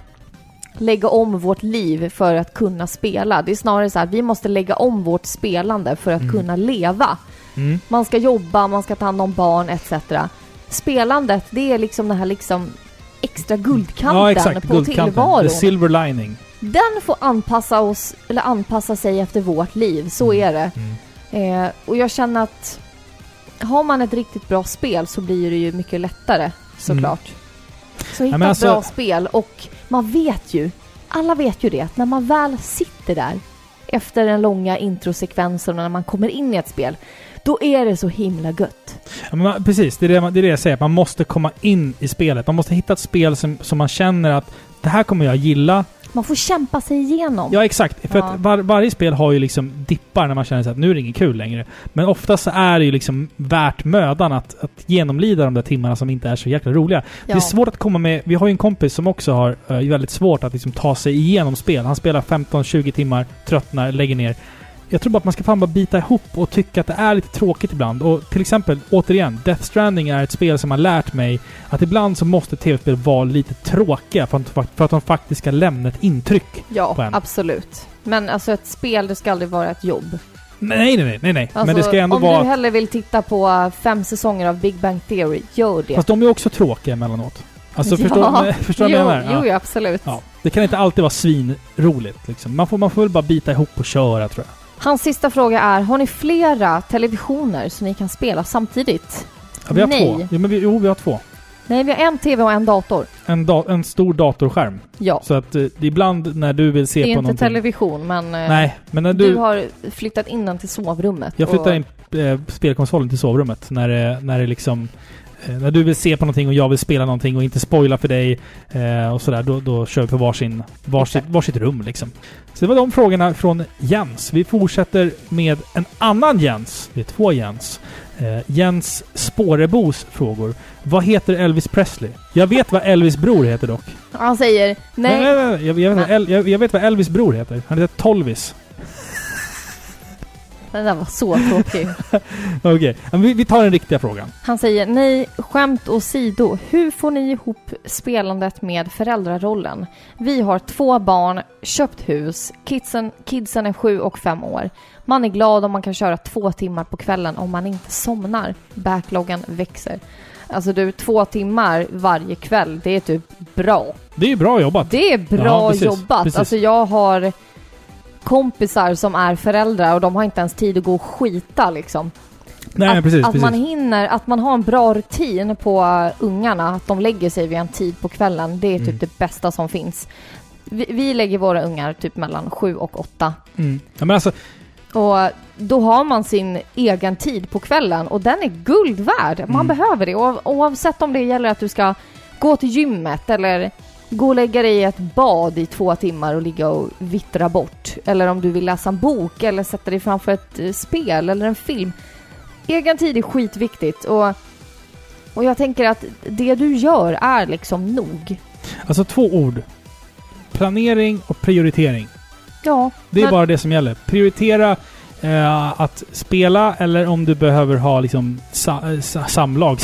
lägga om vårt liv för att kunna spela. Det är snarare så här, vi måste lägga om vårt spelande för att Mm. kunna leva. Mm. Man ska jobba, man ska ta hand om barn etc. spelandet, det är liksom den här liksom extra guldkanten Ja, exakt. på Guldkanten. tillvaron. The silver lining. Den får anpassa oss, eller anpassa sig efter vårt liv, så Mm. är det. Eh, och jag känner att har man ett riktigt bra spel så blir det ju mycket lättare såklart. Så hitta men ett bra alltså- spel och man vet ju, alla vet ju det, att när man väl sitter där efter den långa introsekvensen och när man kommer in i ett spel, då är det så himla gött. Ja, man, precis, det är det, man- det är det jag säger. Man måste komma in i spelet. Man måste hitta ett spel som, som man känner att det här kommer jag gilla. Man får kämpa sig igenom. Ja, exakt. För Ja. att var, varje spel har ju liksom dippar när man känner sig att nu är det inget kul längre. Men oftast så är det ju liksom värt mödan att, att genomlida de där timmarna som inte är så jäkla roliga. Det är svårt att komma med... Vi har ju en kompis som också har eh, väldigt svårt att liksom ta sig igenom spel. Han spelar 15-20 timmar, tröttnar, lägger ner. Jag tror bara att man ska fan bara bita ihop och tycka att det är lite tråkigt ibland. Och till exempel, återigen, Death Stranding är ett spel som har lärt mig att ibland så måste tv-spel vara lite tråkiga för att, för att de faktiskt ska lämna ett intryck. på Ja, en. absolut. Men alltså ett spel, det ska aldrig vara ett jobb. Nej, nej, nej, nej. Alltså, Men det ska ändå om vara... du hellre vill titta på fem säsonger av Big Bang Theory, gör det. Fast de är också tråkiga emellanåt. Alltså, Ja. förstår, förstår du vad jag jo, menar? jo, ja, absolut. Ja. Det kan inte alltid vara svinroligt. Liksom. Man, får, man får väl bara bita ihop och köra, tror jag. Hans sista fråga är, har ni flera televisioner som ni kan spela samtidigt? Ja, vi har Nej. två. Jo, men vi, jo, vi har två. Nej, vi har en TV och en dator. En, da, en stor datorskärm. Ja. Så att eh, ibland när du vill se det är på inte någonting... television, men eh, Nej, men när du... du... har flyttat in den till sovrummet. jag flyttar och- in eh, spelkonsolen till sovrummet när det, när det liksom... Eh, när du vill se på någonting och jag vill spela någonting och inte spoila för dig eh, och sådär, då, då kör vi på varsin, varsitt, varsitt rum liksom. Så det var de frågorna från Jens. Vi fortsätter med en annan Jens. Det är två Jens. Eh, Jens Spårebos frågor. Vad heter Elvis Presley? Jag vet vad Elvis bror heter dock. Han säger nej. nej, nej, nej. Jag, jag, vet, jag, jag vet vad Elvis bror heter. Han heter Tolvis. Den där var så tråkig. Okej, men vi, vi tar den riktiga frågan. Han säger nej, skämt åsido. Hur får ni ihop spelandet med föräldrarollen? Vi har två barn, köpt hus, kidsen, kidsen är sju och fem år. Man är glad om man kan köra två timmar på kvällen om man inte somnar. Backloggen växer. Alltså du, två timmar varje kväll, det är typ bra. Det är bra jobbat. Det är bra Ja, precis, jobbat. precis. Alltså jag har kompisar som är föräldrar och de har inte ens tid att gå och skita liksom. Nej, att, precis. att precis. man hinner, att man har en bra rutin på ungarna, att de lägger sig vid en tid på kvällen, det är typ Mm. det bästa som finns. Vi, vi lägger våra ungar typ mellan sju och åtta. Mm. Ja, men alltså, Och då har man sin egen tid på kvällen och den är guld värd. Man Mm. behöver det. Oavsett om det gäller att du ska gå till gymmet eller gå och lägga dig i ett bad i två timmar och ligga och vittra bort. Eller om du vill läsa en bok eller sätta dig framför ett eh, spel eller en film. Egen tid är skitviktigt och, och jag tänker att det du gör är liksom nog. alltså två ord. Planering och prioritering. Ja, Det är men- bara det som gäller. Prioritera eh, att spela eller om du behöver ha liksom sa, eh, sa, samlag.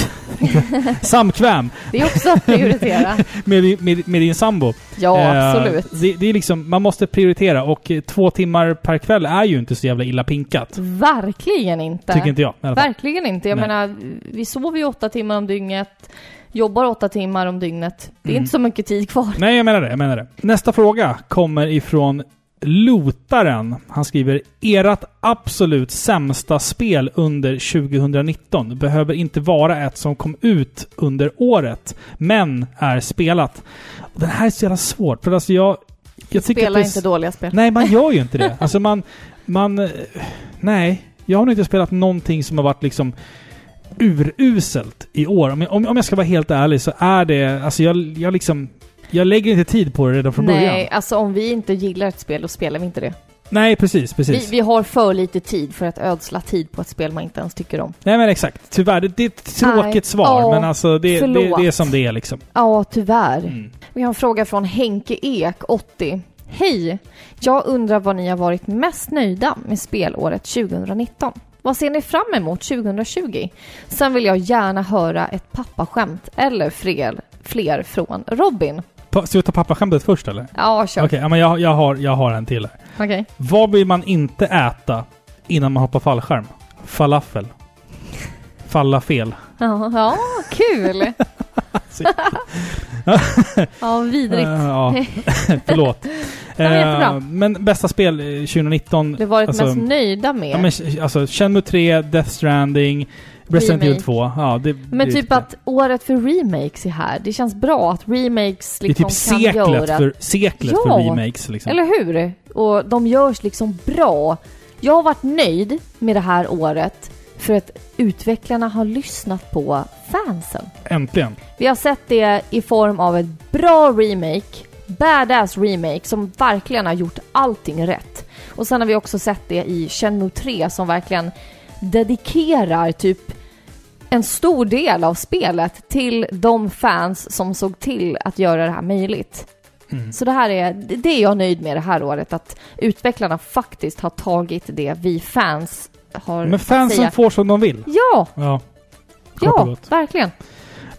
Samkväm det är också att prioritera. med, din- med, med din sambo. Ja, Eh, absolut. Det, det är liksom, man måste prioritera och eh, två timmar per kväll är ju inte så jävla illa pinkat. Verkligen inte. Tycker inte jag. Verkligen inte. Jag Nej. menar, vi sover ju åtta timmar om dygnet, jobbar åtta timmar om dygnet. Det är Mm. inte så mycket tid kvar. Nej, jag menar det. Jag menar det. Nästa fråga kommer ifrån Lotaren. Han skriver Ert absolut sämsta spel under 2019 behöver inte vara ett som kom ut under året, men är spelat. Och det här är så jävla svårt, för alltså jag... jag tycker Spelar att det inte dåliga spel. Nej, man gör ju inte det. Alltså man... man eh, nej. Jag har nog inte spelat någonting som har varit liksom uruselt i år. Om jag, om jag ska vara helt ärlig så är det... Alltså jag, jag liksom... Jag lägger inte tid på det redan från Nej, början. alltså om vi inte gillar ett spel, då spelar vi inte det. Nej, precis, Vi, precis. vi har för lite tid för att ödsla tid på ett spel man inte ens tycker om. Nej men exakt. Tyvärr, det, det är ett tråkigt Nej. svar. Ja, men alltså det, det, det är som det är liksom. Ja, tyvärr. Mm. Vi har en fråga från Henke Ek, 80. Hej! Jag undrar vad ni har varit mest nöjda med spelåret 2019. Vad ser ni fram emot 2020? Sen vill jag gärna höra ett pappaskämt eller fler, fler från Robin. Pa, ska vi ta pappaskämtet först eller? Ja, kör. Okej, ja, men jag, jag, har, jag har en till här. Okej. Vad vill man inte äta innan man hoppar fallskärm? Falafel. Falla fel. Ja, ja kul! ja, vidrigt. Eh, ja, förlåt. men jättebra. Eh, men bästa spel eh, 2019? Du varit alltså, mest nöjda med? Ja, men, alltså, Shenmue 3, Death Stranding, Resident Evil Remake. 2. Ja, det, Men det typ riktigt. att året för remakes är här. Det känns bra att remakes Det är liksom typ kan seklet, göra... för, seklet Ja, för remakes liksom. Eller hur? Och de görs liksom bra. Jag har varit nöjd med det här året för att utvecklarna har lyssnat på fansen. Äntligen. Vi har sett det i form av ett bra remake, badass remake som verkligen har gjort allting rätt. Och sen har vi också sett det i Shenmue 3 som verkligen dedikerar typ en stor del av spelet till de fans som såg till att göra det här möjligt. Mm. Så det här är, det är jag nöjd med det här året, att utvecklarna faktiskt har tagit det vi fans har Men fansen får som de vill. Ja, Ja. Ja, verkligen.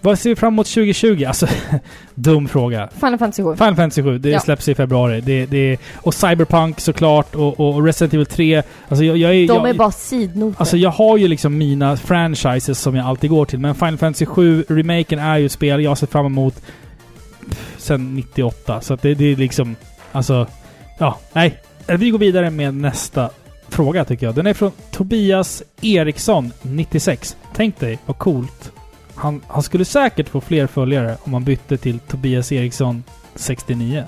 Vad ser vi fram emot 2020? Alltså, dum fråga. Final Fantasy 7. Final Fantasy 7, det Ja. släpps i februari. Det, det, och Cyberpunk såklart, och, och Resident Evil 3. Alltså jag, jag är... De jag, är bara sidnoter. Alltså jag har ju liksom mina franchises som jag alltid går till. Men Final Fantasy 7 remaken är ju ett spel jag har sett fram emot sen 98. Så att det, det är liksom... Alltså... Ja, nej. Vi går vidare med nästa fråga tycker jag. Den är från Tobias Eriksson, 96. Tänk dig vad coolt. Han, han skulle säkert få fler följare om han bytte till Tobias Eriksson 69.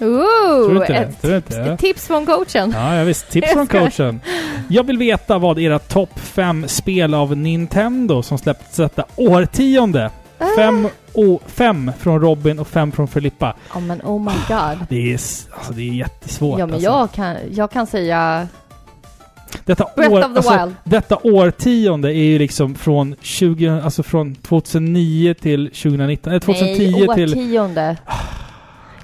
Ooh, Tror du inte det? ett, ett tips från coachen. Ja, ja visst. Tips från coachen. Jag vill veta vad era topp fem spel av Nintendo som släppts detta årtionde. Fem, o, fem från Robin och fem från Filippa. Ja men oh my god. Det är, alltså, det är jättesvårt. Ja men alltså. jag kan, jag kan säga Detta, Breath år, of the alltså, Wild. detta årtionde är ju liksom från 20, alltså från 2009 till 2019. Eller 2010 Nej, till... årtionde.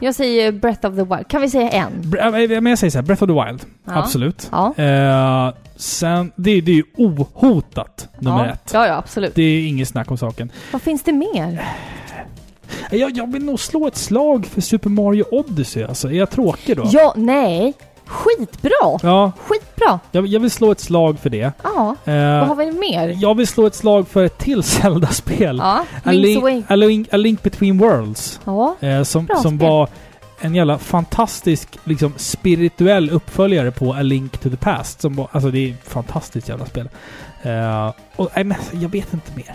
Jag säger Breath of the Wild. Kan vi säga en? Bre- äh, Men jag säger så här, Breath of the Wild. Ja. Absolut. Ja. Eh, sen, det, det är ju ohotat nummer ja. ett. Ja, ja, absolut. Det är inget snack om saken. Vad finns det mer? Jag, jag vill nog slå ett slag för Super Mario Odyssey. Alltså, är jag tråkig då? Ja, nej. Skitbra! Ja, Skitbra! jag, jag vill slå ett slag för det. Ja. Eh, Vad har vi mer? jag vill slå ett slag för ett till Zelda-spel. Ja. A, Link. A, Link, A Link Between Worlds. Ja. Eh, som Bra som spel. var en jävla fantastisk, liksom spirituell uppföljare på A Link to the Past. Som var, alltså det är ett fantastiskt jävla spel. Eh, och nej, men jag vet inte mer.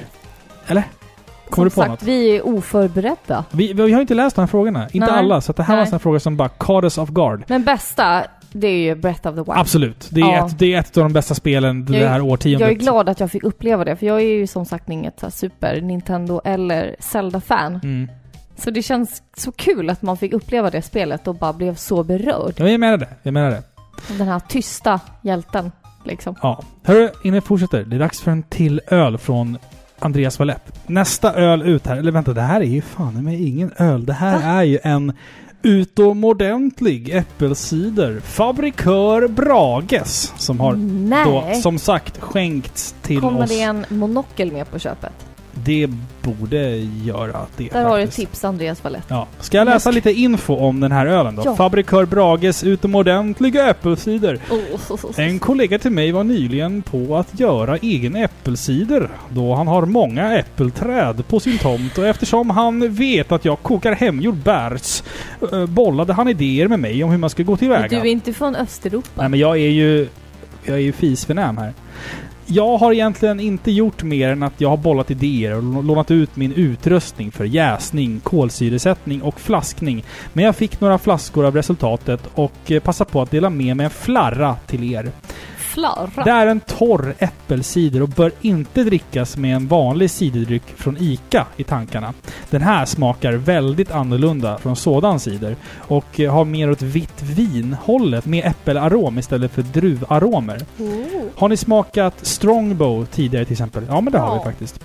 Eller? Kommer Som du på sagt, något? vi är oförberedda. Vi, vi har inte läst de här frågorna. Inte Nej. alla. Så det här var Nej. en sån fråga som bara caught us off guard. Men bästa, det är ju Breath of the Wild. Absolut. Det är, Ja. ett, det är ett av de bästa spelen det Jag är- här årtiondet. Jag är glad att jag fick uppleva det, för jag är ju som sagt inget här Super Nintendo eller Zelda-fan. Mm. Så det känns så kul att man fick uppleva det spelet och bara blev så berörd. Ja, jag menar det. Jag menar det. Den här tysta hjälten, liksom. Ja. Hörru, innan vi fortsätter. Det är dags för en till öl från Andreas Valett. Nästa öl ut här. Eller vänta, det här är ju fan med ingen öl. Det här är ju en utomordentlig äppelcider. Fabrikör Brages. Som har då, Nej! som sagt, skänkts till Kommer oss. det en monokel med på köpet? Det borde göra det Där har du ett tips, Andreas Wallett. Ja. Ska jag läsa lite info om den här ölen då? Ja. Fabrikör Brages utomordentliga äppelcider. Oh. En kollega till mig var nyligen på att göra egen äppelcider då han har många äppelträd på sin tomt och eftersom han vet att jag kokar hemgjord bärs eh, bollade han idéer med mig om hur man ska gå tillväga. Du är inte från Östeuropa? Nej men jag är ju... Jag är ju fisförnäm här. Jag har egentligen inte gjort mer än att jag har bollat idéer och lånat ut min utrustning för jäsning, kolsyresättning och flaskning. Men jag fick några flaskor av resultatet och eh, passade på att dela med mig en flarra till er. Flarra? Det är en torr äppelcider och bör inte drickas med en vanlig ciderdryck från ICA i tankarna. Den här smakar väldigt annorlunda från sådan cider och har mer åt vitt vin-hållet med äppelarom istället för druvaromer. Oh. Har ni smakat Strongbow tidigare till exempel? Ja, men det har Ja. vi faktiskt.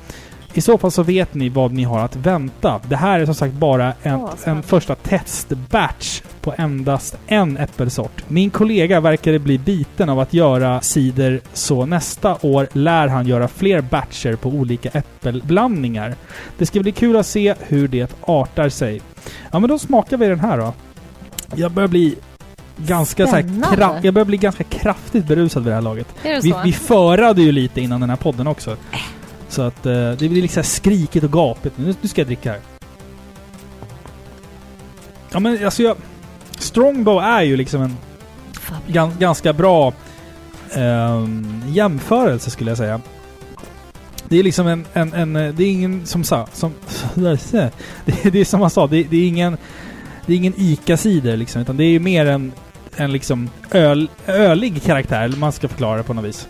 I så fall så vet ni vad ni har att vänta. Det här är som sagt bara en, Ja, en första testbatch på endast en äppelsort. Min kollega verkade bli biten av att göra cider så nästa år lär han göra fler batcher på olika äppelblandningar. Det ska bli kul att se hur det artar sig. Ja men då smakar vi den här då. Jag börjar bli ganska så här, Jag börjar bli ganska kraftigt berusad vid det här laget. Det Vi, vi förade ju lite innan den här podden också. Så att eh, det blir liksom skrikigt och gapigt. Nu, nu ska jag dricka här. Ja men alltså jag... Strongbow är ju liksom en Fabrik. gan, ganska bra ehm, jämförelse skulle jag säga. Det är liksom en, en, en eh, det är ingen som sa, som, det, är- det är som man sa, det, det är ingen, det är ingen ICA-cider liksom, utan det är ju mer en, en liksom öl, ölig karaktär, eller man ska förklara det på något vis.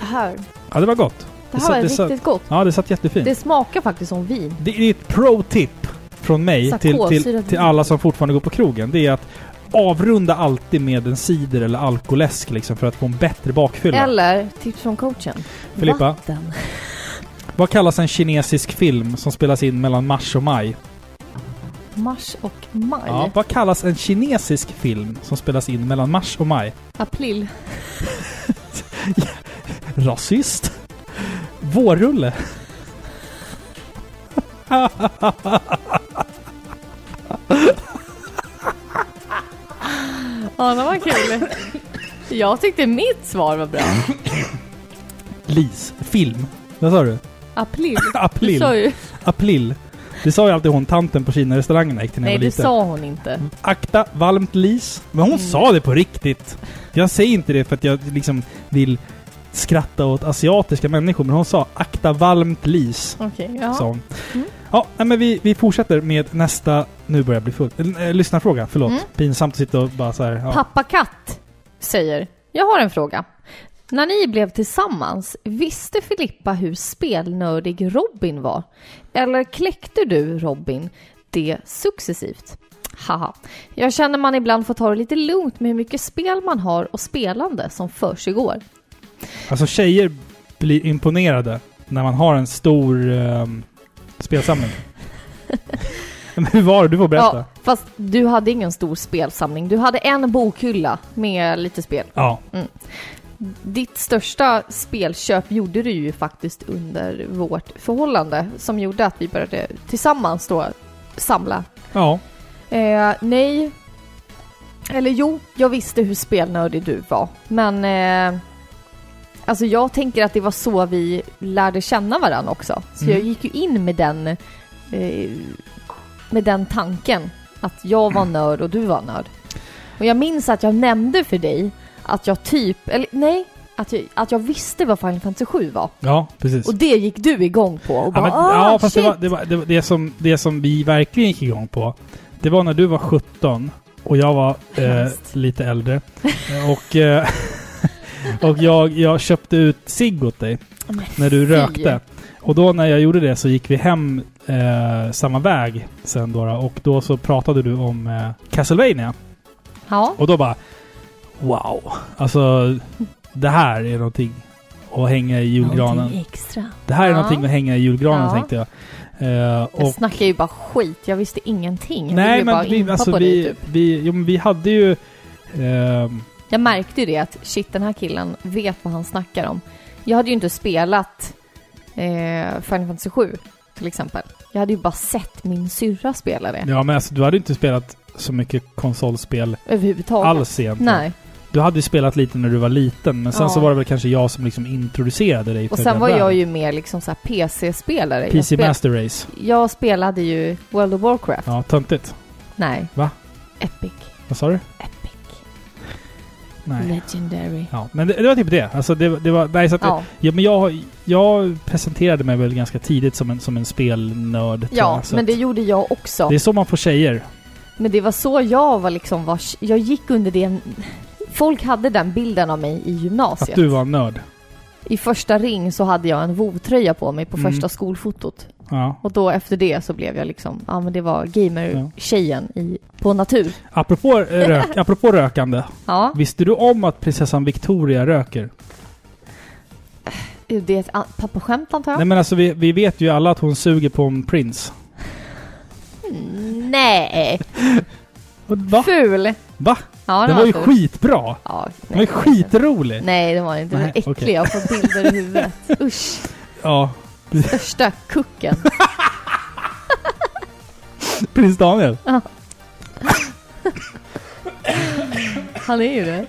Det här, Ja, det var gott. Det här var det satt- riktigt gott. Ja, det satt jättefint. Det smakar faktiskt som vin. Det är ett pro-tip från mig till, till, till alla som fortfarande går på krogen. Det är att avrunda alltid med en cider eller alkoläsk liksom för att få en bättre bakfylla. Eller, tips från coachen. Filippa? Vatten. Vad kallas en kinesisk film som spelas in mellan mars och maj? Mars och maj. Ja, vad kallas en kinesisk film som spelas in mellan mars och maj? April. Rasist? Vårrulle? Ja, det var kul. Jag tyckte mitt svar var bra. Lis? Film? Vad sa du? April. Du April? sa ju... April? Det sa ju alltid hon tanten på Kina-restaurangen gick till när Nej, jag var det liten. sa hon inte. Akta varmt lis. Men hon Mm. sa det på riktigt. Jag säger inte det för att jag liksom vill skratta åt asiatiska människor, men hon sa akta varmt lis. Okej, ja. Sa hon. Mm. Ja, men vi, vi fortsätter med nästa... Nu börjar jag bli full. Äh, lyssnarfråga, förlåt. Mm. Pinsamt att sitta och bara så här. Ja. Pappa Katt säger, jag har en fråga. När ni blev tillsammans, visste Filippa hur spelnördig Robin var? Eller kläckte du Robin det successivt? Haha. Jag känner man ibland får ta det lite lugnt med hur mycket spel man har och spelande som försiggår. Alltså tjejer blir imponerade när man har en stor ehm, spelsamling. men hur var det? Du får berätta. Ja, fast du hade ingen stor spelsamling. Du hade en bokhylla med lite spel. Ja. Ditt största spelköp gjorde du ju faktiskt under vårt förhållande som gjorde att vi började tillsammans då samla. Ja. Eh, nej. Eller jo, jag visste hur spelnördig du var. Men eh, alltså jag tänker att det var så vi lärde känna varandra också. Så Mm. jag gick ju in med den eh, med den tanken att jag var nörd och du var nörd. Och jag minns att jag nämnde för dig att jag typ, eller nej, att jag, att jag visste vad Final Fantasy 7 var. Ja, precis. Och det gick du igång på och Ja, bara men, ah, ja fast det, var, det, var, det, var det, som, det som vi verkligen gick igång på, det var när du var 17 och jag var eh, lite äldre. Och eh, och jag, jag köpte ut cigg åt dig Men när du rökte. Och då när jag gjorde det så gick vi hem eh, samma väg sen då, och då så pratade du om eh, Castlevania. Ja, Och då bara Wow! Alltså det här är någonting att hänga i julgranen. någonting extra. Det här är Ja. någonting att hänga i julgranen Ja. tänkte jag. Eh, Jag och snackar ju bara skit. Jag visste ingenting. Jag Nej ville bara men vi, alltså vi, typ. vi, jo, men vi hade ju... ehm, Jag märkte ju det att shit, den här killen vet vad han snackar om. Jag hade ju inte spelat eh, Final Fantasy 7 till exempel. Jag hade ju bara sett min syrra spela det ja men alltså du hade inte spelat så mycket konsolspel överhuvudtaget. alls egentligen. Nej. Du hade ju spelat lite när du var liten men sen Ja. så var det väl kanske jag som liksom introducerade dig Och sen var jag världen. ju mer liksom så PC-spelare. Jag, PC spel- Master Race. jag spelade ju World of Warcraft. Ja, töntigt. Nej. Va? Epic. Vad sa du? Epic. Nej. Legendary. Ja, men det, det var typ det. Alltså det, det var... Nej, så att, Ja. ja, men jag, jag presenterade mig väl ganska tidigt som en, som en spelnörd. Ja, jag, men det gjorde jag också. det är så man får tjejer. Men det var så jag var liksom var, Jag gick under det... Folk hade den bilden av mig i gymnasiet. Att du var en nörd. I första ring så hade jag en WoW-tröja på mig på Mm. första skolfotot. Ja. Och då efter det så blev jag liksom, ja men det var gamer-tjejen i, på natur. Apropå, rök, apropå rökande. Ja, Visste du om att prinsessan Victoria röker? det är ett pappaskämt antar jag? Nej men alltså vi, vi vet ju alla att hon suger på en prins. Nej! Va? Ful! Va? Ja, Den var ju ful. skitbra! Ja, Den var ju skitrolig! Nej, det var inte. Den var Nej, äcklig. okej. Jag fått bilder i huvudet. Usch. Ja. Största kucken. Prins Daniel. Han är ju det.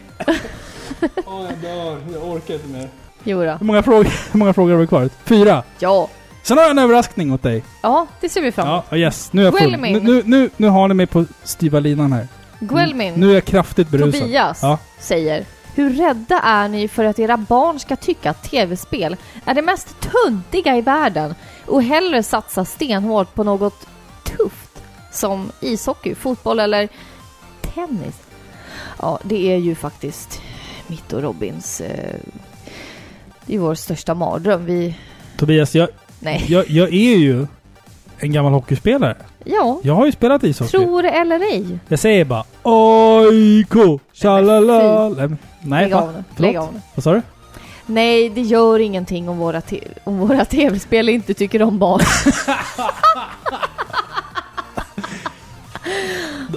Åh jag dör. Jag orkar inte mer. Jo då. Hur många frågor, hur många frågor har vi kvar? Fyra. Ja. Sen har jag en överraskning åt dig. Ja, det ser vi fram emot. Ja, yes. Nu är jag full. Guelmin. Nu, nu, nu, nu har ni mig på styva linan här. Guelmin, Nu är jag kraftigt berusad. Tobias, Ja. säger Hur rädda är ni för att era barn ska tycka att tv-spel är det mest töntiga i världen och hellre satsa stenhårt på något tufft som ishockey, fotboll eller tennis? Ja, det är ju faktiskt mitt och Robins... Eh, det är vår största mardröm. Vi... Tobias, jag, Nej. jag, jag är ju en gammal hockeyspelare. Ja, Jag har ju spelat ishockey. tror eller ej. Jag säger bara AIK, tjalala. Nej, Lägg av nu. Lägg av nu. Vad sa du? Nej, det gör ingenting om våra, te- om våra tv-spel inte tycker om barn.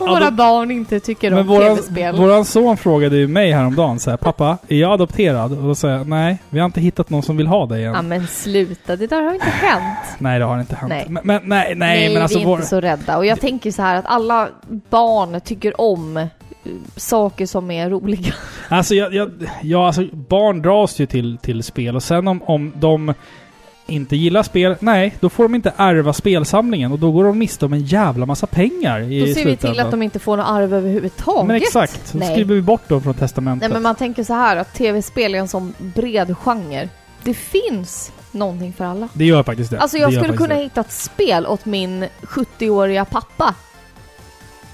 om våra barn inte tycker om tv-spel. våran son frågade ju mig häromdagen så här, Pappa, är jag adopterad? Och då sa jag nej, vi har inte hittat någon som vill ha dig än. Ja men sluta, det där har inte hänt. Nej, det har inte hänt. Nej. Men, men nej, nej, men alltså vi är vår... inte så rädda. Och jag tänker så här att alla barn tycker om eh, saker som är roliga. Alltså, jag, jag, ja, alltså barn dras ju till, till spel och sen om, om de inte gillar spel, nej, då får de inte ärva spelsamlingen och då går de miste om en jävla massa pengar i Då ser vi till att de inte får något arv överhuvudtaget. Men exakt, så Nej. skriver vi bort dem från testamentet. Nej men man tänker så här att tv-spel är en sån bred genre. Det finns någonting för alla. Det gör faktiskt det. Alltså Det jag gör skulle kunna det. hitta ett spel åt min 70-åriga pappa.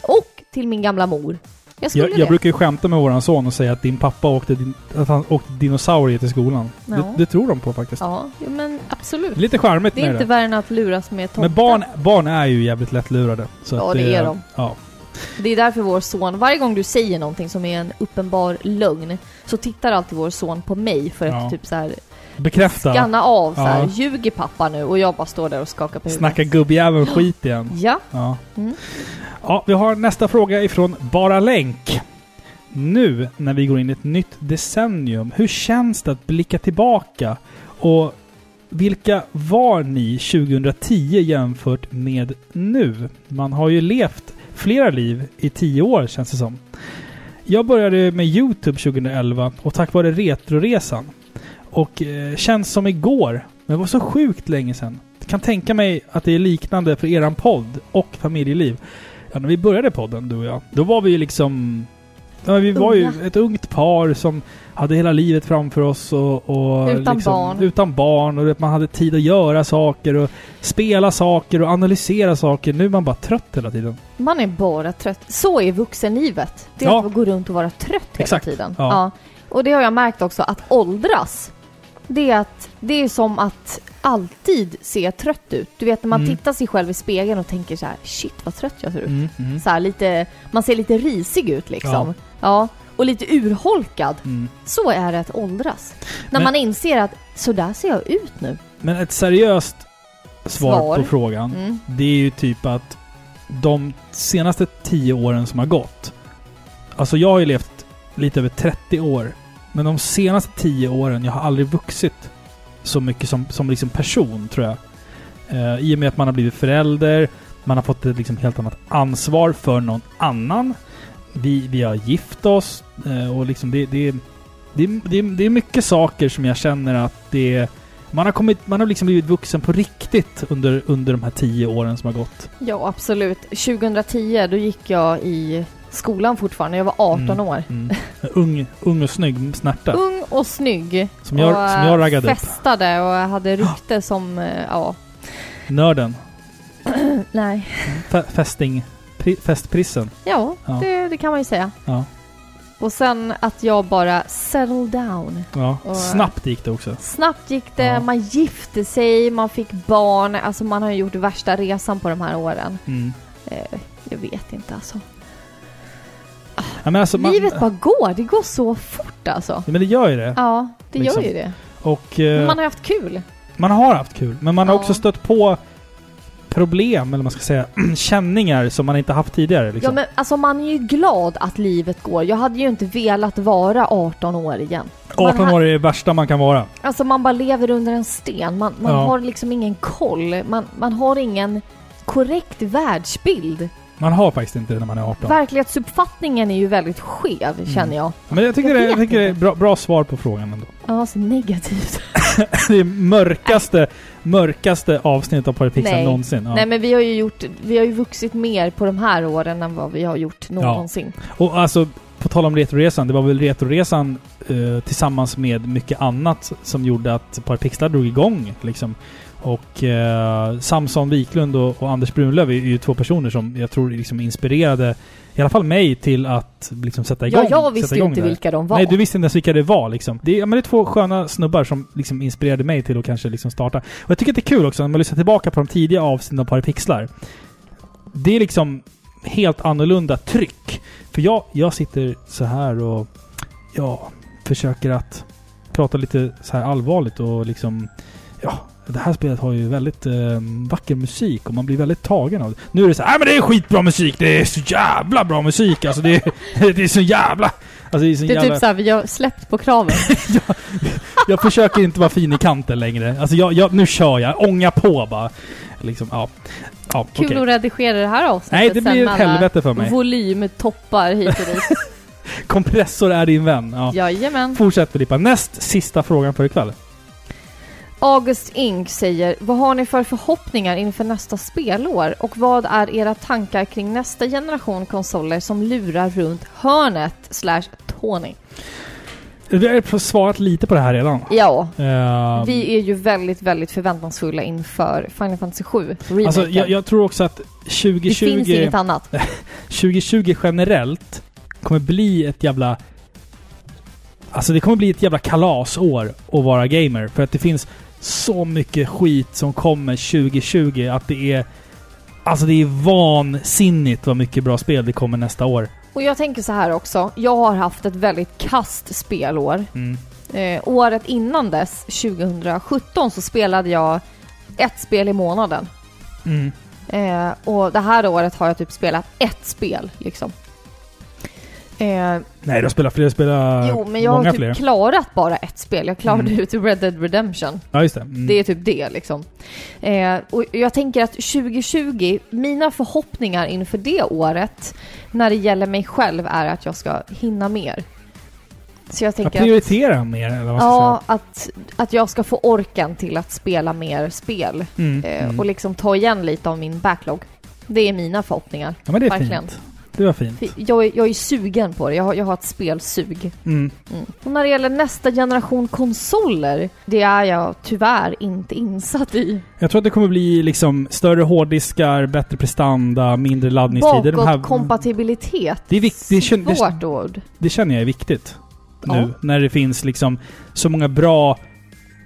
Och till min gamla mor. Jag skulle Jag, det. jag brukar ju skämta med våran son och säga att din pappa åkte, din, att han åkte dinosaurier till skolan. Ja. Det, det tror de på faktiskt. Ja, men absolut. Lite charmigt Det är med inte det. värre än att luras med tomten. Men barn, barn är ju jävligt lättlurade. Så Ja, att det är de. Ja. Det är därför vår son, varje gång du säger någonting som är en uppenbar lögn, så tittar alltid vår son på mig för att Ja. typ så här Bekräfta. skanna av så här, Ja. ljuger pappa nu? Och jag bara står där och skakar på huvudet. Snacka gubbjäveln skit igen. Ja. Ja. Mm. ja, vi har nästa fråga ifrån Bara Länk. Nu när vi går in i ett nytt decennium, hur känns det att blicka tillbaka? Och vilka var ni 2010 jämfört med nu? Man har ju levt flera liv i tio år känns det som. Jag började med Youtube 2011 och tack vare Retroresan. Och eh, känns som igår, men det var så sjukt länge sedan. Kan tänka mig att det är liknande för eran podd och familjeliv. Ja, när vi började podden, du och jag, då var vi ju liksom... Ja, vi var ju ett ungt par som hade hela livet framför oss och... och Utan liksom, barn. Utan barn och man hade tid att göra saker och spela saker och analysera saker. Nu är man bara trött hela tiden. Man är bara trött. Så är vuxenlivet. Det är Ja. att gå runt och vara trött hela Exakt. tiden. Ja. Och det har jag märkt också, att åldras. Det är, att, det är som att alltid se trött ut. Du vet när man Mm. tittar sig själv i spegeln och tänker så här: shit vad trött jag ser ut. Mm, mm, Så här, lite, man ser lite risig ut liksom. Ja. Och lite urholkad. mm. Så är det att åldras. När Men- man inser att så där ser jag ut nu. Men ett seriöst svar, Svar. på frågan, Mm. det är ju typ att de senaste tio åren som har gått. Alltså jag har ju levt lite över 30 år. Men de senaste tio åren, jag har aldrig vuxit så mycket som, som liksom person, tror jag. Eh, I och med att man har blivit förälder, man har fått ett liksom helt annat ansvar för någon annan. Vi, vi har gift oss eh, och liksom det, det, det, det, det är mycket saker som jag känner att det man har, kommit, man har liksom blivit vuxen på riktigt under, under de här tio åren som har gått. Ja, absolut. 2010, då gick jag i skolan fortfarande. Jag var 18 Mm, år. Mm. Ung, ung och snygg snärta. Ung och snygg. Som jag, och som jag raggade upp. festade och hade rykte som, eh, ja, Nörden. nej. Pri, festprissen. Ja, Ja. Det, det kan man ju säga. Ja. Och sen att jag bara settle down. ja. Och- Snabbt gick det också. Snabbt gick det, Ja. man gifte sig, man fick barn. Alltså man har ju gjort värsta resan på de här åren. Mm. Eh, jag vet inte alltså. Ja, men alltså, man, Livet bara går, det går så fort alltså. Ja, men det gör ju det. Ja, det Liksom. gör ju det. Och eh, man har haft kul. man har haft kul. Men man har Ja. också stött på problem, eller man ska säga, känningar som man inte haft tidigare. Ja Liksom. men alltså man är ju glad att livet går. Jag hade ju inte velat vara 18 år igen. man 18 har- år är det värsta man kan vara. Alltså man bara lever under en sten. Man, man Ja. har liksom ingen koll. Man, man har ingen korrekt världsbild. Man har faktiskt inte det när man är 18. Verklighetsuppfattningen är ju väldigt skev, Mm. känner jag. Men jag tycker, Jag det, jag tycker det är bra, bra svar på frågan ändå. Ja, så negativt. Det är mörkaste, mörkaste avsnittet av Parapixel Nej. någonsin. Ja. Nej men vi har ju gjort, vi har ju vuxit mer på de här åren än vad vi har gjort någonsin. Och alltså, på tal om Retroresan, det var väl Retroresan eh, tillsammans med mycket annat som gjorde att Parapixlar drog igång liksom. Och eh, Samson Wiklund och, och Anders Brunlöv är ju två personer som jag tror liksom inspirerade i alla fall mig till att liksom sätta igång. Ja, jag visste ju inte vilka de var. Nej, du visste inte ens vilka det var liksom. Det är, ja, men det är två sköna snubbar som liksom inspirerade mig till att kanske liksom starta. Och jag tycker att det är kul också när man lyssnar tillbaka på de tidiga avsnitten av Parapixlar. Det är liksom helt annorlunda tryck. För jag, jag sitter så här och ja, försöker att prata lite så här allvarligt och liksom ja, det här spelet har ju väldigt eh, vacker musik och man blir väldigt tagen av det. Nu är det så här, "Nej, men det är skitbra musik! Det är så jävla bra musik! Alltså det är, det är så jävla... Alltså det är så Det är jävla... typ såhär, vi har släppt på kraven. Jag försöker inte vara fin i kanten längre. Alltså jag, jag, nu kör jag. Ånga på bara. Liksom, ja. ja Kul okej. att redigera det här avsnittet Nej, det blir ett helvete för mig. Volymtoppar hit och dit. Kompressor är din vän. Ja. Jajamän. Fortsätt Filippa. Näst sista frågan för ikväll. August Ink säger, vad har ni för förhoppningar inför nästa spelår? Och vad är era tankar kring nästa generation konsoler som lurar runt hörnet? Slash Tony. Vi har svarat lite på det här redan. Ja, Ehm, vi är ju väldigt, väldigt förväntansfulla inför Final Fantasy 7 remaken. Alltså, jag, jag tror också att det finns 2020, inget annat. 2020 generellt kommer bli ett jävla... Alltså det kommer bli ett jävla kalasår att vara gamer. För att det finns så mycket skit som kommer 2020 att det är... Alltså det är vansinnigt vad mycket bra spel det kommer nästa år. Och jag tänker så här också, jag har haft ett väldigt kast spelår. Mm. Eh, året innan dess, 2017, så spelade jag ett spel i månaden. Mm. Eh, och det här året har jag typ spelat ett spel liksom. Eh, Nej, du har spelat fler. Spelat jo, men jag har typ fler. klarat bara ett spel. Jag klarade Mm. ut Red Dead Redemption. Ja, just det. Mm. Det är typ det liksom. Eh, och jag tänker att 2020, mina förhoppningar inför det året när det gäller mig själv är att jag ska hinna mer. Så jag tänker att, prioriterar mer, eller vad ska ja, att, att jag ska få orken till att spela mer spel. säga. Mm. Eh, Mm. Och liksom ta igen lite av min backlog. Det är mina förhoppningar. Ja, men det är verkligen. fint. Det var fint. Jag är, jag är sugen på det. Jag har, jag har ett spelsug. Mm. Mm. Och när det gäller nästa generation konsoler, det är jag tyvärr inte insatt i. Jag tror att det kommer bli liksom större hårddiskar, bättre prestanda, mindre laddningstider. De här- Bakåtkompatibilitet. Det är vikt- det kän- det- Svårt ord. Det känner jag är viktigt. Ja. Nu, när det finns liksom så många bra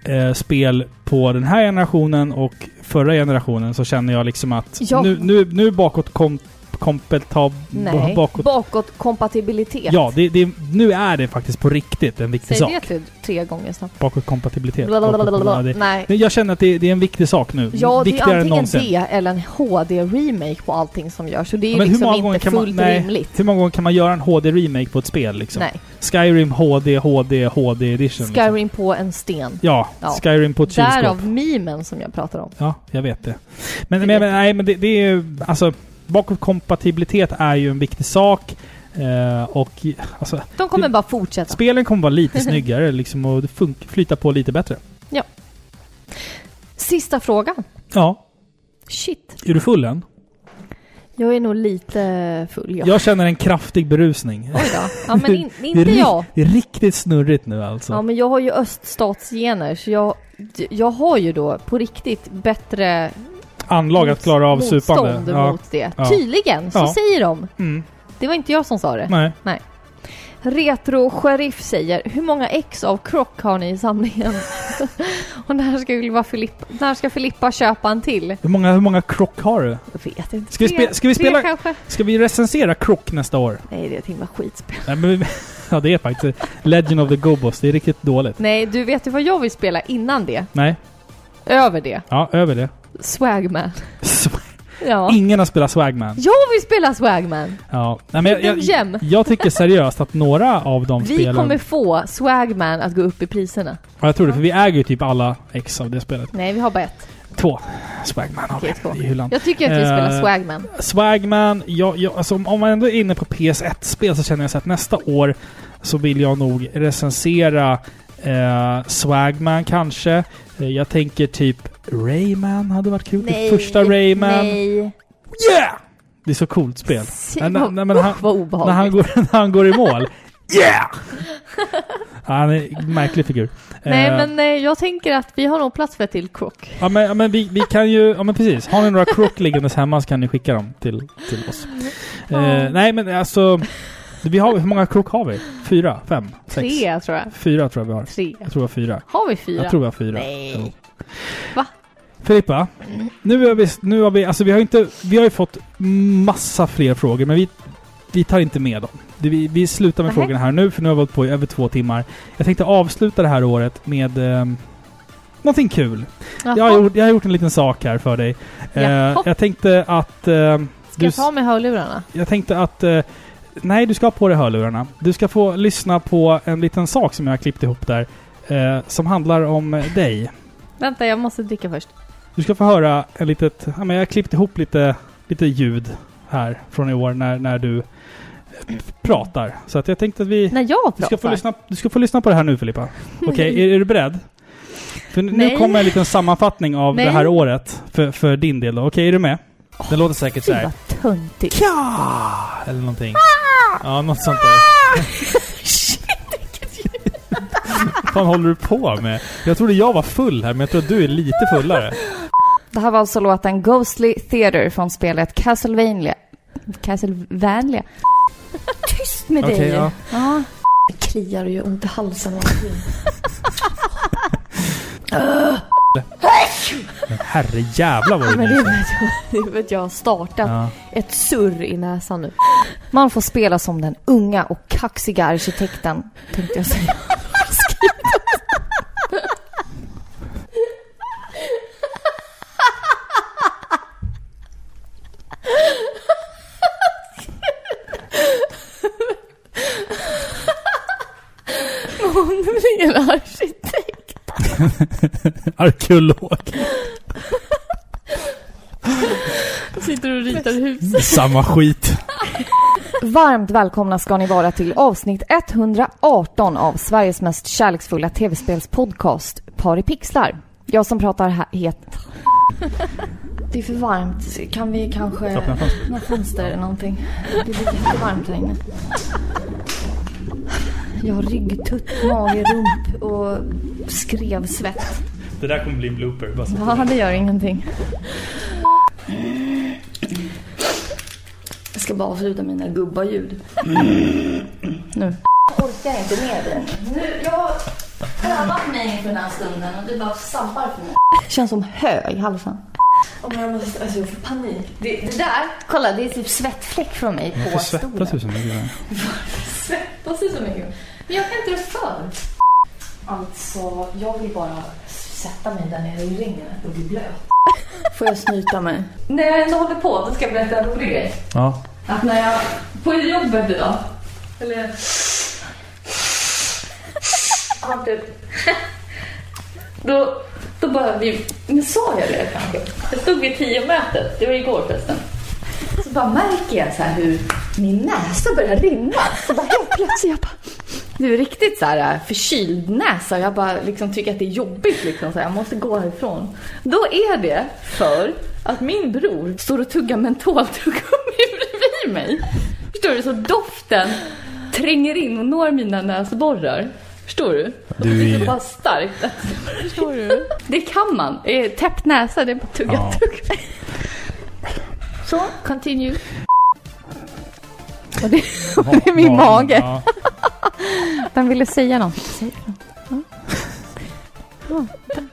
eh, spel på den här generationen och förra generationen så känner jag liksom att Ja. nu, nu, nu bakåt Nej. Bakåt, Bakåtkompatibilitet. ja, det, det, nu är det faktiskt på riktigt en viktig Säg sak. det till tre gånger snabbt. Bakåtkompatibilitet. Det, Nej. men jag känner att det, det är en viktig sak nu. Ja, det är Viktigare än antingen det eller en HD-remake på allting som görs. Så det är Ja, liksom inte man- fullt nej. rimligt. Hur många gånger kan man göra en HD-remake på ett spel liksom? Nej. Skyrim HD, HD, HD edition. Liksom. Skyrim på en sten. Ja, Ja. Skyrim på ett kylskåp. Därav memen som jag pratar om. Ja, jag vet det. Men, men, men nej, men det, det är ju... Alltså, bakåtkompatibilitet är ju en viktig sak. Eh, och alltså, De kommer Det- bara fortsätta. spelen kommer vara lite snyggare liksom och flyta på lite bättre. Sista frågan. Ja. Shit. Är du full än? Jag är nog lite full, ja. Jag känner en kraftig berusning. Oj då. Ja, men in, Det är inte jag. Det är riktigt snurrigt nu alltså. Ja, men jag har ju öststatsgener, så jag, jag har ju då på riktigt bättre Anlag att klara av motstånd supande. Ja. mot det. Ja. Tydligen, så Ja. säger de. Mm. Det var inte jag som sa det. Nej. Retro Sheriff säger, hur många ex av Croc har ni i samlingen? Och när ska, Filippa, när ska Filippa köpa en till? Hur många, hur många krock har du? Jag vet inte. Ska vi spe- ska vi spela- kanske? Ska vi recensera krock nästa år? Nej, det är ett himla skitspel. Nej, men ja, det är faktiskt Legend of the Gobos. Det är riktigt dåligt. Nej, du vet ju vad jag vill spela innan det. Nej. Över det. Ja, över det. Swagman. Ja. Ingen har spelat Swagman. Jag vill spela Swagman! Ja. Nej, men jag, jag, jag tycker seriöst att några av de Vi spelen... kommer få Swagman att gå upp i priserna. Ja, jag tror det, för vi äger ju typ alla ex av det spelet. Nej, vi har bara ett. Två. Swagman har vi Okej, två. i hyllan. Jag tycker att vi spelar Eh, Swagman. Swagman, ja, ja, alltså om om man ändå är inne på PS1-spel så känner jag så att nästa år så vill jag nog recensera eh, Swagman kanske. Eh, jag tänker typ Rayman hade varit kul. Det första Rayman. Nej. Yeah! Det är så coolt spel. Nej, nej, nej, men han- vad När obehagligt. han, går, när han går i mål. Yeah! Ja, han är en märklig figur. Nej, Eh, men eh, jag tänker att vi har nog plats för ett till croc. Ja men, ja, men vi, vi kan ju, ja men precis. Har ni några crook liggandes hemma så kan ni skicka dem till, till oss. Eh, nej men alltså, vi har, hur många crook har vi? Fyra? Fem? Sex? Tre, tror jag. Fyra tror jag vi har. Tre. Jag tror vi har fyra. Har vi fyra? Jag tror vi har fyra. Nej. Jo. Va? Filippa, nu har vi, nu har vi, alltså vi har inte, vi har ju fått massa fler frågor men vi, vi tar inte med dem. Vi, vi slutar med Nähä. frågorna här nu för nu har vi hållit på i över två timmar. Jag tänkte avsluta det här året med eh, någonting kul. Jaha. Jag har, gjort, jag har gjort en liten sak här för dig. Eh, jag tänkte att... Eh, Ska jag ta med hörlurarna? jag tänkte att... Eh, nej, du ska ha på dig hörlurarna. Du ska få lyssna på en liten sak som jag har klippt ihop där. Eh, som handlar om dig. Vänta, jag måste dricka först. Du ska få höra en litet... Ja, men jag har klippt ihop lite, lite ljud här från i år när, när du eh, pratar. Så att jag tänkte att vi... När jag Du pratar? ska, få lyssna, du ska få lyssna på det här nu Filippa. Okej, är, är du beredd? För nu Nej. kommer en liten sammanfattning av Nej. det här året för, för din del. då. Okej, är du med? Den låter säkert så här. vad töntigt. Ja! Eller någonting. Ja, något sånt där. Vad fan håller du på med? Jag trodde jag var full här, men jag tror att du är lite fullare. Det här var alltså låten Ghostly Theater från spelet Castlevania. Castlevania. Tyst med dig! ja. ja. Det kliar och gör ont i halsen och Herre jävlar vad du Men det är nyser. för att jag, det är för att jag har startat Ja. ett surr i näsan nu. Man får spela som den unga och kaxiga arkitekten, tänkte jag säga. Hon blir en arkitekt. Arkeolog. Sitter och ritar hus. Samma skit. Varmt välkomna ska ni vara till avsnitt 118 av Sveriges mest kärleksfulla tv-spelspodcast Par i pixlar. Jag som pratar här heter... Det är för varmt. Kan vi kanske... Öppna fönster eller någonting? Det blir jättevarmt här inne. Jag har ryggtutt, mage, rump och skrevsvett. Det där kommer bli en blooper. Bara så. Ja, det gör ingenting. Jag ska bara avsluta mina gubbaljud. Nu. Jag orkar inte med det. Nu, jag har övat mig inför den här stunden och det bara sabbar för mig. Känns som hö i halsen. Oh, måste, alltså, jag får panik. Det, det där, kolla det är typ svettfläck från mig på Varför svettas du stolen. så mycket? där? Svettas du så mycket? Men jag kan inte rå för. Alltså, jag vill bara sätta mig där nere i regnet och bli blöt. Får jag snyta mig? När jag ändå håller på, då ska jag berätta en rolig grej. Ja. Att när jag, på jobbet idag, eller... Ja, typ. Då, då bara vi, men sa jag det kanske? Jag stod vid tio-mötet, det var igår förresten. Så bara märker jag så här hur min näsa börjar rinna. Så bara helt plötsligt, jag bara... Det är riktigt så här äh, förkyld näsa jag bara liksom tycker att det är jobbigt liksom. Så här, jag måste gå härifrån. Då är det för att min bror står och tuggar mentoltuggummi bredvid mig. Förstår du? Så doften tränger in och når mina näsborrar. Förstår du? Du Det är är- så bara starkt. Förstår du? Det kan man. Täppt näsa, det är bara tugga, Ja. tugga. Så, continue. Och det, och det är min mage. Ja. Den ville säga någonting. Säg. Ja. Ja, den-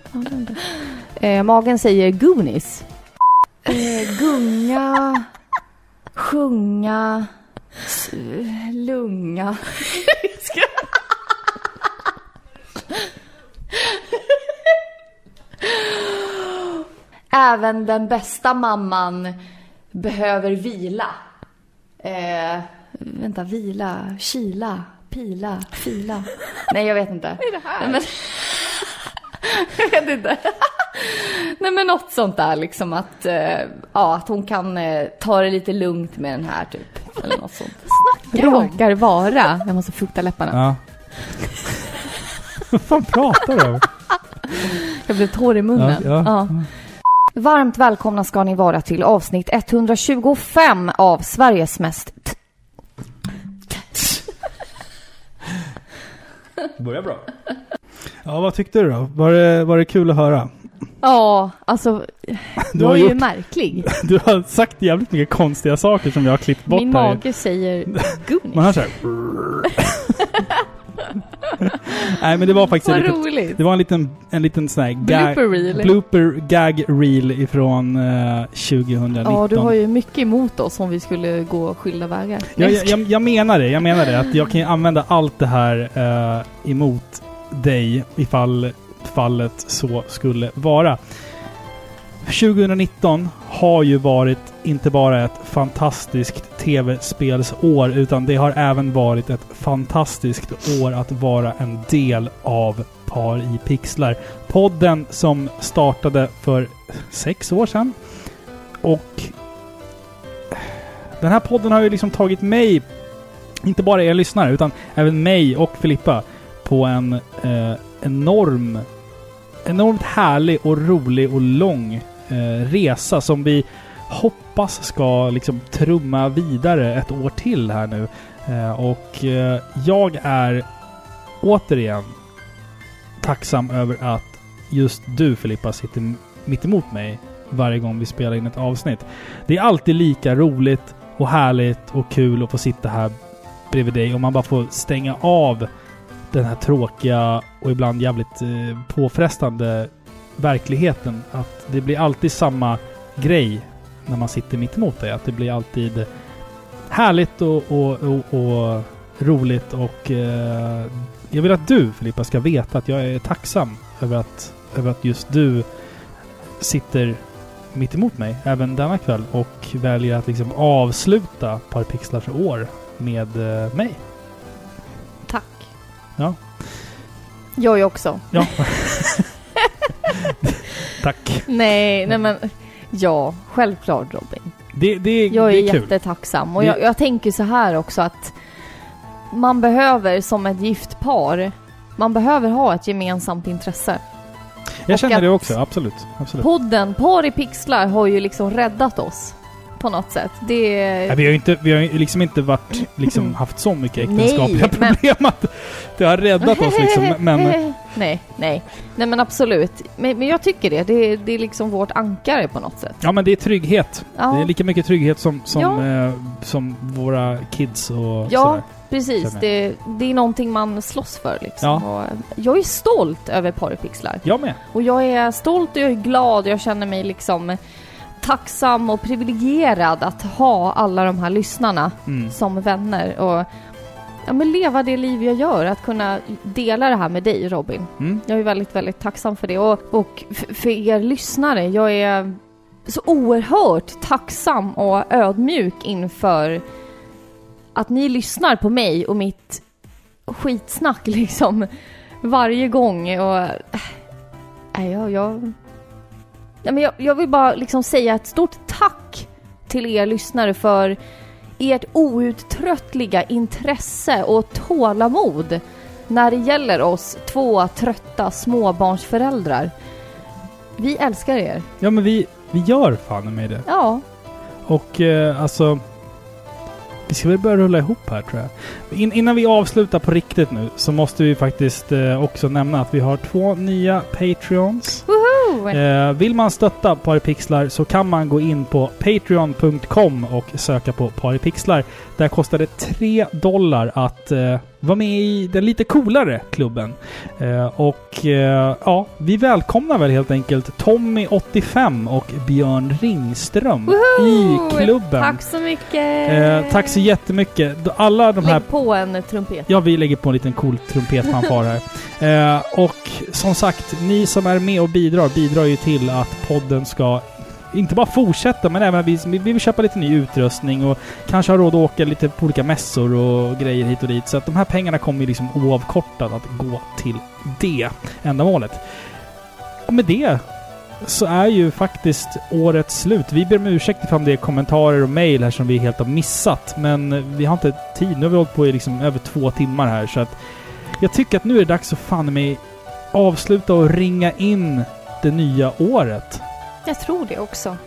den. Eh, magen säger Goonies. Eh, gunga. Sjunga. Lunga. Även den bästa mamman behöver vila. Eh, vänta, vila, kila, pila, fila. Nej, jag vet inte. Vad är det här? Men, jag vet inte. Nej men något sånt där liksom att, eh, ja, att hon kan eh, ta det lite lugnt med den här typ. Eller något sånt. Råkar vara. Jag måste fukta läpparna. Ja. Vad fan pratar du? Jag blev tår i munnen. Ja, ja. Varmt välkomna ska ni vara till avsnitt 125 av Sveriges mest... T- Börjar bra. Ja, vad tyckte du då? Var det, var det kul att höra? Ja, alltså, du var har, ju gjort, märklig. du har sagt jävligt mycket konstiga saker som jag har klippt bort Min här. mage säger Man hör Gunnish. såhär... Nej men det var faktiskt Vad en liten, roligt. Det var en liten, en liten sån här gag, Blooper reel. blooper gag reel ifrån eh, 2019. Ja, du har ju mycket emot oss om vi skulle gå skilda vägar. jag, jag, jag, jag menar det, jag menar det. Att jag kan ju använda allt det här eh, emot dig ifall fallet så skulle vara. 2019 har ju varit inte bara ett fantastiskt tv-spelsår utan det har även varit ett fantastiskt år att vara en del av Par i pixlar. Podden som startade för sex år sedan. Och den här podden har ju liksom tagit mig, inte bara er lyssnare, utan även mig och Filippa på en eh, enorm, enormt härlig och rolig och lång eh, resa som vi hoppas ska liksom trumma vidare ett år till här nu. Eh, och eh, jag är återigen tacksam över att just du Filippa sitter mitt emot mig varje gång vi spelar in ett avsnitt. Det är alltid lika roligt och härligt och kul att få sitta här bredvid dig och man bara får stänga av den här tråkiga och ibland jävligt eh, påfrestande verkligheten. Att det blir alltid samma grej när man sitter mitt emot dig. Att det blir alltid härligt och, och, och, och roligt och eh, jag vill att du Filippa ska veta att jag är tacksam över att, över att just du sitter mitt emot mig även denna kväll och väljer att liksom avsluta Par Pixlars år med eh, mig. Tack. Ja. Jag också. Ja. Tack. Nej, nej men ja, självklart Robin. Det, det, Jag är, det är kul. jättetacksam. Och Det- jag, jag tänker så här också att man behöver som ett gift par, man behöver ha ett gemensamt intresse. Jag och känner det också, absolut. absolut. Podden Par i pixlar har ju liksom räddat oss på något sätt. Det Nej, vi har ju inte, vi har liksom inte varit, liksom, haft så mycket äktenskapliga Nej, men- problem att det har räddat oss liksom. Men nej, nej. Nej men absolut. Men, men jag tycker det. det. Det är liksom vårt ankare på något sätt. ja, men det är trygghet. Ja, Det är lika mycket trygghet som, som, Ja. eh, som våra kids och Ja. sådär. precis. Det, det är någonting man slåss för liksom. Ja. Och jag är stolt över Par i pixlar. Jag med. Och jag är stolt och jag är glad. Jag känner mig liksom tacksam och privilegierad att ha alla de här lyssnarna Mm. som vänner och ja, men leva det liv jag gör. Att kunna dela det här med dig Robin. Mm. Jag är väldigt, väldigt tacksam för det. Och, och för er lyssnare, jag är så oerhört tacksam och ödmjuk inför att ni lyssnar på mig och mitt skitsnack liksom varje gång. Och, äh, jag, jag, ja, men jag, jag vill bara liksom säga ett stort tack till er lyssnare för ert outtröttliga intresse och tålamod när det gäller oss två trötta småbarnsföräldrar. Vi älskar er. Ja, men vi, vi gör fan med det. Ja, Och eh, alltså... Vi ska väl börja rulla ihop här tror jag. In, innan vi avslutar på riktigt nu så måste vi faktiskt eh, också nämna att vi har två nya Patreons. Eh, vill man stötta Paripixlar så kan man gå in på patreon.com och söka på Paripixlar. Där kostar det 3 dollar att eh, vara med i den lite coolare klubben. Eh, och eh, ja, vi välkomnar väl helt enkelt Tommy85 och Björn Ringström Woho! i klubben. Tack så mycket! Eh, tack så jättemycket. Alla de här Lägg på en trumpet. Ja, vi lägger på en liten cool trumpetfanfar här. Eh, och som sagt, ni som är med och bidrar, bidrar ju till att podden ska inte bara fortsätta, men även att vi, vi vill köpa lite ny utrustning och kanske ha råd att åka lite på olika mässor och grejer hit och dit. Så att de här pengarna kommer ju liksom oavkortat att gå till det ändamålet. Och med det så är ju faktiskt året slut. Vi ber om ursäkt ifall det är kommentarer och mejl här som vi helt har missat. Men vi har inte tid. Nu har vi hållit på i liksom över två timmar här så att jag tycker att nu är det dags att fan mig avsluta och ringa in det nya året. Jag tror det också.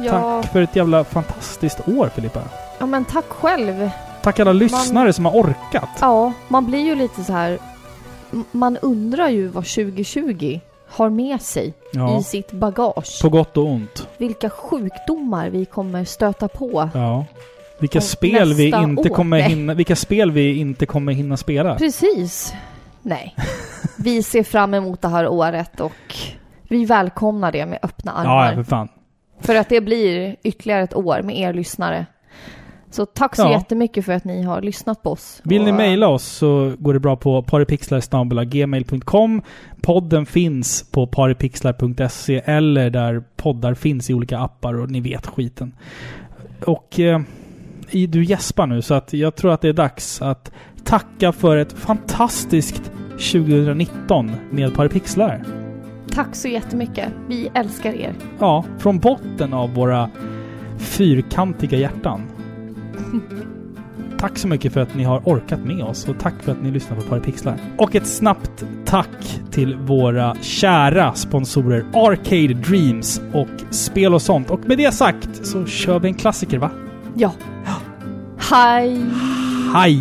Ja, Tack för ett jävla fantastiskt år Filippa. ja men tack själv. Tack alla lyssnare som har orkat. Ja, man blir ju lite så här... Man undrar ju vad 2020 har med sig Ja. i sitt bagage. På gott och ont. Vilka sjukdomar vi kommer stöta på. Ja. Vilka Och spel vi inte år. kommer hinna... Vilka spel vi inte kommer hinna spela. Precis. Nej. Vi ser fram emot det här året och vi välkomnar det med öppna armar. ja, för fan. För att det blir ytterligare ett år med er lyssnare. Så tack så Ja. jättemycket för att ni har lyssnat på oss. Vill ni mejla oss så går det bra på paripixlar.gmail.com Podden finns på paripixlar.se eller där poddar finns i olika appar och ni vet skiten. Och eh, du gäspar nu så att jag tror att det är dags att tacka för ett fantastiskt 2019 med Paripixlar. Tack så jättemycket. Vi älskar er. Ja, från botten av våra fyrkantiga hjärtan. Tack så mycket för att ni har orkat med oss och tack för att ni lyssnar på Paripixlar. Och ett snabbt tack till våra kära sponsorer Arcade Dreams och Spel och sånt. Och med det sagt så kör vi en klassiker va? Ja. Hej! Hej!